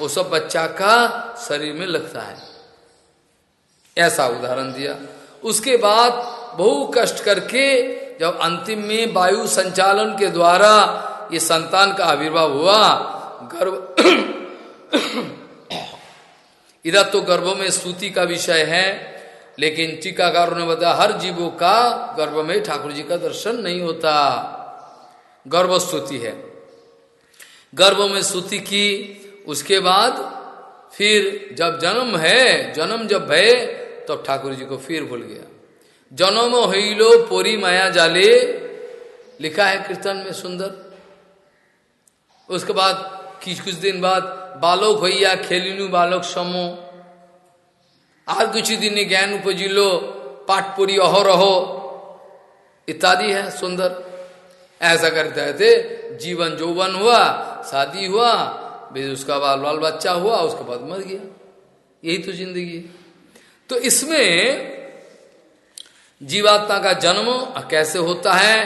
वो सब बच्चा का शरीर में लगता है। ऐसा उदाहरण दिया। उसके बाद बहु कष्ट करके जब अंतिम में वायु संचालन के द्वारा ये संतान का आविर्भाव हुआ, गर्भ इधर तो गर्भ में स्तुति का विषय है, लेकिन टीकाकारों ने बताया, हर जीवों का गर्भ में ठाकुर जी का दर्शन नहीं होता। गर्भ स्तुति है। गर्भ में स्तुति की, उसके बाद फिर जब जन्म है, जन्म जब भय तब तो ठाकुर जी को फिर भूल गया। जन्म हिलो पोरी माया जाले, लिखा है कीर्तन में सुंदर। उसके बाद कुछ कुछ दिन बाद बालोक भैया खेलिनु बालोक समो আর কিছু দিনে জ্ঞান উপজিল पाठ पूरी अहो इत्यादि है सुंदर ऐसा करते थे जीवन जौवन हुआ शादी हुआ उसका बाद बाल बच्चा हुआ उसके बाद मर गया यही तो जिंदगी है तो इसमें जीवात्मा का जन्म कैसे होता है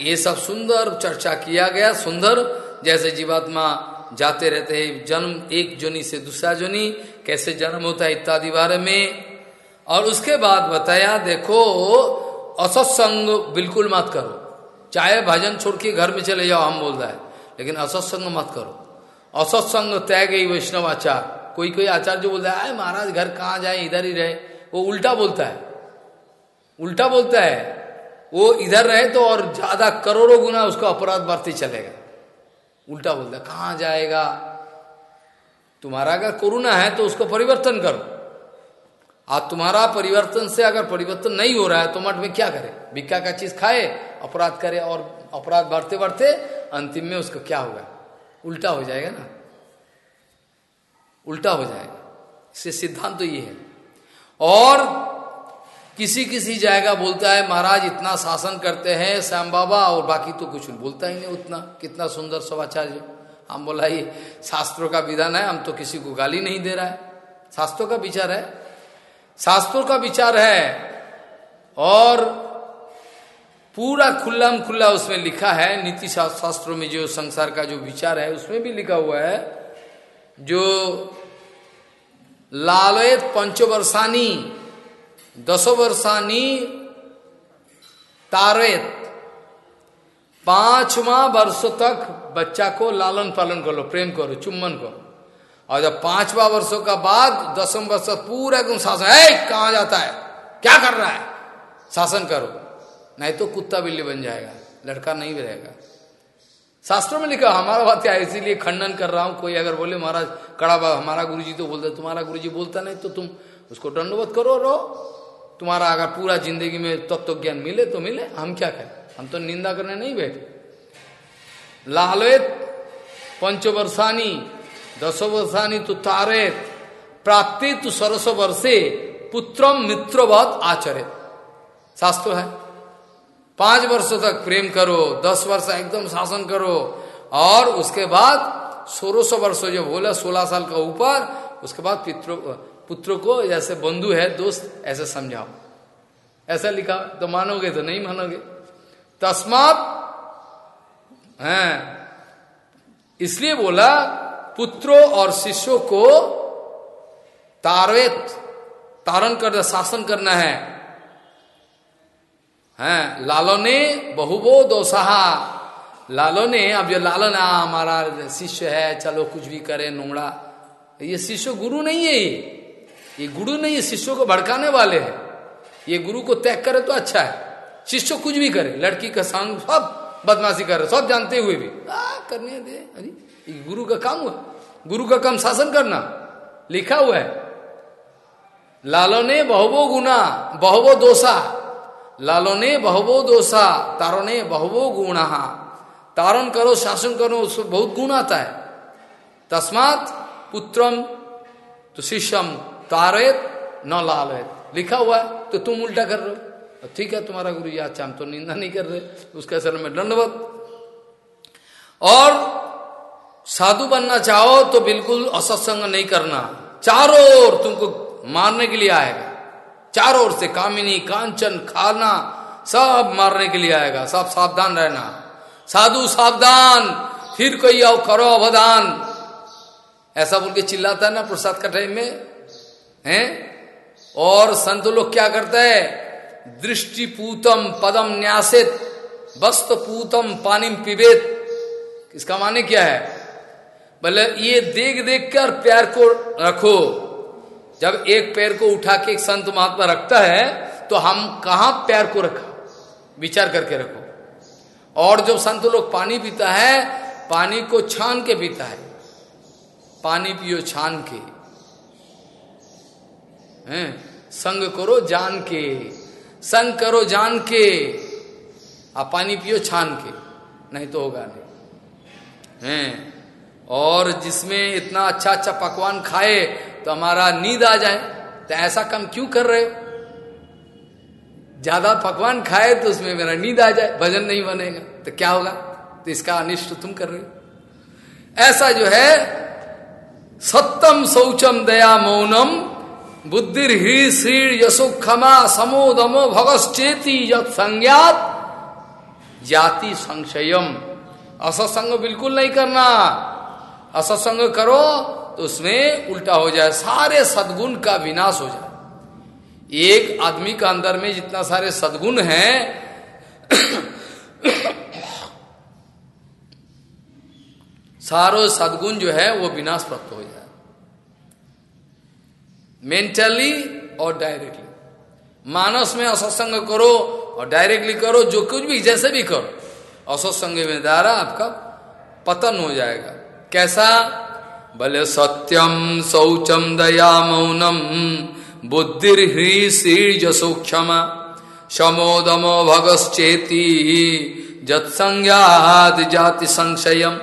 ये सब सुंदर चर्चा किया गया सुंदर जैसे जीवात्मा जाते रहते हैं, जन्म एक जोनी से दूसरा जोनी, कैसे जन्म होता है इत्यादि बारे में। और उसके बाद बताया, देखो, असत्संग बिल्कुल मत करो। चाहे भजन छोड़ के घर में चले जाओ, हम बोल रहा है, लेकिन असत्संग मत करो। असत्संग तय गई वैष्णव आचार। कोई कोई आचार्य जो बोलता है महाराज, घर कहाँ जाए? इधर ही रहे। वो उल्टा बोलता है। उल्टा बोलता है, वो इधर रहे तो और ज़्यादा करोड़ों गुना उसका अपराध बढ़ते चलेगा। उल्टा बोलता, कहाँ जाएगा? तुम्हारा अगर कोरोना है तो उसको परिवर्तन करो। आज तुम्हारा परिवर्तन से अगर परिवर्तन नहीं हो रहा है तो मठ में क्या करे? भिक्का का चीज़ खाए, अपराध करे और अपराध बढ़ते बढ़ते अंतिम में उसका क्या होगा? उल्टा हो जाएगा ना? उल्टा हो जाएगा। इससे सिद्धांत तो ये है। और किसी किसी जाएगा बोलता है, महाराज, इतना शासन करते हैं, श्याम बाबा, और बाकी तो कुछ बोलता ही नहीं उतना। कितना सुंदर स्वाचार्य हम बोला, ये शास्त्रों का विधान है, हम तो किसी को गाली नहीं दे रहा है। शास्त्रों का विचार है। शास्त्रों का विचार है, और पूरा खुल्ला खुल्ला उसमें लिखा है, नीति शास्त्रों में जो संसार का जो विचार है, उसमें भी लिखा हुआ है, जो लालयत पंचवर्षानी दसो वर्षानी तारेत। पांचवा वर्ष तक बच्चा को लालन पालन करो, प्रेम करो, चुम्बन करो। और जब पांचवा वर्षों का बाद दसम वर्ष पूरा एकदम शासन है कहा जाता है? क्या कर रहा है? शासन करो। नहीं तो कुत्ता बिल्ली बन जाएगा, लड़का नहीं रहेगा। शास्त्रों में लिखा, हमारा बात क्या इसीलिए खंडन कर रहा हूँ। कोई अगर बोले, महाराज, कड़ा हमारा गुरुजी तो बोलते तुम्हारा गुरुजी बोलता नहीं तो तुम उसको दंडवत करो, रो। तुम्हारा अगर पूरा ज़िंदगी में तत्व तो ज्ञान मिले तो मिले, हम क्या करें? हम तो निंदा करने नहीं बैठे। लालवेत पंचवर्षानी दसो वर्षानी तो तारेत प्राप्ति तो सरस वर्षे पुत्रम मित्रवत आचरित। शास्त्र है। पाँच वर्षों तक प्रेम करो, दस वर्ष एकदम शासन करो, और उसके बाद सोलह सौ वर्षो जब बोला, सोलह साल का ऊपर उसके बाद पितरों पुत्र को जैसे बंधु है, दोस्त, ऐसे समझाओ। ऐसा लिखा तो मानोगे तो नहीं मानोगे। तस्मात, है, इसलिए बोला, पुत्रों और शिष्यों को तारवेत, तारण कर शासन करना है। हैं लालो ने बहुबो दोसाहा लालो ने अब जो लालो ना हमारा शिष्य है, चलो कुछ भी करे, नोड़ा। ये शिष्य गुरु नहीं है ये ये गुरु नहीं है शिष्यों को भड़काने वाले हैं। ये गुरु को त्याग करे तो अच्छा है। शिष्य कुछ भी करे लड़की का संग सब बदमाशी करे सब जानते हुए भी। आ, करने दे। अरे गुरु का काम हुआ। गुरु का काम शासन करना। लिखा हुआ है लालो ने बहुबो गुना बहुबो दोषा। लालो ने बहुबो दोषा तारो ने बहुबो गुणा। तारण करो शासन करो उसको बहुत गुण आता है। तस्मात पुत्रम तो शिष्यम। तारेत, न लालयत। लिखा हुआ है तो तुम उल्टा कर रहे हो। ठीक है, तुम्हारा गुरु जी अच्छा हम तो निंदा नहीं कर रहे। उसके असर में दंडवत। और साधु बनना चाहो तो बिल्कुल असत्संग नहीं करना। चारों ओर तुमको मारने के लिए आएगा। चारों ओर से कामिनी, कांचन, खाना, सब मारने के लिए आएगा। सब सावधान रहना। साधु सावधान, फिर कोई आओ, करो अवधान। ऐसा बोल के चिल्लाता है ना, प्रसाद का टाइम में? हैं? और संत लोग क्या करते हैं? दृष्टि पूतम पदम न्यासित वस्त पूतम पानी पिबेत। इसका माने क्या है? बोले ये देख देख कर प्यार को रखो। जब एक पैर को उठा के एक संत महात्मा रखता है तो हम कहा प्यार को रखा? विचार करके रखो। और जो संत लोग पानी पीता है, पानी को छान के पीता है। पानी पियो, छान के। हैं? संग करो जान के, संग करो जान के। आप पानी पियो छान के, नहीं तो होगा नहीं। हैं? और जिसमें इतना अच्छा अच्छा पकवान खाए तो हमारा नींद आ जाए। तो ऐसा काम क्यों कर रहे हो? ज़्यादा पकवान खाए तो उसमें मेरा नींद आ जाए, भजन नहीं बनेगा। तो क्या होगा? तो इसका अनिष्ट तुम कर रहे हो। ऐसा जो है सत्यम शौचम दया मौनम बुद्धि ह्री श्री यशो क्षमा समो दमो भगश्चेती संज्ञात जाति संशयम। असत्संग बिल्कुल नहीं करना। असत्संग करो तो उसमें उल्टा हो जाए, सारे सदगुण का विनाश हो जाए। एक आदमी का अंदर में जितना सारे सदगुण हैं, सारो सदगुण जो है, वो विनाश प्राप्त हो जाए। मेंटली और डायरेक्टली मानस में असत्संग करो और डायरेक्टली करो, जो कुछ भी, जैसे भी करो। असत्संग में द्वारा आपका पतन हो जाएगा। कैसा? भले सत्यम शौचम दया मौनम बुद्धि ह्री क्षमा शमो दमो भगश्चेती, जत्संज्ञात जाति संशयम।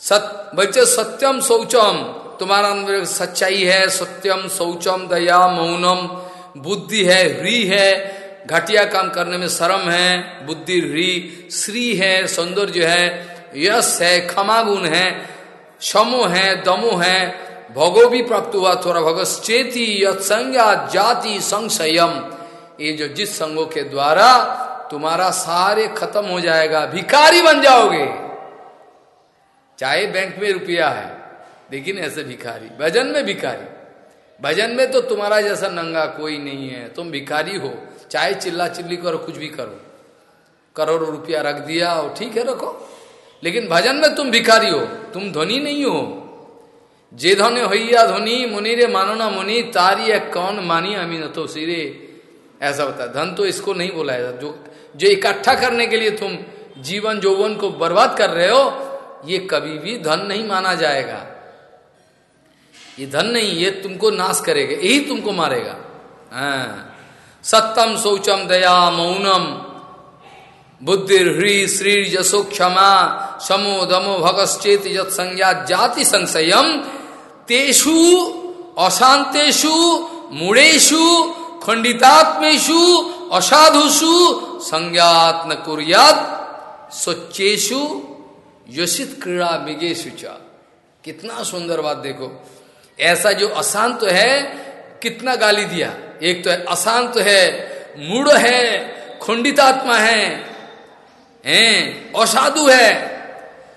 सत बच्चे सत्यम शौचम तुम्हारा अंदर सच्चाई है, सत्यम, शौचम, दया, मौनम, बुद्धि है ह्री है, घटिया काम करने में शर्म है, बुद्धि ह्री श्री है, सौंदर्य है, यश है, क्षमा गुण है समो है, दमो है, भोगो भी प्राप्त हुआ थोड़ा भगत चेती संज्ञा, जाति, संशयम। ये जो जिस संगों के द्वारा तुम्हारा सारे खत्म हो जाएगा भिकारी बन जाओगे। चाहे बैंक में रुपया है लेकिन ऐसे भिखारी, भजन में भिखारी। भजन में तो तुम्हारा जैसा नंगा कोई नहीं है। तुम भिखारी हो। चाहे चिल्ला चिल्ली करो, कुछ भी करो। करोड़ों रुपया रख दिया, और ठीक है, रखो। लेकिन भजन में तुम भिखारी हो। तुम धनी नहीं हो। जे धने होइया धनी, मुनि रे मानो ना मुनि, तारी है कौन मानी अमीन तो सिरे। ऐसा होता है। धन तो इसको नहीं बोला है जो जो इकट्ठा करने के लिए तुम जीवन जौवन को बर्बाद कर रहे हो, ये कभी भी धन नहीं माना जाएगा। ये धन नहीं, ये तुमको नाश करेगा यही तुमको मारेगा। हाँ। सत्यम शौचम दया मौनम। बुद्धि ह्री श्री जसो क्षमा समो दमो भगश्चेत संज्ञा जाति संशयम। तेषु अशांतेषु मूढ़ेशु खंडितात्मेशु असाधुषु संज्ञात न कुरियात स्वच्छेशु योषित क्रीड़ा मिगेशु कितना सुंदर बात देखो। ऐसा जो अशांत है, कितना गाली दिया। एक तो है अशांत है मूड है, खंडितात्मा है, हैं, असाधु है।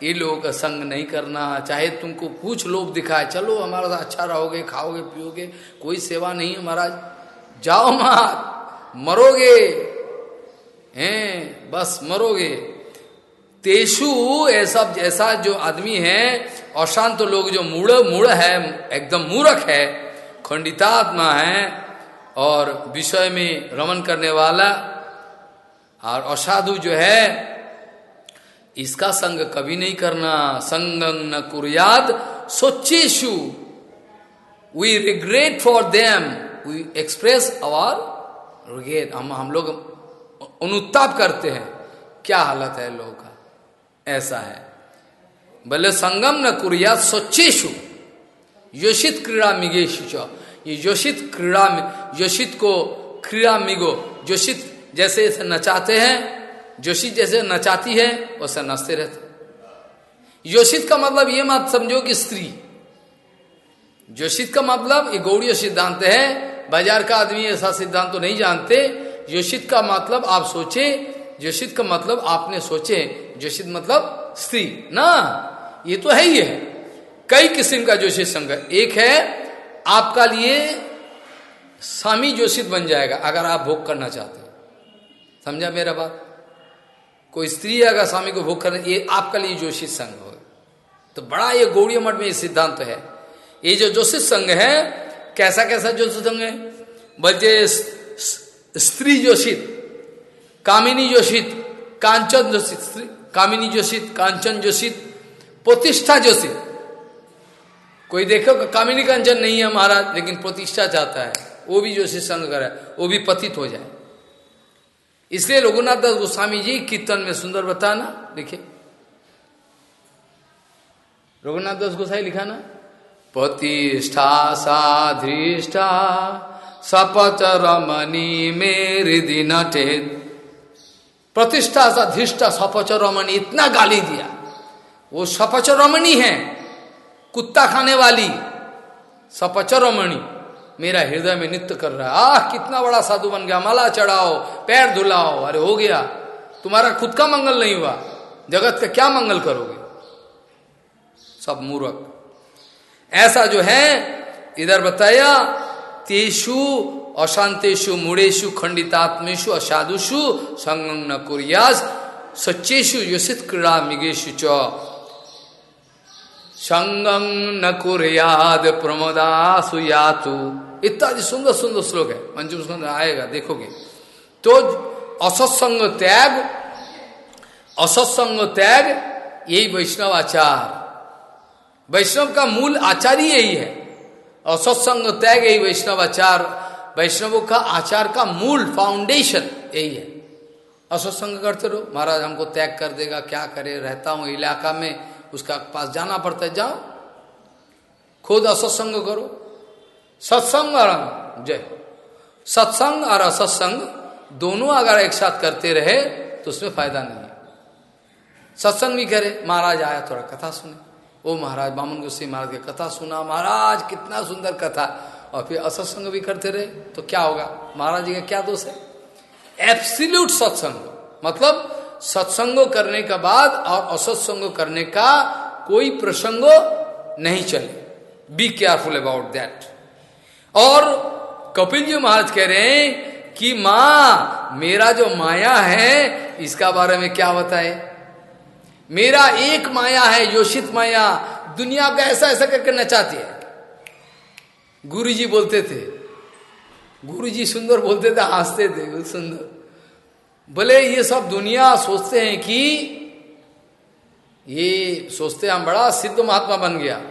ये लोग का संग नहीं करना, चाहे तुमको कुछ लोग दिखाए, चलो हमारा अच्छा रहोगे, खाओगे, पियोगे, कोई सेवा नहीं महाराज। जाओ मार मरोगे, हैं, बस मरोगे। तेषु ऐसा ऐसा जो आदमी है, अशांत तो लोग जो मूढ़ मूढ़ है, एकदम मूर्ख है, खंडितात्मा है, और विषय में रमन करने वाला, और असाधु जो है, इसका संग कभी नहीं करना। संगं न कुरियाद सोचेशु we regret for them we express our regret हम हम लोग अनुताप करते हैं। क्या हालत है लोगों का? ऐसा है। बोले संगम न कुरिया सोचेशु योषित क्रीड़ा मिगेशु ये योषित क्रीड़ा योषित को क्रीड़ा मिगो। जोशित जैसे नचाते हैं जोशित जैसे नचाती है, वैसे नचते रहते योषित का मतलब ये मत समझो कि स्त्री। जोशित का मतलब ये गौड़ीय सिद्धांत है, बाज़ार का आदमी ऐसा सिद्धांत तो नहीं जानते। योषित का मतलब आप सोचे जोशित का मतलब आपने सोचे जोशित मतलब स्त्री। ना, ये तो है ही है। कई किस्म का जोशित संघ एक है, आपका लिए स्वामी जोशित बन जाएगा, अगर आप भोग करना चाहते समझा मेरा बात? कोई स्त्री अगर स्वामी को भोग करना, ये आपका लिए जोशित संघ हो। तो बड़ा ये गौड़ी मठ में ये सिद्धांत तो है। ये जो जोशित संघ है कैसा कैसा जोशित संघ है? बल्कि स्त्री जोशित कामिनी जोशित, कांचन जोशित कामिनी जोशित, कांचन जोशित, प्रतिष्ठा जोशित। कोई देखो कामिनी कांचन नहीं है महाराज, लेकिन प्रतिष्ठा चाहता है। वो भी जोशित संग करे, वो भी पतित हो जाए। इसलिए रघुनाथ दास गोस्वामी जी कीर्तन में सुंदर बताना, देखिए। रघुनाथ दास गोसाई लिखा ना? प्रतिष्ठा साधृष्ठा सपच रमनी मेरी दिन प्रतिष्ठा साधिष्ठा सपच रमणी, इतना गाली दिया। वो सपच रमणी है, कुत्ता खाने वाली, सपच रमणी। मेरा हृदय में नित्य कर रहा है, आह, कितना बड़ा साधु बन गया, माला चढ़ाओ, पैर धुलाओ। अरे, हो गया। तुम्हारा खुद का मंगल नहीं हुआ। जगत का क्या मंगल करोगे? सब मूर्ख। ऐसा जो है, इधर बताया, तेषु अशांतेशु मूढ़ेशु खंडितात्मेशु असाधुषु संगम न कुरियास सच्चेशु योषित क्रीड़ा मिगेशु च। संगम न कुरियाद प्रमोदासु यातु। इत्यादि सुंदर सुंदर श्लोक है। मंजूर सुंदर आएगा, देखोगे। तो असत्संग त्याग असत्संग त्याग, यही वैष्णव आचार। वैष्णव का मूल आचार ही यही है। असत्संग त्याग, यही वैष्णव आचार। वैष्णवों का आचार का मूल फाउंडेशन यही है। असत्संग करते रहो। महाराज हमको त्याग कर देगा, क्या करे? रहता हूँ इलाका में, उसका पास जाना पड़ता है, जाओ। खुद असत्संग करो। सत्संग और जय। सत्संग और असत्संग दोनों अगर एक साथ करते रहे तो उसमें फ़ायदा नहीं है। सत्संग भी करे। महाराज आया, थोड़ा कथा सुने। ओ महाराज, बामन गुस्से महाराज की कथा सुना। महाराज, कितना सुंदर कथा। और फिर असत्संग भी करते रहे तो क्या होगा? महाराज जी का क्या दोष है? एब्सिल्यूट सत्संग। मतलब सत्संग करने के बाद और असत्संग करने का कोई प्रसंग नहीं चले। बी केयरफुल अबाउट दैट और कपिल जी महाराज कह रहे हैं कि माँ, मेरा जो माया है, इसका बारे में क्या बताए? मेरा एक माया है, योषित माया। दुनिया का ऐसा ऐसा करके नचाती है। गुरु जी बोलते थे। गुरु जी सुंदर बोलते थे, हँसते थे सुंदर। बोले ये सब दुनिया सोचते हैं कि ये सोचते हम बड़ा सिद्ध महात्मा बन गया।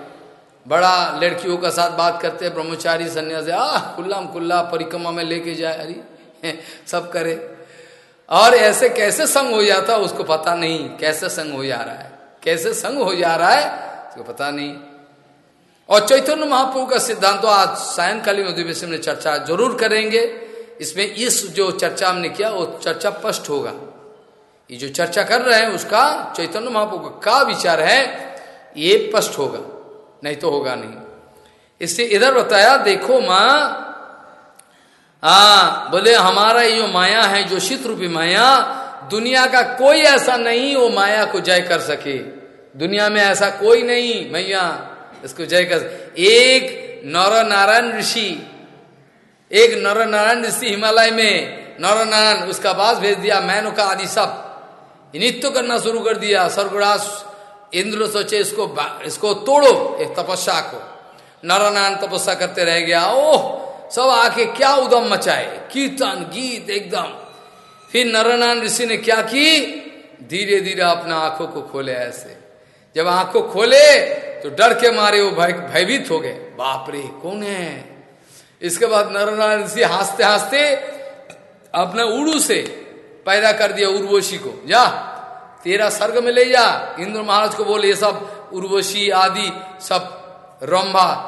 बड़ा लड़कियों का साथ बात करते हैं, ब्रह्मचारी, सन्यासी आ खुल्ला खुल्ला परिक्रमा में लेके जाए, अरे सब करे। और ऐसे कैसे संग हो जाता, उसको पता नहीं, कैसे संग हो जा रहा है, कैसे संग हो जा रहा है, उसको पता नहीं। और चैतन्य महाप्रभु का सिद्धांत तो आज सायंकालीन अधिवेशन में चर्चा ज़रूर करेंगे। इसमें इस जो चर्चा हमने किया, वो चर्चा स्पष्ट होगा। ये जो चर्चा कर रहे हैं, उसका चैतन्य महाप्रभु का विचार है, ये स्पष्ट होगा। नहीं तो होगा नहीं। इससे इधर बताया, देखो माँ, हा, बोले, हमारा ये माया है, जो शीत रूपी माया, दुनिया का कोई ऐसा नहीं, वो माया को जय कर सके। दुनिया में ऐसा कोई नहीं, मैया। इसको जय कर, एक नर नारायण ऋषि, एक नर नारायण ऋषि हिमालय में नर नारायण उसका पास भेज दिया, मैनो का आदि सब। नित्य करना शुरू कर दिया, स्वर्गराज इंद्र सोचे इसको इसको तोड़ो, एक तपस्या को। नर नारायण तपस्या करते रह गया, ओह, सब आके क्या उदम मचाए, कीर्तन, गीत एकदम। फिर नरनारायण ऋषि ने क्या की? धीरे धीरे अपना आँखों को खोले ऐसे। जब आँखों खोले तो डर के मारे वो भय, भयभीत हो गए। बाप रे, कौन है? इसके बाद नरनारायण सिंह हँसते हँसते अपने उड़ू से पैदा कर दिया उर्वशी को। जा, तेरा सर्ग में ले जा। इंद्र महाराज को बोले, ये सब उर्वशी आदि सब रंभा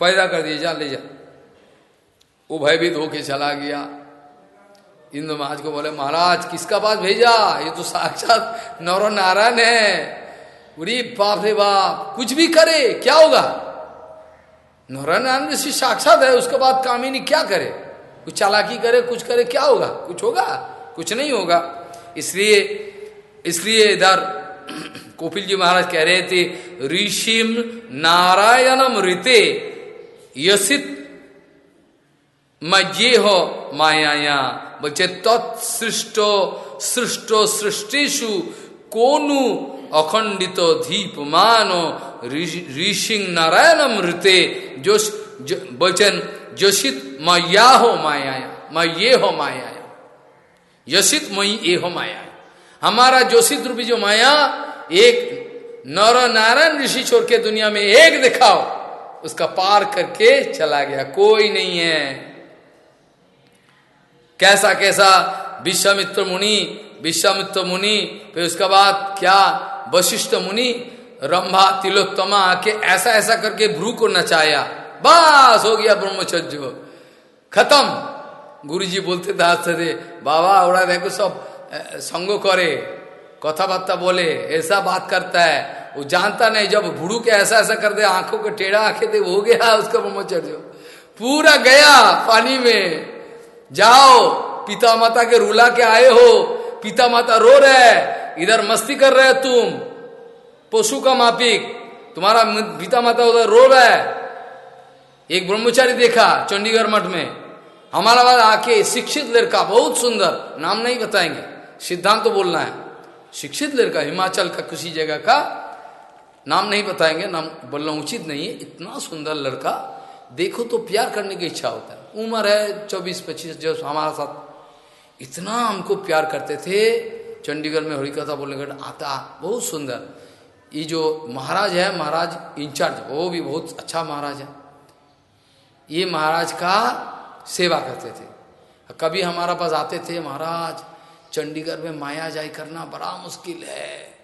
पैदा कर दिए। जा, ले जा। वो भयभीत होके चला गया। इंद्र महाराज को बोले, महाराज, किसका पास भेजा? ये तो साक्षात नौर नारायण है। उरी बाप रे बाप, कुछ भी करे, क्या होगा? नारायण ऋषि साक्षात है, उसके बाद कामिनी क्या करे? कुछ चालाकी करे, कुछ करे, क्या होगा? कुछ होगा? कुछ नहीं होगा। इसलिए इसलिए इधर कोपिल जी महाराज कह रहे थे ऋषिम नारायणम ऋते यसित मज़े हो माया বলছে তৎসৃষ্ট সৃষ্ট সৃষ্টিষু কোনু অখণ্ডিত ধীপমান ঋষিং নারায়ণম ঋতে বলছেন যশিত ময়া हो माया मैं ये हो माया यशित मई ए हो माया हमारा जोशित रूपी जो माया एक नर नारायण ऋषि छोड़ के दुनिया में एक दिखाओ उसका पार करके चला गया कोई नहीं है कैसा कैसा? विश्वामित्र मुनि विश्वामित्र मुनि, फिर उसके बाद क्या? वशिष्ठ मुनि, रंभा, तिलोत्तमा आके ऐसा ऐसा करके भ्रू को नचाया। बस हो गया ब्रह्मचर्य। खत्म। गुरुजी बोलते थे हँसते थे बाबा ओरा देखो सब संग करे। कथा कथाबार्ता बोले, ऐसा बात करता है। वो जानता नहीं, जब भुड़ू के ऐसा ऐसा कर दे, आँखों को टेढ़ा आँखें दे, हो गया उसका ब्रह्मचर्य। पूरा गया पानी में। जाओ पिता माता के रुला के आए हो पिता माता रो रहे इधर मस्ती कर रहे तुम, पशु का मापिक, तुम्हारा पिता माता उधर रो रहा है। एक ब्रह्मचारी देखा चंडीगढ़ मठ में, हमारा बाद आके शिक्षित लड़का, बहुत सुंदर, नाम नहीं बताएँगे, सिद्धांत तो बोलना है, शिक्षित लड़का, हिमाचल का किसी जगह का, नाम नहीं बताएँगे, नाम बोलना उचित नहीं है, इतना सुंदर लड़का, देखो तो प्यार करने की इच्छा होता है। उम्र है चौबीस, पच्चीस, जो हमारा साथ। इतना हमको प्यार करते थे, चंडीगढ़ में हरिकथा बोलने का आता, बहुत सुंदर। ये जो महाराज है, महाराज इंचार्ज वो भी बहुत अच्छा महाराज है। ये महाराज का सेवा करते थे। कभी हमारा पास आते थे, महाराज, चंडीगढ़ में माया जाई करना बड़ा मुश्किल है।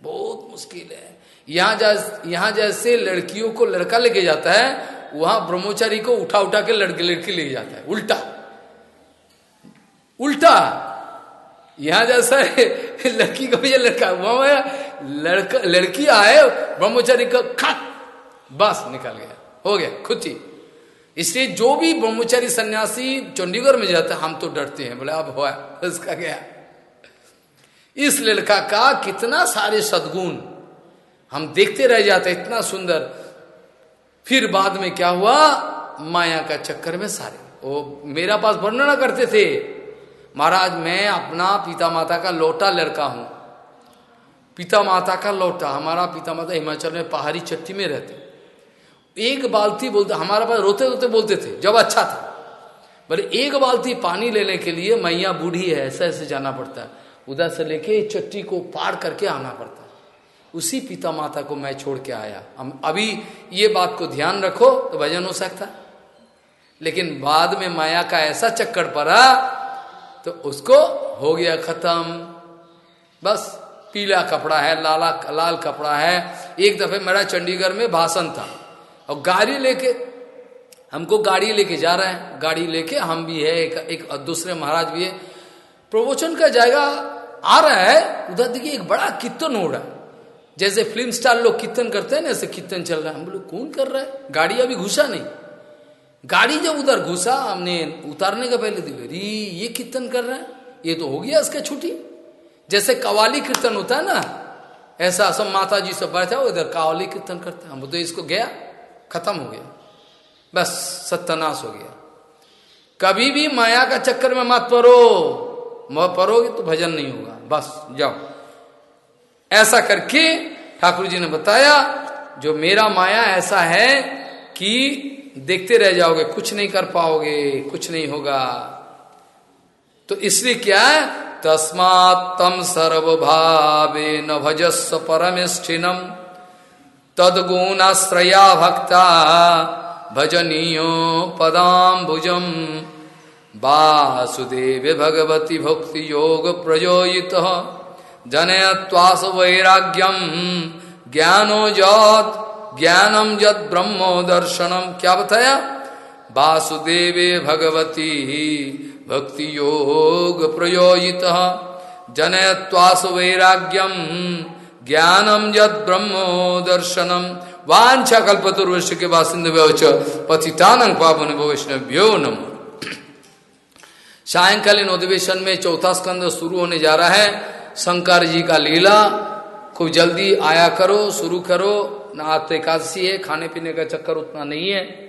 बहुत मुश्किल है। यहाँ जैस, यहाँ जैसे लड़कियों को लड़का लेके जाता है वहाँ ब्रह्मचारी को उठा उठा के लड़के लड़की ले जाता है। उल्टा। उल्टा। यहाँ जैसा है, लड़की को भी लड़का, वहाँ लड़का, लड़की आए, ब्रह्मचारी का खट, बस निकल गया। हो गया खुद ही इसलिए जो भी ब्रह्मचारी सन्यासी चंडीगढ़ में जाता हम तो डरते हैं। बोले, अब हुआ, उसका गया इस लड़का का कितना सारे सदगुण हम देखते रह जाते इतना सुंदर। फिर बाद में क्या हुआ? माया का चक्कर में सारे। वो मेरा पास वर्णना करते थे, महाराज, मैं अपना पिता माता का लौटा लड़का हूँ। पिता माता का लौटा, हमारा पिता माता हिमाचल में पहाड़ी चट्टी में रहते एक बाल्टी बोलते, हमारा पास रोते रोते बोलते थे, जब अच्छा था। पर एक बाल्टी पानी लेने के लिए मैया बूढ़ी है ऐसे ऐसे जाना पड़ता है। उधर से लेके चट्टी को पार करके आना पड़ता उसी पिता माता को मैं छोड़ के आया। हम अभी ये बात को ध्यान रखो तो भजन हो सकता। लेकिन बाद में माया का ऐसा चक्कर पड़ा तो उसको हो गया खत्म। बस पीला कपड़ा है लाला लाल कपड़ा है। एक दफे मेरा चंडीगढ़ में भाषण था और गाड़ी लेके हमको गाड़ी लेके जा रहे हैं। गाड़ी लेके हम भी है एक, एक दूसरे महाराज भी है। प्रवचन का जाएगा आ रहा है उधर देखिए एक बड़ा कीर्तन हो रहा है। जैसे फ़िल्म स्टार लोग कीर्तन करते हैं ना, ऐसे कीर्तन चल रहा है। हम बोले, कौन कर रहा है? गाड़ी अभी घुसा नहीं। गाड़ी जब उधर घुसा, हमने उतारने का पहले देखा, अरे, ये कीर्तन कर रहा है? ये तो हो गया इसका छुट्टी। जैसे कवाली कीर्तन होता है ना, ऐसा सब माता जी सब बैठा हो इधर कावली कीर्तन करते हैं। हम तो इसको गया, खत्म हो गया। बस, सत्यानाश हो गया। कभी भी माया का चक्कर में मत पड़ो। परोगे तो भजन नहीं होगा। बस, जाओ। ऐसा करके ठाकुर जी ने बताया, जो मेरा माया ऐसा है कि देखते रह जाओगे, कुछ नहीं कर पाओगे, कुछ नहीं होगा। तो इसलिए क्या है? तस्मात् तम सर्वभावे न भजस्व परमेष्ठिनम। तदगुणाश्रया भक्ता भजनीयो भुजम वासुदेव भगवती भक्ति योग प्रजोत जनयत्वास वैराग्यम। ज्ञानो जत ज्ञानम जत ब्रह्मो दर्शनम। क्या बताया? वासुदेवे भगवती भक्ति योग प्रयोजित। जनयत्वास वैराग्यम ज्ञानम जत ब्रह्मो दर्शनम। वांछा कल्पतुर्वश के बासिंद पतितानंग पावन वैष्णव्यो नम। सायंकालीन अधिवेशन में चौथा स्कंद शुरू होने जा रहा है। शंकर जी का लीला, खूब जल्दी आया करो, शुरू करो ना आते एकादशी है खाने पीने का चक्कर उतना नहीं है।